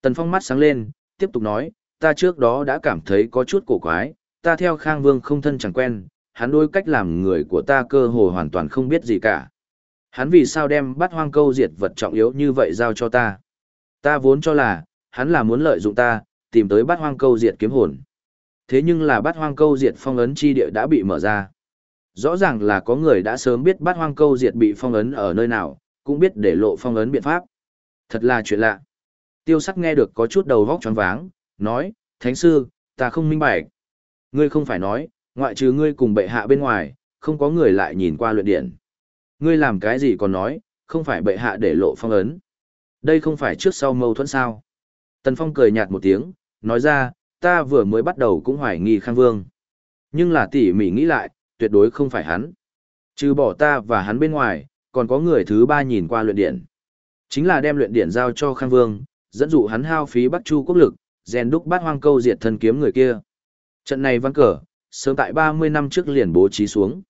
[SPEAKER 1] Tần Phong mắt sáng lên, tiếp tục nói, ta trước đó đã cảm thấy có chút cổ quái, ta theo Khang Vương không thân chẳng quen, hắn đối cách làm người của ta cơ hồ hoàn toàn không biết gì cả. Hắn vì sao đem bắt hoang câu diệt vật trọng yếu như vậy giao cho ta? Ta vốn cho là, hắn là muốn lợi dụng ta, tìm tới bắt hoang câu diệt kiếm hồn. Thế nhưng là bắt hoang câu diệt phong ấn chi địa đã bị mở ra. Rõ ràng là có người đã sớm biết bắt hoang câu diệt bị phong ấn ở nơi nào, cũng biết để lộ phong ấn biện pháp. Thật là chuyện lạ. Tiêu sắc nghe được có chút đầu vóc choáng váng, nói, Thánh sư, ta không minh bạch. Ngươi không phải nói, ngoại trừ ngươi cùng bệ hạ bên ngoài, không có người lại nhìn qua luyện điện. Ngươi làm cái gì còn nói, không phải bệ hạ để lộ phong ấn. Đây không phải trước sau mâu thuẫn sao. Tần Phong cười nhạt một tiếng, nói ra, ta vừa mới bắt đầu cũng hoài nghi Khang Vương. Nhưng là tỉ mỉ nghĩ lại, tuyệt đối không phải hắn. Trừ bỏ ta và hắn bên ngoài, còn có người thứ ba nhìn qua luyện điện. Chính là đem luyện điện giao cho Khang Vương, dẫn dụ hắn hao phí Bắc Chu quốc lực, rèn đúc bát hoang câu diệt thân kiếm người kia. Trận này văn cờ, sớm tại 30 năm trước liền bố trí xuống.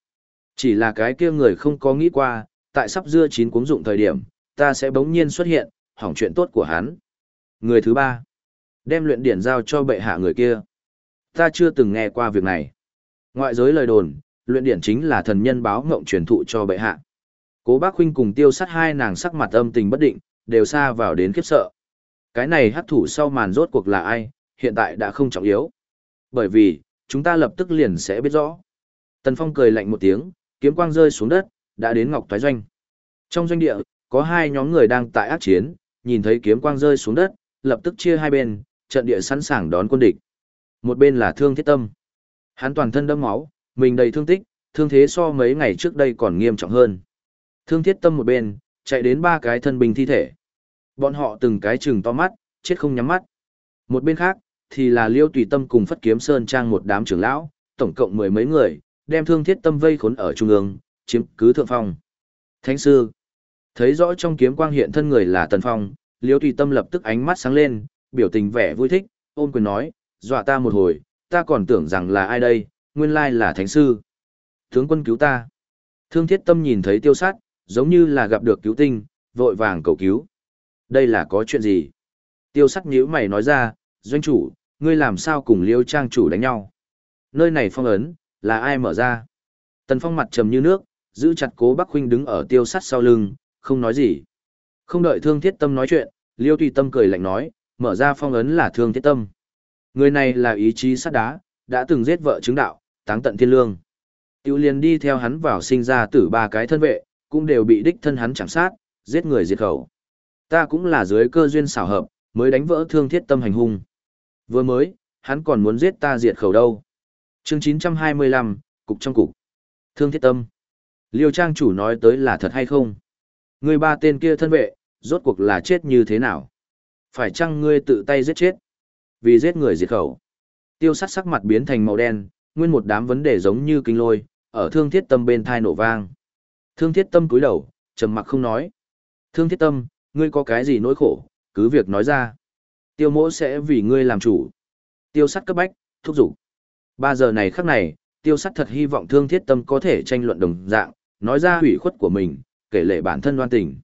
[SPEAKER 1] Chỉ là cái kia người không có nghĩ qua, tại sắp dưa chín cuống dụng thời điểm, ta sẽ bỗng nhiên xuất hiện, hỏng chuyện tốt của hắn. Người thứ ba, đem luyện điển giao cho bệ hạ người kia. Ta chưa từng nghe qua việc này. Ngoại giới lời đồn, luyện điển chính là thần nhân báo ngộng truyền thụ cho bệ hạ. Cố bác huynh cùng tiêu sát hai nàng sắc mặt âm tình bất định, đều xa vào đến khiếp sợ. Cái này hắc thủ sau màn rốt cuộc là ai, hiện tại đã không trọng yếu. Bởi vì, chúng ta lập tức liền sẽ biết rõ. Tần Phong cười lạnh một tiếng, kiếm quang rơi xuống đất, đã đến Ngọc Toái Doanh. Trong doanh địa, có hai nhóm người đang tại ác chiến, nhìn thấy kiếm quang rơi xuống đất, lập tức chia hai bên, trận địa sẵn sàng đón quân địch. Một bên là Thương Thiết Tâm. Hắn toàn thân đẫm máu, mình đầy thương tích, thương thế so mấy ngày trước đây còn nghiêm trọng hơn. Thương Thiết Tâm một bên, chạy đến ba cái thân binh thi thể. Bọn họ từng cái chừng to mắt, chết không nhắm mắt. Một bên khác, thì là Liêu Tùy Tâm cùng Phất Kiếm Sơn Trang một đám trưởng lão, tổng cộng mười mấy người, đem thương thiết tâm vây khốn ở trung ương, chiếm cứ thượng phong. Thánh sư, thấy rõ trong kiếm quang hiện thân người là Tần Phong, Liêu Tùy Tâm lập tức ánh mắt sáng lên, biểu tình vẻ vui thích, ôn quyền nói, dọa ta một hồi, ta còn tưởng rằng là ai đây, nguyên lai là thánh sư. Tướng quân cứu ta. Thương thiết tâm nhìn thấy tiêu sát, giống như là gặp được cứu tinh, vội vàng cầu cứu. Đây là có chuyện gì? Tiêu sắc nhíu mày nói ra, doanh chủ, ngươi làm sao cùng liêu trang chủ đánh nhau? Nơi này phong ấn, là ai mở ra? Tần phong mặt trầm như nước, giữ chặt cố bắc huynh đứng ở tiêu sắt sau lưng, không nói gì. Không đợi thương thiết tâm nói chuyện, liêu tùy tâm cười lạnh nói, mở ra phong ấn là thương thiết tâm. Người này là ý chí sắt đá, đã từng giết vợ chứng đạo, táng tận thiên lương. Tiêu liền đi theo hắn vào sinh ra tử ba cái thân vệ, cũng đều bị đích thân hắn chẳng sát, giết người diệt khẩu. Ta cũng là dưới cơ duyên xảo hợp, mới đánh vỡ thương thiết tâm hành hung. Vừa mới, hắn còn muốn giết ta diệt khẩu đâu. Chương 925, cục trong cục. Thương thiết tâm. Liêu trang chủ nói tới là thật hay không? Ngươi ba tên kia thân vệ, rốt cuộc là chết như thế nào? Phải chăng ngươi tự tay giết chết? Vì giết người diệt khẩu. Tiêu sắt sắc mặt biến thành màu đen, nguyên một đám vấn đề giống như kinh lôi, ở thương thiết tâm bên thai nổ vang. Thương thiết tâm cúi đầu, trầm mặc không nói. Thương thiết tâm, ngươi có cái gì nỗi khổ, cứ việc nói ra. Tiêu mỗ sẽ vì ngươi làm chủ. Tiêu sắt cấp bách, thúc giục. Ba giờ này khắc này, tiêu sắt thật hy vọng thương thiết tâm có thể tranh luận đồng dạng, nói ra hủy khuất của mình, kể lệ bản thân đoan tình.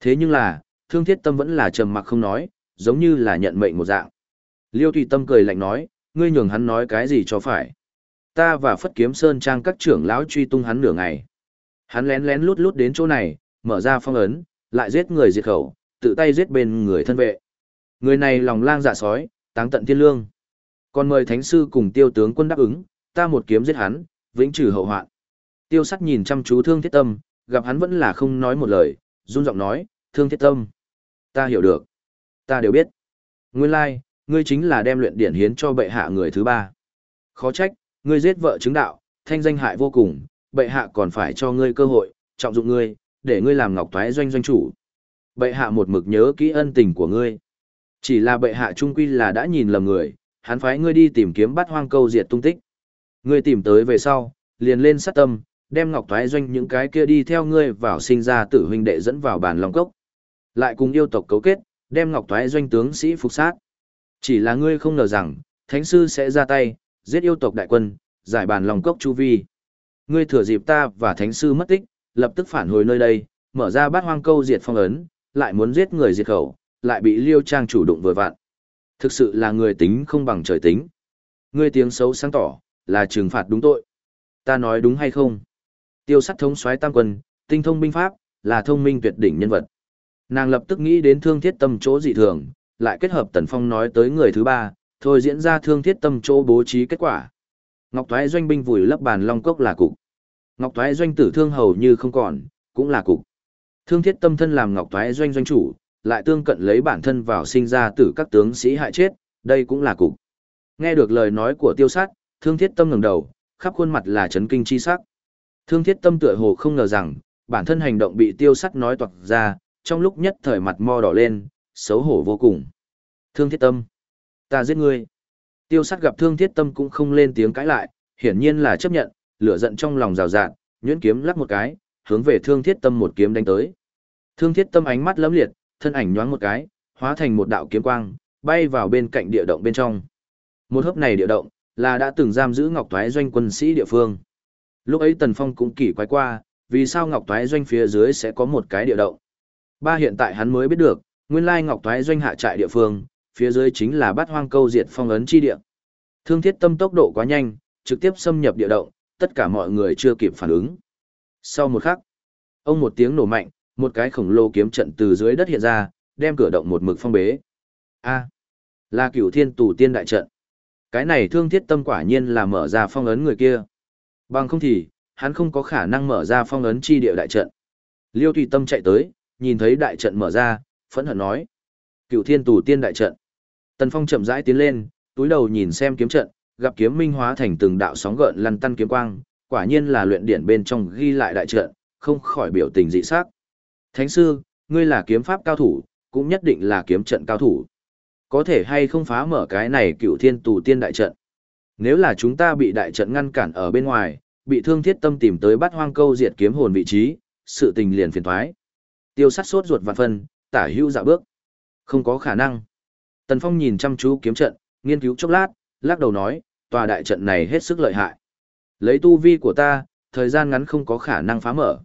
[SPEAKER 1] Thế nhưng là, thương thiết tâm vẫn là trầm mặc không nói, giống như là nhận mệnh một dạng. Liêu Thủy Tâm cười lạnh nói, ngươi nhường hắn nói cái gì cho phải. Ta và Phất Kiếm Sơn Trang các trưởng lão truy tung hắn nửa ngày. Hắn lén lén lút lút đến chỗ này, mở ra phong ấn, lại giết người diệt khẩu, tự tay giết bên người thân vệ. Người này lòng lang dạ sói, táng tận thiên lương. Còn mời thánh sư cùng tiêu tướng quân đáp ứng, ta một kiếm giết hắn, vĩnh trừ hậu hoạn. Tiêu sắt nhìn chăm chú thương thiết tâm, gặp hắn vẫn là không nói một lời, run giọng nói, thương thiết tâm. Ta hiểu được. Ta đều biết. Nguyên lai, ngươi chính là đem luyện điển hiến cho bệ hạ người thứ ba. Khó trách, ngươi giết vợ chứng đạo, thanh danh hại vô cùng, bệ hạ còn phải cho ngươi cơ hội, trọng dụng ngươi, để ngươi làm ngọc thoái doanh doanh chủ. Bệ hạ một mực nhớ kỹ ân tình của ngươi. Chỉ là bệ hạ trung quy là đã nhìn lầm người, hắn phái ngươi đi tìm kiếm bắt hoang câu diệt tung tích. Ngươi tìm tới về sau, liền lên sát tâm, đem ngọc thoái doanh những cái kia đi theo ngươi vào sinh ra tử huynh đệ dẫn vào bàn long cốc. Lại cùng yêu tộc cấu kết, đem ngọc thoái doanh tướng sĩ phục sát. Chỉ là ngươi không ngờ rằng, thánh sư sẽ ra tay, giết yêu tộc đại quân, giải bàn long cốc chu vi. Ngươi thừa dịp ta và thánh sư mất tích, lập tức phản hồi nơi đây, mở ra bát hoang câu diệt phong ấn, lại muốn giết người diệt khẩu, lại bị liêu trang chủ đụng vừa vặn. Thực sự là người tính không bằng trời tính. Ngươi tiếng xấu sáng tỏ, là trừng phạt đúng tội. Ta nói đúng hay không? Tiêu sắt thống soái tam quân, tinh thông binh pháp, là thông minh tuyệt đỉnh nhân vật. Nàng lập tức nghĩ đến thương thiết tâm chỗ dị thường, lại kết hợp Tần Phong nói tới người thứ ba, thôi diễn ra thương thiết tâm chỗ bố trí kết quả. Ngọc Thoái doanh binh vùi lấp bàn long cốc là cục. Ngọc Thoái doanh tử thương hầu như không còn, cũng là cục. Thương thiết tâm thân làm Ngọc Thoái doanh doanh chủ, lại tương cận lấy bản thân vào sinh ra tử các tướng sĩ hại chết, đây cũng là cục. Nghe được lời nói của tiêu sát, thương thiết tâm ngẩng đầu, khắp khuôn mặt là chấn kinh chi sắc. Thương thiết tâm tựa hồ không ngờ rằng, bản thân hành động bị tiêu sắt nói toạc ra, trong lúc nhất thời mặt mo đỏ lên, xấu hổ vô cùng. Thương thiết tâm, ta giết ngươi. Tiêu sắt gặp thương thiết tâm cũng không lên tiếng cãi lại, hiển nhiên là chấp nhận, lửa giận trong lòng rào rạt, nhuyễn kiếm lắc một cái, hướng về thương thiết tâm một kiếm đánh tới. Thương thiết tâm ánh mắt lấm liệt, thân ảnh nhoáng một cái, hóa thành một đạo kiếm quang, bay vào bên cạnh địa động bên trong. Một hớp này địa động, là đã từng giam giữ Ngọc Toái doanh quân sĩ địa phương. Lúc ấy Tần Phong cũng kỳ quái qua, vì sao Ngọc Toái doanh phía dưới sẽ có một cái địa động. Ba hiện tại hắn mới biết được, nguyên lai Ngọc Toái doanh hạ trại địa phương, phía dưới chính là bát hoang câu diệt phong ấn chi địa. Thương thiết tâm tốc độ quá nhanh, trực tiếp xâm nhập địa động, tất cả mọi người chưa kịp phản ứng. Sau một khắc, ông một tiếng nổ mạnh, một cái khổng lồ kiếm trận từ dưới đất hiện ra, đem cửa động một mực phong bế. A, là cửu thiên tù tiên đại trận. Cái này thương thiết tâm quả nhiên là mở ra phong ấn người kia. Bằng không thì, hắn không có khả năng mở ra phong ấn chi địa đại trận. Liêu Tùy Tâm chạy tới, nhìn thấy đại trận mở ra, phẫn hận nói. cửu thiên tù tiên đại trận. Tần Phong chậm rãi tiến lên, túi đầu nhìn xem kiếm trận, gặp kiếm minh hóa thành từng đạo sóng gợn lăn tăn kiếm quang, quả nhiên là luyện điển bên trong ghi lại đại trận, không khỏi biểu tình dị sắc. Thánh sư, ngươi là kiếm pháp cao thủ, cũng nhất định là kiếm trận cao thủ. Có thể hay không phá mở cái này cựu thiên tù tiên đại trận. Nếu là chúng ta bị đại trận ngăn cản ở bên ngoài, bị thương thiết tâm tìm tới bắt hoang câu diệt kiếm hồn vị trí, sự tình liền phiền thoái. Tiêu sát sốt ruột vạn phân, tả hưu dạo bước. Không có khả năng. Tần Phong nhìn chăm chú kiếm trận, nghiên cứu chốc lát, lắc đầu nói, tòa đại trận này hết sức lợi hại. Lấy tu vi của ta, thời gian ngắn không có khả năng phá mở.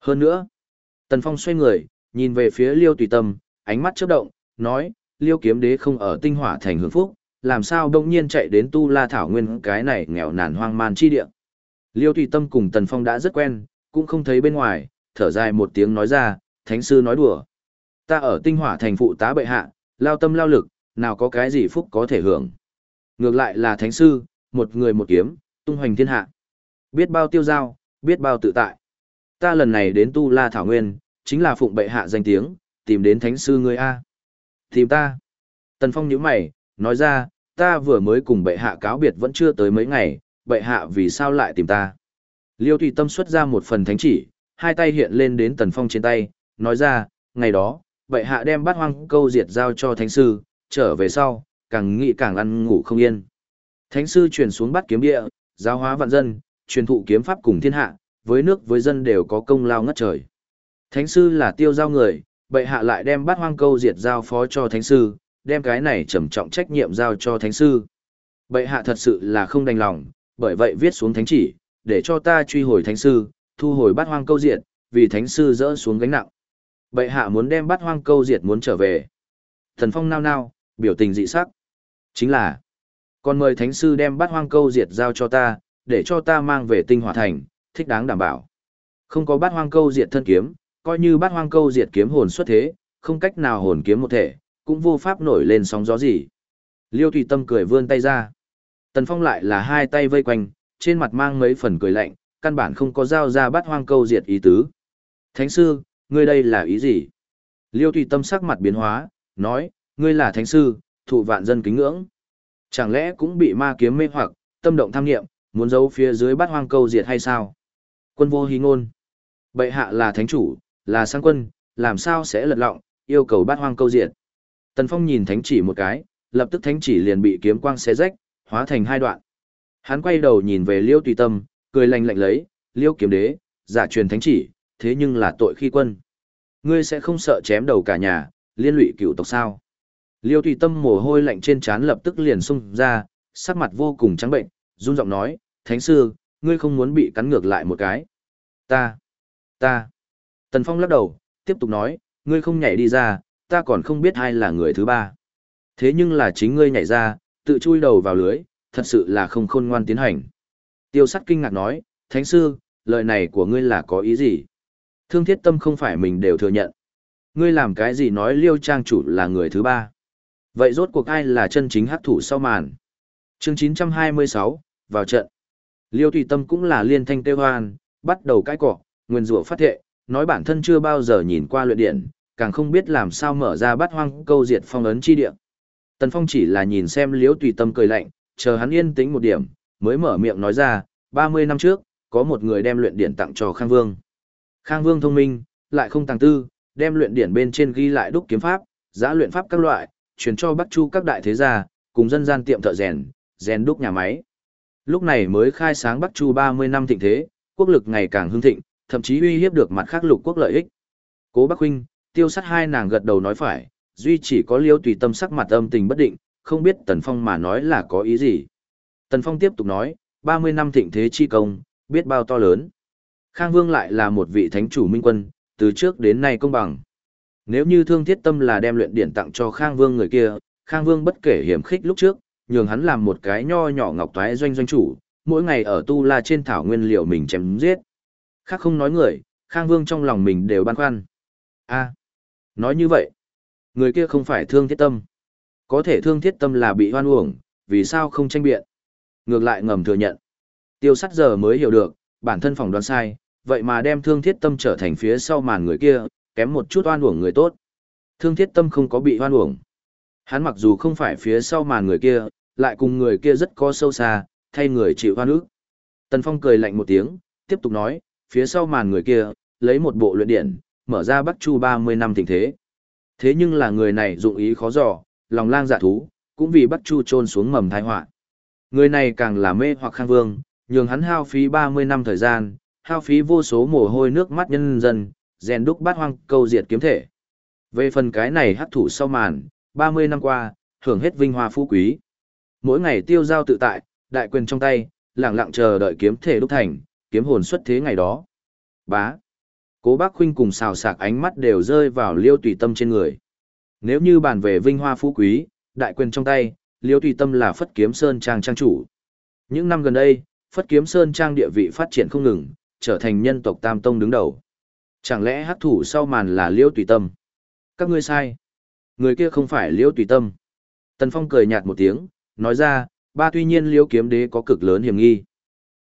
[SPEAKER 1] Hơn nữa, Tần Phong xoay người, nhìn về phía Liêu Tùy Tâm, ánh mắt chớp động, nói, Liêu kiếm đế không ở tinh hỏa thành hưởng phúc, làm sao đông nhiên chạy đến tu la thảo nguyên cái này nghèo nàn hoang man chi địa. Liêu Tùy Tâm cùng Tần Phong đã rất quen, cũng không thấy bên ngoài, thở dài một tiếng nói ra, thánh sư nói đùa. Ta ở tinh hỏa thành phụ tá bệ hạ, lao tâm lao lực, nào có cái gì phúc có thể hưởng. Ngược lại là thánh sư, một người một kiếm, tung hoành thiên hạ. Biết bao tiêu giao, biết bao tự tại. Ta lần này đến tu la thảo nguyên, chính là phụng bệ hạ danh tiếng, tìm đến thánh sư ngươi A. Tìm ta. Tần Phong nhíu mày, nói ra, ta vừa mới cùng bệ hạ cáo biệt vẫn chưa tới mấy ngày, bệ hạ vì sao lại tìm ta. Liêu Tùy Tâm xuất ra một phần thánh chỉ, hai tay hiện lên đến Tần Phong trên tay, nói ra, ngày đó, bệ hạ đem bát hoang câu diệt giao cho thánh sư, trở về sau, càng nghĩ càng ăn ngủ không yên. Thánh sư truyền xuống bắt kiếm địa, giáo hóa vạn dân, truyền thụ kiếm pháp cùng thiên hạ, với nước với dân đều có công lao ngất trời. Thánh sư là tiêu giao người, bệ hạ lại đem bát hoang câu diệt giao phó cho thánh sư, đem cái này trầm trọng trách nhiệm giao cho thánh sư. Bệ hạ thật sự là không đành lòng, bởi vậy viết xuống thánh chỉ, để cho ta truy hồi thánh sư, thu hồi bát hoang câu diệt, vì thánh sư dỡ xuống gánh nặng. Bệ hạ muốn đem bát hoang câu diệt muốn trở về. Thần phong nao nao, biểu tình dị sắc. Chính là, còn mời thánh sư đem bát hoang câu diệt giao cho ta, để cho ta mang về tinh hỏa thành, thích đáng đảm bảo. Không có bát hoang câu diệt thân kiếm, coi như bát hoang câu diệt kiếm hồn xuất thế, không cách nào hồn kiếm một thể, cũng vô pháp nổi lên sóng gió gì. Liêu Thủy Tâm cười vươn tay ra. Tần Phong lại là hai tay vây quanh, trên mặt mang mấy phần cười lạnh, căn bản không có giao ra bát hoang câu diệt ý tứ. Thánh sư, ngươi đây là ý gì? Liêu Thủy Tâm sắc mặt biến hóa, nói, ngươi là thánh sư, thụ vạn dân kính ngưỡng. Chẳng lẽ cũng bị ma kiếm mê hoặc, tâm động tham nghiệm, muốn giấu phía dưới bát hoang câu diệt hay sao? Quân vô hí ngôn. Bệ hạ là thánh chủ, là sang quân, làm sao sẽ lật lọng, yêu cầu bát hoang câu diệt. Tần Phong nhìn thánh chỉ một cái, lập tức thánh chỉ liền bị kiếm quang xé rách, hóa thành hai đoạn. Hắn quay đầu nhìn về Liêu Tùy Tâm, cười lạnh lạnh lấy, Liêu kiếm đế, giả truyền thánh chỉ, thế nhưng là tội khi quân. Ngươi sẽ không sợ chém đầu cả nhà, liên lụy cựu tộc sao? Liêu Tùy Tâm mồ hôi lạnh trên trán lập tức liền xung ra, sắc mặt vô cùng trắng bệnh, run giọng nói, Thánh sư, ngươi không muốn bị cắn ngược lại một cái. Ta, ta. Tần Phong lắc đầu, tiếp tục nói, ngươi không nhảy đi ra, ta còn không biết ai là người thứ ba. Thế nhưng là chính ngươi nhảy ra, tự chui đầu vào lưới, thật sự là không khôn ngoan tiến hành. Tiêu sắt kinh ngạc nói, Thánh sư, lời này của ngươi là có ý gì? Thương thiết tâm không phải mình đều thừa nhận. Ngươi làm cái gì nói liêu trang chủ là người thứ ba? Vậy rốt cuộc ai là chân chính hắc thủ sau màn? Chương 926, vào trận. Liêu Tùy Tâm cũng là liên thanh tê hoan, bắt đầu cãi cọ, nguyên rủa phát thệ, nói bản thân chưa bao giờ nhìn qua luyện điện, càng không biết làm sao mở ra bắt hoang câu diệt phong ấn chi địa. Tần Phong chỉ là nhìn xem Liêu Tùy Tâm cười lạnh, chờ hắn yên tĩnh một điểm, mới mở miệng nói ra, 30 năm trước, có một người đem luyện điện tặng cho Khang Vương. Khang Vương thông minh, lại không tàng tư, đem luyện điện bên trên ghi lại đúc kiếm pháp, giã luyện pháp các loại, truyền cho Bắc Chu các đại thế gia, cùng dân gian tiệm thợ rèn, rèn đúc nhà máy. Lúc này mới khai sáng Bắc Chu 30 năm thịnh thế, quốc lực ngày càng hưng thịnh, thậm chí uy hiếp được mặt khác lục quốc lợi ích. Cố Bắc huynh, tiêu Sắt hai nàng gật đầu nói phải, duy chỉ có Liêu tùy tâm sắc mặt âm tình bất định, không biết Tần Phong mà nói là có ý gì. Tần Phong tiếp tục nói, 30 năm thịnh thế chi công, biết bao to lớn. Khang Vương lại là một vị thánh chủ minh quân, từ trước đến nay công bằng. Nếu như thương thiết tâm là đem luyện điển tặng cho Khang Vương người kia, Khang Vương bất kể hiểm khích lúc trước, nhường hắn làm một cái nho nhỏ ngọc toái doanh doanh chủ, mỗi ngày ở tu la trên thảo nguyên liệu mình chém giết. Khác không nói người, Khang Vương trong lòng mình đều băn khoăn. a nói như vậy, người kia không phải thương thiết tâm. Có thể thương thiết tâm là bị hoan uổng, vì sao không tranh biện. Ngược lại ngầm thừa nhận. Tiêu sắt giờ mới hiểu được, bản thân phỏng đoán sai, vậy mà đem thương thiết tâm trở thành phía sau màn người kia, kém một chút oan uổng người tốt. Thương thiết tâm không có bị oan uổng. Hắn mặc dù không phải phía sau màn người kia, lại cùng người kia rất có sâu xa, thay người chịu hoa nước. Tần Phong cười lạnh một tiếng, tiếp tục nói, phía sau màn người kia, lấy một bộ luyện điện, mở ra Bắc Chu 30 năm tình thế. Thế nhưng là người này dụng ý khó dò, lòng lang dạ thú, cũng vì Bắc Chu trôn xuống mầm tai họa. Người này càng là mê hoặc khang vương, nhường hắn hao phí 30 năm thời gian, hao phí vô số mồ hôi nước mắt nhân dân, rèn đúc bát hoang câu diệt kiếm thể. Về phần cái này hắc thủ sau màn, 30 năm qua, hưởng hết vinh hoa phú quý. Mỗi ngày tiêu giao tự tại, đại quyền trong tay, lặng lặng chờ đợi kiếm thể đúc thành, kiếm hồn xuất thế ngày đó. Bá. Cố bác huynh cùng xào sạc ánh mắt đều rơi vào liêu tùy tâm trên người. Nếu như bàn về vinh hoa phú quý, đại quyền trong tay, liêu tùy tâm là phất kiếm sơn trang trang chủ. Những năm gần đây, phất kiếm sơn trang địa vị phát triển không ngừng, trở thành nhân tộc tam tông đứng đầu. Chẳng lẽ hắc thủ sau màn là liêu tùy tâm? Các ngươi sai. Người kia không phải liêu tùy tâm. Tần Phong cười nhạt một tiếng, nói ra, ba tuy nhiên liễu kiếm đế có cực lớn hiểm nghi.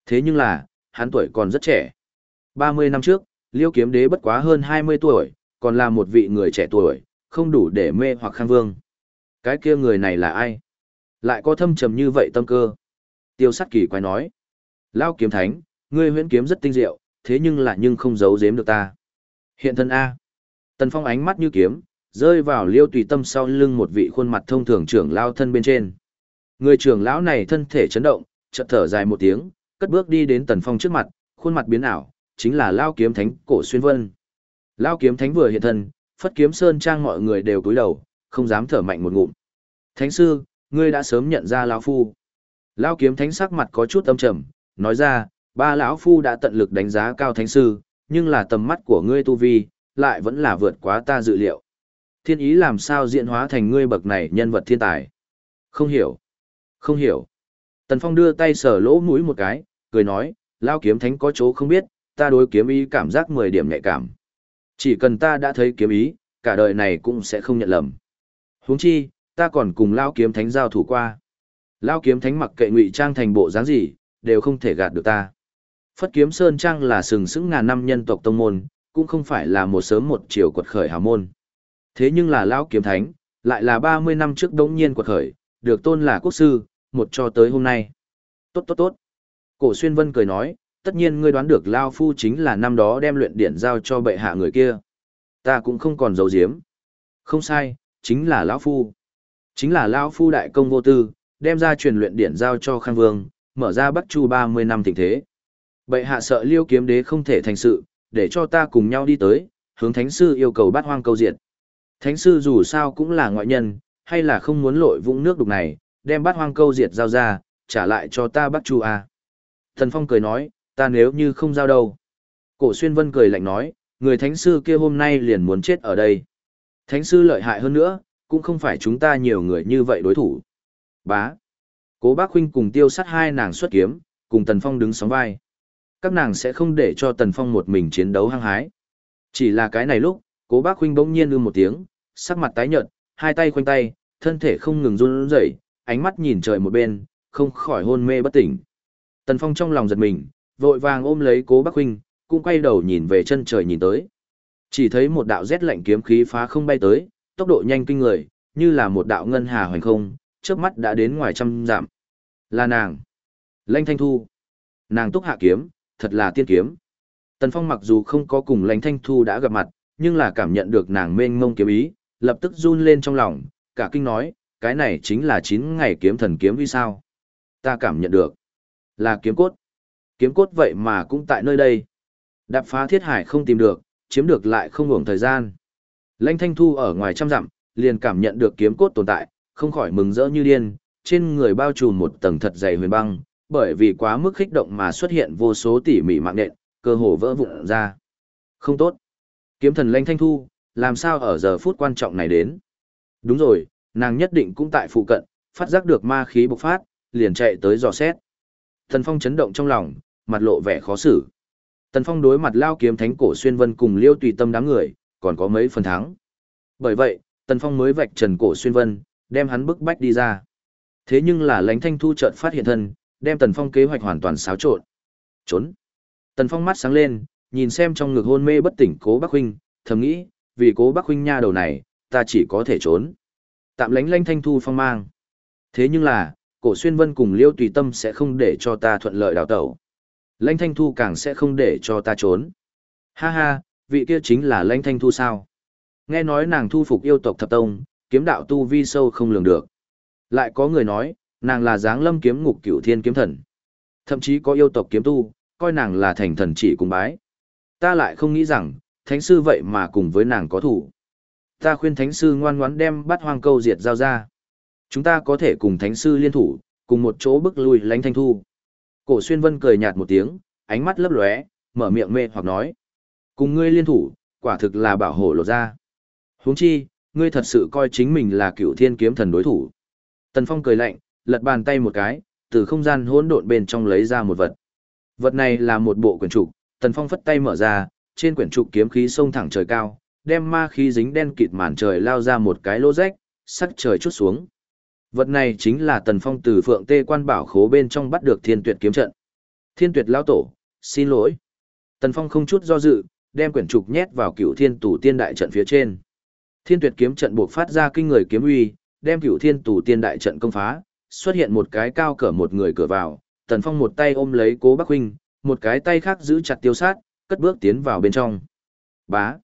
[SPEAKER 1] Thế nhưng là, hắn tuổi còn rất trẻ. 30 năm trước, liễu kiếm đế bất quá hơn 20 tuổi, còn là một vị người trẻ tuổi, không đủ để mê hoặc khang vương. Cái kia người này là ai? Lại có thâm trầm như vậy tâm cơ. Tiêu sát kỳ quay nói. Lao kiếm thánh, ngươi huyễn kiếm rất tinh diệu, thế nhưng là nhưng không giấu giếm được ta. Hiện thân A. Tần Phong ánh mắt như kiếm, rơi vào liêu tùy tâm sau lưng một vị khuôn mặt thông thường trưởng lao thân bên trên. Người trưởng lão này thân thể chấn động, chợt thở dài một tiếng, cất bước đi đến Tần Phong trước mặt, khuôn mặt biến ảo, chính là Lao Kiếm Thánh Cổ Xuyên Vân. Lao Kiếm Thánh vừa hiện thân, phất kiếm sơn trang mọi người đều cúi đầu, không dám thở mạnh một ngụm. Thánh sư, ngươi đã sớm nhận ra lão phu. Lao Kiếm Thánh sắc mặt có chút âm trầm, nói ra, ba lão phu đã tận lực đánh giá cao thánh sư, nhưng là tầm mắt của ngươi tu vi, lại vẫn là vượt quá ta dự liệu. Thiên ý làm sao diễn hóa thành ngươi bậc này nhân vật thiên tài? Không hiểu. Không hiểu. Tần Phong đưa tay sờ lỗ mũi một cái, cười nói, Lao kiếm thánh có chỗ không biết, ta đối kiếm ý cảm giác 10 điểm nhạy cảm. Chỉ cần ta đã thấy kiếm ý, cả đời này cũng sẽ không nhận lầm. Huống chi, ta còn cùng Lao kiếm thánh giao thủ qua. Lao kiếm thánh mặc kệ ngụy trang thành bộ dáng gì, đều không thể gạt được ta. Phất kiếm sơn trang là sừng sững ngàn năm nhân tộc tông môn, cũng không phải là một sớm một chiều quật khởi hào môn. Thế nhưng là Lao kiếm thánh, lại là 30 năm trước đống nhiên quật khởi, được tôn là quốc sư, một cho tới hôm nay. Tốt tốt tốt. Cổ xuyên vân cười nói, tất nhiên ngươi đoán được Lao Phu chính là năm đó đem luyện điển giao cho bệ hạ người kia. Ta cũng không còn giấu giếm. Không sai, chính là Lão Phu. Chính là Lão Phu đại công vô tư, đem ra truyền luyện điển giao cho Khang Vương, mở ra Bắc Chu 30 năm tình thế. Bệ hạ sợ liêu kiếm đế không thể thành sự, để cho ta cùng nhau đi tới, hướng thánh sư yêu cầu bắt hoang câu diệt. Thánh sư dù sao cũng là ngoại nhân, hay là không muốn lội vũng nước đục này, đem bắt hoang câu diệt giao ra, trả lại cho ta Bắc Chu à. Thần Phong cười nói, ta nếu như không giao đâu. Cổ xuyên vân cười lạnh nói, người thánh sư kia hôm nay liền muốn chết ở đây. Thánh sư lợi hại hơn nữa, cũng không phải chúng ta nhiều người như vậy đối thủ. Bá. Cố bác huynh cùng tiêu sát hai nàng xuất kiếm, cùng Tần Phong đứng sóng vai. Các nàng sẽ không để cho Tần Phong một mình chiến đấu hăng hái. Chỉ là cái này lúc, cố bác huynh bỗng nhiên ư một tiếng, sắc mặt tái nhợt, hai tay khoanh tay, thân thể không ngừng run rẩy, ánh mắt nhìn trời một bên, không khỏi hôn mê bất tỉnh. Tần Phong trong lòng giật mình, vội vàng ôm lấy Cố Bắc Huynh, cũng quay đầu nhìn về chân trời nhìn tới. Chỉ thấy một đạo rét lạnh kiếm khí phá không bay tới, tốc độ nhanh kinh người, như là một đạo ngân hà hoành không, trước mắt đã đến ngoài trăm dặm. Là nàng. Lãnh Thanh Thu. Nàng túc hạ kiếm, thật là tiên kiếm. Tần Phong mặc dù không có cùng Lãnh Thanh Thu đã gặp mặt, nhưng là cảm nhận được nàng mênh mông kiếm ý, lập tức run lên trong lòng, cả kinh nói, cái này chính là 9 ngày kiếm thần kiếm vì sao. Ta cảm nhận được. Là kiếm cốt. Kiếm cốt vậy mà cũng tại nơi đây. Đạp phá thiết hải không tìm được, chiếm được lại không ngủng thời gian. Lãnh thanh thu ở ngoài trăm dặm, liền cảm nhận được kiếm cốt tồn tại, không khỏi mừng rỡ như điên, trên người bao trùm một tầng thật dày huyền băng, bởi vì quá mức kích động mà xuất hiện vô số tỉ mỉ mạng nện, cơ hồ vỡ vụn ra. Không tốt. Kiếm thần lãnh thanh thu, làm sao ở giờ phút quan trọng này đến? Đúng rồi, nàng nhất định cũng tại phụ cận, phát giác được ma khí bộc phát, liền chạy tới dò xét. Tần Phong chấn động trong lòng, mặt lộ vẻ khó xử. Tần Phong đối mặt lao kiếm thánh cổ xuyên vân cùng liêu tùy tâm đám người, còn có mấy phần thắng. Bởi vậy, Tần Phong mới vạch trần cổ xuyên vân, đem hắn bức bách đi ra. Thế nhưng là lãnh thanh thu chợt phát hiện thân, đem Tần Phong kế hoạch hoàn toàn xáo trộn. Trốn. Tần Phong mắt sáng lên, nhìn xem trong ngực hôn mê bất tỉnh cố Bắc Huynh, thầm nghĩ, vì cố Bắc Huynh nha đầu này, ta chỉ có thể trốn. Tạm lánh lãnh thanh thu phong mang. Thế nhưng là, cổ xuyên vân cùng liêu tùy tâm sẽ không để cho ta thuận lợi đào tẩu. Lãnh thanh thu càng sẽ không để cho ta trốn. Ha ha, vị kia chính là lãnh thanh thu sao? Nghe nói nàng thu phục yêu tộc thập tông, kiếm đạo tu vi sâu không lường được. Lại có người nói, nàng là dáng lâm kiếm ngục cửu thiên kiếm thần. Thậm chí có yêu tộc kiếm tu, coi nàng là thành thần chỉ cùng bái. Ta lại không nghĩ rằng, thánh sư vậy mà cùng với nàng có thủ. Ta khuyên thánh sư ngoan ngoãn đem bắt hoang câu diệt giao ra. Chúng ta có thể cùng thánh sư liên thủ, cùng một chỗ bức lùi lãnh thanh thu. Cổ xuyên vân cười nhạt một tiếng, ánh mắt lấp lóe, mở miệng mê hoặc nói. Cùng ngươi liên thủ, quả thực là bảo hộ lột ra. huống chi, ngươi thật sự coi chính mình là cựu thiên kiếm thần đối thủ. Tần Phong cười lạnh, lật bàn tay một cái, từ không gian hỗn độn bên trong lấy ra một vật. Vật này là một bộ quyển trục, Tần Phong phất tay mở ra, trên quyển trục kiếm khí sông thẳng trời cao, đem ma khí dính đen kịt màn trời lao ra một cái lỗ rách, sắc trời chút xuống. Vật này chính là Tần Phong từ Phượng Tê Quan Bảo Khố bên trong bắt được Thiên Tuyệt kiếm trận. Thiên Tuyệt lão tổ, xin lỗi. Tần Phong không chút do dự, đem quyển trục nhét vào Cửu Thiên tủ Tiên đại trận phía trên. Thiên Tuyệt kiếm trận buộc phát ra kinh người kiếm uy, đem Cửu Thiên tủ Tiên đại trận công phá, xuất hiện một cái cao cỡ một người cửa vào, Tần Phong một tay ôm lấy Cố Bắc huynh, một cái tay khác giữ chặt tiêu sát, cất bước tiến vào bên trong. Bá.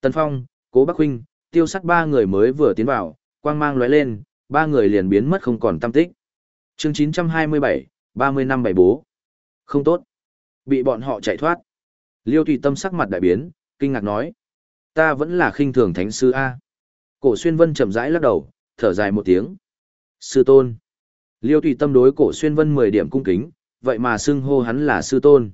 [SPEAKER 1] Tần Phong, Cố Bắc Huynh, tiêu sắt ba người mới vừa tiến vào, quang mang lóe lên, ba người liền biến mất không còn tâm tích. Chương 927, 30 năm bảy bố. Không tốt. Bị bọn họ chạy thoát. Liêu Thủy Tâm sắc mặt đại biến, kinh ngạc nói. Ta vẫn là khinh thường thánh sư A. Cổ xuyên vân chậm rãi lắc đầu, thở dài một tiếng. Sư tôn. Liêu Thủy Tâm đối cổ xuyên vân 10 điểm cung kính, vậy mà xưng hô hắn là sư tôn.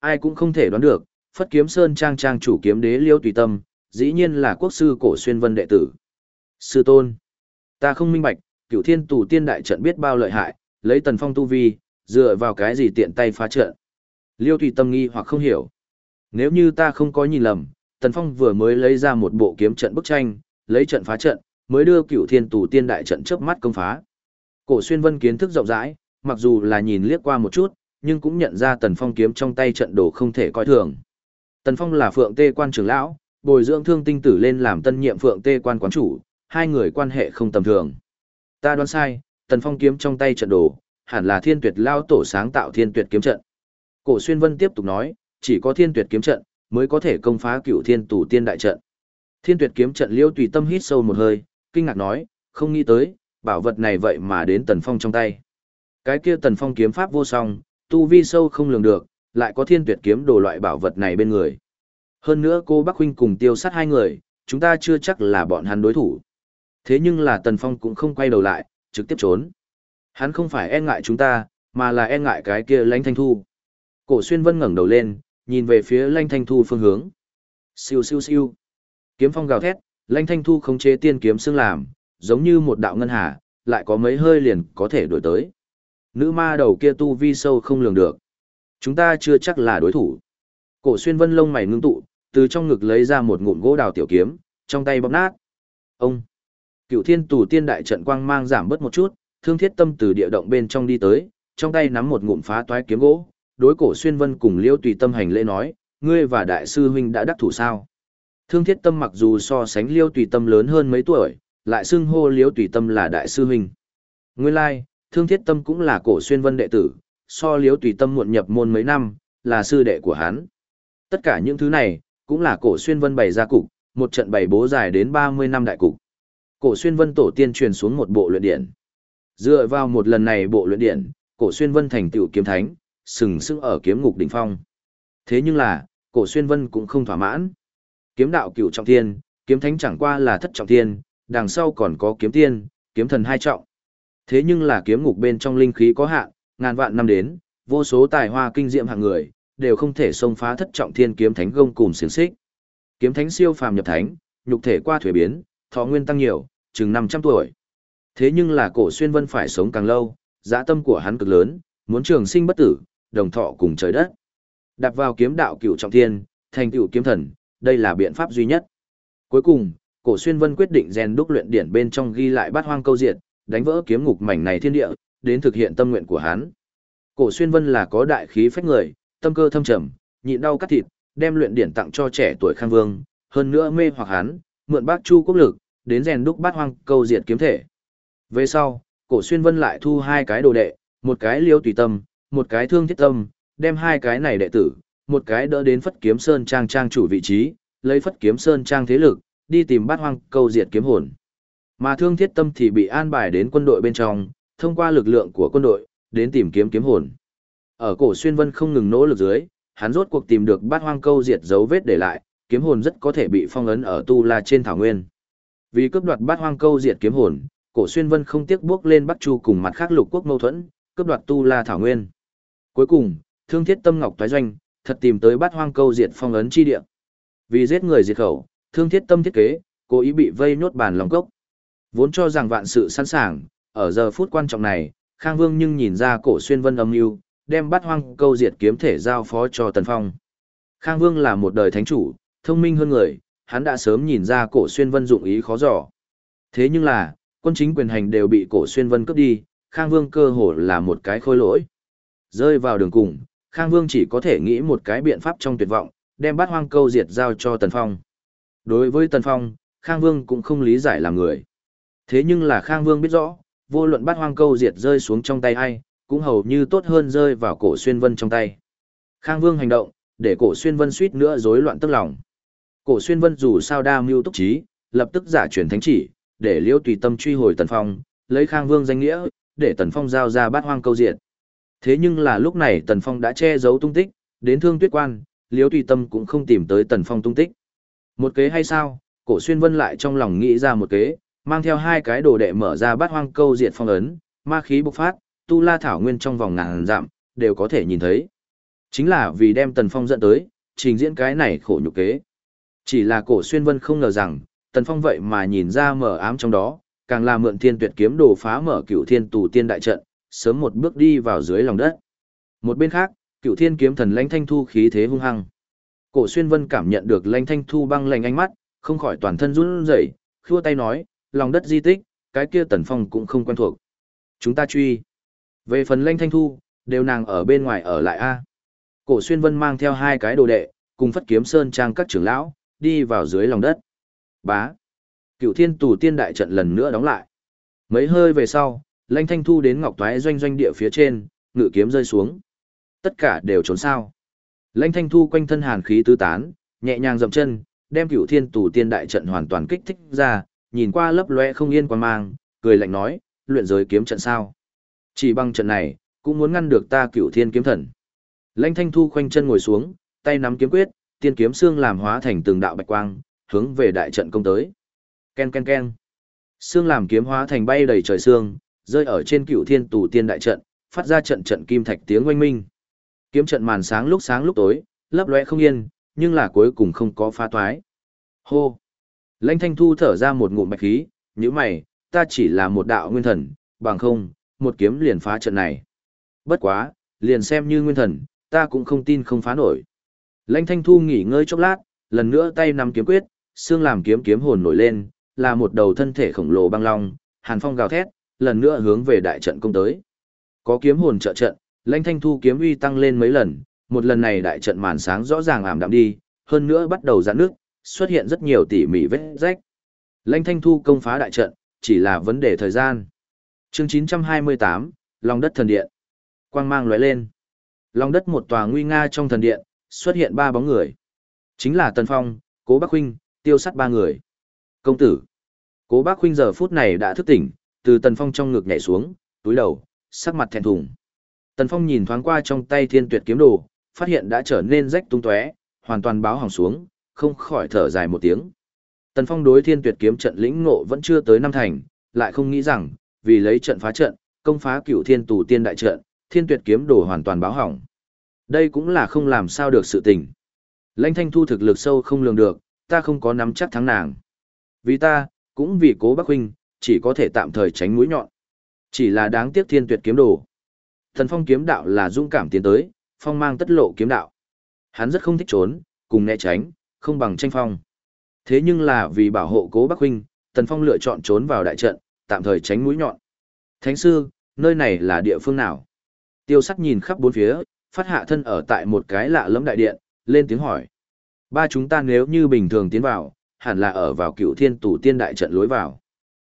[SPEAKER 1] Ai cũng không thể đoán được, Phất Kiếm Sơn trang trang chủ kiếm đế Liêu Tùy Tâm, dĩ nhiên là quốc sư cổ xuyên vân đệ tử. Sư tôn. Ta không minh bạch, cửu thiên tù tiên đại trận biết bao lợi hại, lấy tần phong tu vi, dựa vào cái gì tiện tay phá trận. Liêu Tùy Tâm nghi hoặc không hiểu. Nếu như ta không có nhìn lầm, Tần Phong vừa mới lấy ra một bộ kiếm trận bức tranh, lấy trận phá trận, mới đưa cửu thiên tù tiên đại trận trước mắt công phá. Cổ xuyên vân kiến thức rộng rãi, mặc dù là nhìn liếc qua một chút, nhưng cũng nhận ra Tần Phong kiếm trong tay trận đồ không thể coi thường. Tần Phong là phượng tê quan trưởng lão, bồi dưỡng thương tinh tử lên làm tân nhiệm phượng tê quan quán chủ, hai người quan hệ không tầm thường. Ta đoán sai, Tần Phong kiếm trong tay trận đồ, hẳn là thiên tuyệt lao tổ sáng tạo thiên tuyệt kiếm trận. Cổ xuyên vân tiếp tục nói, chỉ có thiên tuyệt kiếm trận, mới có thể công phá cửu thiên tù tiên đại trận. Thiên tuyệt kiếm trận liêu tùy tâm hít sâu một hơi, kinh ngạc nói, không nghĩ tới, bảo vật này vậy mà đến tần phong trong tay. Cái kia tần phong kiếm pháp vô song, tu vi sâu không lường được, lại có thiên tuyệt kiếm đồ loại bảo vật này bên người. Hơn nữa cô Bắc Huynh cùng tiêu sát hai người, chúng ta chưa chắc là bọn hắn đối thủ. Thế nhưng là tần phong cũng không quay đầu lại, trực tiếp trốn. Hắn không phải e ngại chúng ta, mà là e ngại cái kia lãnh thanh thu. Cổ xuyên vân ngẩng đầu lên, nhìn về phía lãnh thanh thu phương hướng. Siêu siêu siêu. Kiếm phong gào thét, lãnh thanh thu khống chế tiên kiếm xương làm, giống như một đạo ngân hà, lại có mấy hơi liền có thể đổi tới. Nữ ma đầu kia tu vi sâu không lường được. Chúng ta chưa chắc là đối thủ. Cổ xuyên vân lông mày ngưng tụ, từ trong ngực lấy ra một ngụm gỗ đào tiểu kiếm, trong tay bóp nát. Ông! Cựu thiên tù tiên đại trận quang mang giảm bớt một chút, thương thiết tâm từ địa động bên trong đi tới, trong tay nắm một ngụm phá toái kiếm gỗ, đối cổ xuyên vân cùng liêu tùy tâm hành lễ nói, ngươi và đại sư huynh đã đắc thủ sao. Thương thiết tâm mặc dù so sánh liêu tùy tâm lớn hơn mấy tuổi, lại xưng hô liêu tùy tâm là đại sư huynh. Nguyên lai, like, thương thiết tâm cũng là cổ xuyên vân đệ tử, so liêu tùy tâm muộn nhập môn mấy năm, là sư đệ của hắn. Tất cả những thứ này, cũng là cổ xuyên vân bày ra cục, một trận bày bố dài đến 30 năm đại cục. Cổ xuyên vân tổ tiên truyền xuống một bộ luyện điển. Dựa vào một lần này bộ luyện điển, cổ xuyên vân thành tựu kiếm thánh, sừng sững ở kiếm ngục đỉnh phong. Thế nhưng là, cổ xuyên vân cũng không thỏa mãn. Kiếm đạo cửu trọng thiên, kiếm thánh chẳng qua là thất trọng thiên, đằng sau còn có kiếm tiên, kiếm thần hai trọng. Thế nhưng là kiếm ngục bên trong linh khí có hạn, ngàn vạn năm đến, vô số tài hoa kinh diệm hạng người, đều không thể xông phá thất trọng thiên kiếm thánh gông cùng xiềng xích. Kiếm thánh siêu phàm nhập thánh, nhục thể qua thuế biến, thọ nguyên tăng nhiều, chừng 500 tuổi. Thế nhưng là cổ xuyên vân phải sống càng lâu, dã tâm của hắn cực lớn, muốn trường sinh bất tử, đồng thọ cùng trời đất. Đạp vào kiếm đạo cửu trọng thiên, thành tựu kiếm thần, đây là biện pháp duy nhất. Cuối cùng, cổ xuyên vân quyết định rèn đúc luyện điển bên trong ghi lại bát hoang câu diệt, đánh vỡ kiếm ngục mảnh này thiên địa, đến thực hiện tâm nguyện của hắn. Cổ xuyên vân là có đại khí phách người, tâm cơ thâm trầm, nhịn đau cắt thịt, đem luyện điển tặng cho trẻ tuổi khang vương, hơn nữa mê hoặc hắn, mượn bác chu quốc lực, đến rèn đúc bát hoang câu diệt kiếm thể. Về sau, cổ xuyên vân lại thu hai cái đồ đệ, một cái liêu tùy tâm, một cái thương thiết tâm, đem hai cái này đệ tử, một cái đỡ đến phất kiếm sơn trang trang chủ vị trí, lấy phất kiếm sơn trang thế lực, đi tìm bát hoang câu diệt kiếm hồn. Mà thương thiết tâm thì bị an bài đến quân đội bên trong, thông qua lực lượng của quân đội, đến tìm kiếm kiếm hồn. Ở cổ xuyên vân không ngừng nỗ lực dưới, hắn rốt cuộc tìm được bát hoang câu diệt dấu vết để lại, kiếm hồn rất có thể bị phong ấn ở tu la trên thảo nguyên. Vì cướp đoạt bát hoang câu diệt kiếm hồn, cổ xuyên vân không tiếc bước lên Bắc Chu cùng mặt khác lục quốc mâu thuẫn, cướp đoạt tu la thảo nguyên. Cuối cùng, thương thiết tâm ngọc toái doanh, thật tìm tới bát hoang câu diệt phong ấn chi địa. Vì giết người diệt khẩu, thương thiết tâm thiết kế, cố ý bị vây nhốt bàn lòng cốc. Vốn cho rằng vạn sự sẵn sàng, ở giờ phút quan trọng này, Khang Vương nhưng nhìn ra cổ xuyên vân âm mưu, đem bắt hoang câu diệt kiếm thể giao phó cho Tần Phong. Khang Vương là một đời thánh chủ, thông minh hơn người, hắn đã sớm nhìn ra cổ xuyên vân dụng ý khó dò. Thế nhưng là, quân chính quyền hành đều bị cổ xuyên vân cướp đi, Khang Vương cơ hồ là một cái khôi lỗi. Rơi vào đường cùng, Khang Vương chỉ có thể nghĩ một cái biện pháp trong tuyệt vọng, đem bắt hoang câu diệt giao cho Tần Phong. Đối với Tần Phong, Khang Vương cũng không lý giải là người. Thế nhưng là Khang Vương biết rõ, vô luận bắt hoang câu diệt rơi xuống trong tay ai, cũng hầu như tốt hơn rơi vào cổ xuyên vân trong tay. Khang Vương hành động, để cổ xuyên vân suýt nữa rối loạn tức lòng. Cổ xuyên vân dù sao đa mưu túc trí, lập tức giả truyền thánh chỉ, để liêu tùy tâm truy hồi tần phong, lấy khang vương danh nghĩa, để tần phong giao ra bát hoang câu diệt. Thế nhưng là lúc này tần phong đã che giấu tung tích, đến thương tuyết quan, liêu tùy tâm cũng không tìm tới tần phong tung tích. Một kế hay sao, cổ xuyên vân lại trong lòng nghĩ ra một kế, mang theo hai cái đồ đệ mở ra bát hoang câu diệt phong ấn, ma khí bộc phát, tu la thảo nguyên trong vòng ngàn dặm, đều có thể nhìn thấy. Chính là vì đem tần phong dẫn tới, trình diễn cái này khổ nhục kế. Chỉ là cổ xuyên vân không ngờ rằng, tần phong vậy mà nhìn ra mở ám trong đó, càng là mượn thiên tuyệt kiếm đồ phá mở cựu thiên tù tiên đại trận, sớm một bước đi vào dưới lòng đất. Một bên khác, cựu thiên kiếm thần lãnh thanh thu khí thế hung hăng. Cổ xuyên vân cảm nhận được lãnh thanh thu băng lạnh ánh mắt, không khỏi toàn thân run rẩy, khua tay nói, lòng đất di tích, cái kia tần phong cũng không quen thuộc. Chúng ta truy. Về phần lãnh thanh thu, đều nàng ở bên ngoài ở lại a. Cổ xuyên vân mang theo hai cái đồ đệ, cùng phất kiếm sơn trang các trưởng lão, đi vào dưới lòng đất. Bá. Cựu thiên tù tiên đại trận lần nữa đóng lại. Mấy hơi về sau, lãnh thanh thu đến ngọc toái doanh doanh địa phía trên, ngự kiếm rơi xuống. Tất cả đều trốn sao. Lãnh thanh thu quanh thân hàn khí tứ tán, nhẹ nhàng dậm chân, đem cựu thiên tù tiên đại trận hoàn toàn kích thích ra, nhìn qua lấp loe không yên quan mang, cười lạnh nói, luyện giới kiếm trận sao. Chỉ bằng trận này, cũng muốn ngăn được ta cựu thiên kiếm thần. Lãnh thanh thu khoanh chân ngồi xuống, tay nắm kiếm quyết, tiên kiếm xương làm hóa thành từng đạo bạch quang, hướng về đại trận công tới. Ken ken ken. Xương làm kiếm hóa thành bay đầy trời xương, rơi ở trên cựu thiên tù tiên đại trận, phát ra trận trận kim thạch tiếng oanh minh. Kiếm trận màn sáng lúc sáng lúc tối, lấp lóe không yên, nhưng là cuối cùng không có phá toái. Hô. Lãnh Thanh Thu thở ra một ngụm bạch khí, như mày, ta chỉ là một đạo nguyên thần, bằng không, một kiếm liền phá trận này. Bất quá, liền xem như nguyên thần, ta cũng không tin không phá nổi. Lãnh Thanh Thu nghỉ ngơi chốc lát, lần nữa tay nắm kiếm quyết, xương làm kiếm kiếm hồn nổi lên, là một đầu thân thể khổng lồ băng long, hàn phong gào thét, lần nữa hướng về đại trận công tới. Có kiếm hồn trợ trận, Lãnh Thanh Thu kiếm uy tăng lên mấy lần, một lần này đại trận màn sáng rõ ràng ảm đạm đi, hơn nữa bắt đầu giãn nước, xuất hiện rất nhiều tỉ mỉ vết rách. Lãnh Thanh Thu công phá đại trận, chỉ là vấn đề thời gian. Chương 928, Lòng đất thần điện. Quang mang lóe lên. Lòng đất một tòa nguy nga trong thần điện, xuất hiện ba bóng người. Chính là Tần Phong, Cố Bắc Huynh, tiêu sắt ba người. Công tử. Cố Bắc Huynh giờ phút này đã thức tỉnh, từ Tần Phong trong ngực nhảy xuống, túi đầu, sắc mặt thẹn thùng. Tần Phong nhìn thoáng qua trong tay thiên tuyệt kiếm đồ, phát hiện đã trở nên rách tung tóe, hoàn toàn báo hỏng xuống, không khỏi thở dài một tiếng. Tần Phong đối thiên tuyệt kiếm trận lĩnh ngộ vẫn chưa tới năm thành, lại không nghĩ rằng, vì lấy trận phá trận, công phá cửu thiên tù tiên đại trận, thiên tuyệt kiếm đồ hoàn toàn báo hỏng. Đây cũng là không làm sao được sự tình. Lãnh thanh thu thực lực sâu không lường được, ta không có nắm chắc thắng nàng. Vì ta, cũng vì cố bác huynh, chỉ có thể tạm thời tránh mũi nhọn. Chỉ là đáng tiếc thiên tuyệt kiếm đồ. Thần phong kiếm đạo là dũng cảm tiến tới, phong mang tất lộ kiếm đạo. Hắn rất không thích trốn, cùng né tránh, không bằng tranh phong. Thế nhưng là vì bảo hộ cố bác huynh, Tần Phong lựa chọn trốn vào đại trận, tạm thời tránh mũi nhọn. Thánh sư, nơi này là địa phương nào? Tiêu sắt nhìn khắp bốn phía, phát hạ thân ở tại một cái lạ lẫm đại điện, lên tiếng hỏi. Ba chúng ta nếu như bình thường tiến vào, hẳn là ở vào cựu thiên tủ tiên đại trận lối vào.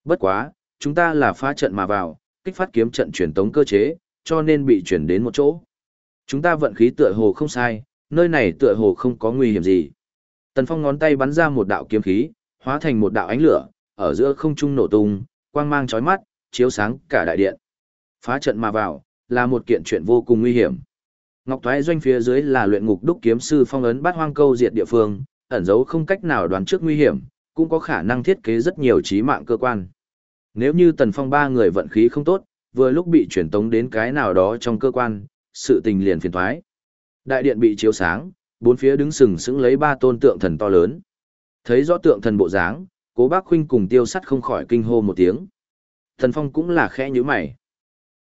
[SPEAKER 1] Bất quá, chúng ta là phá trận mà vào, kích phát kiếm trận truyền tống cơ chế, cho nên bị chuyển đến một chỗ. Chúng ta vận khí tựa hồ không sai, nơi này tựa hồ không có nguy hiểm gì. Tần Phong ngón tay bắn ra một đạo kiếm khí, hóa thành một đạo ánh lửa, ở giữa không trung nổ tung, quang mang chói mắt, chiếu sáng cả đại điện. Phá trận mà vào, là một kiện chuyện vô cùng nguy hiểm. Ngọc Thoái doanh phía dưới là luyện ngục đúc kiếm sư phong ấn bát hoang câu diệt địa phương, ẩn dấu không cách nào đoán trước nguy hiểm, cũng có khả năng thiết kế rất nhiều trí mạng cơ quan. Nếu như Tần Phong ba người vận khí không tốt, vừa lúc bị chuyển tống đến cái nào đó trong cơ quan, sự tình liền phiền thoái. Đại điện bị chiếu sáng, bốn phía đứng sừng sững lấy ba tôn tượng thần to lớn. Thấy rõ tượng thần bộ dáng, Cố Bác Khuynh cùng Tiêu Sắt không khỏi kinh hô một tiếng. Thần Phong cũng là khẽ nhíu mày.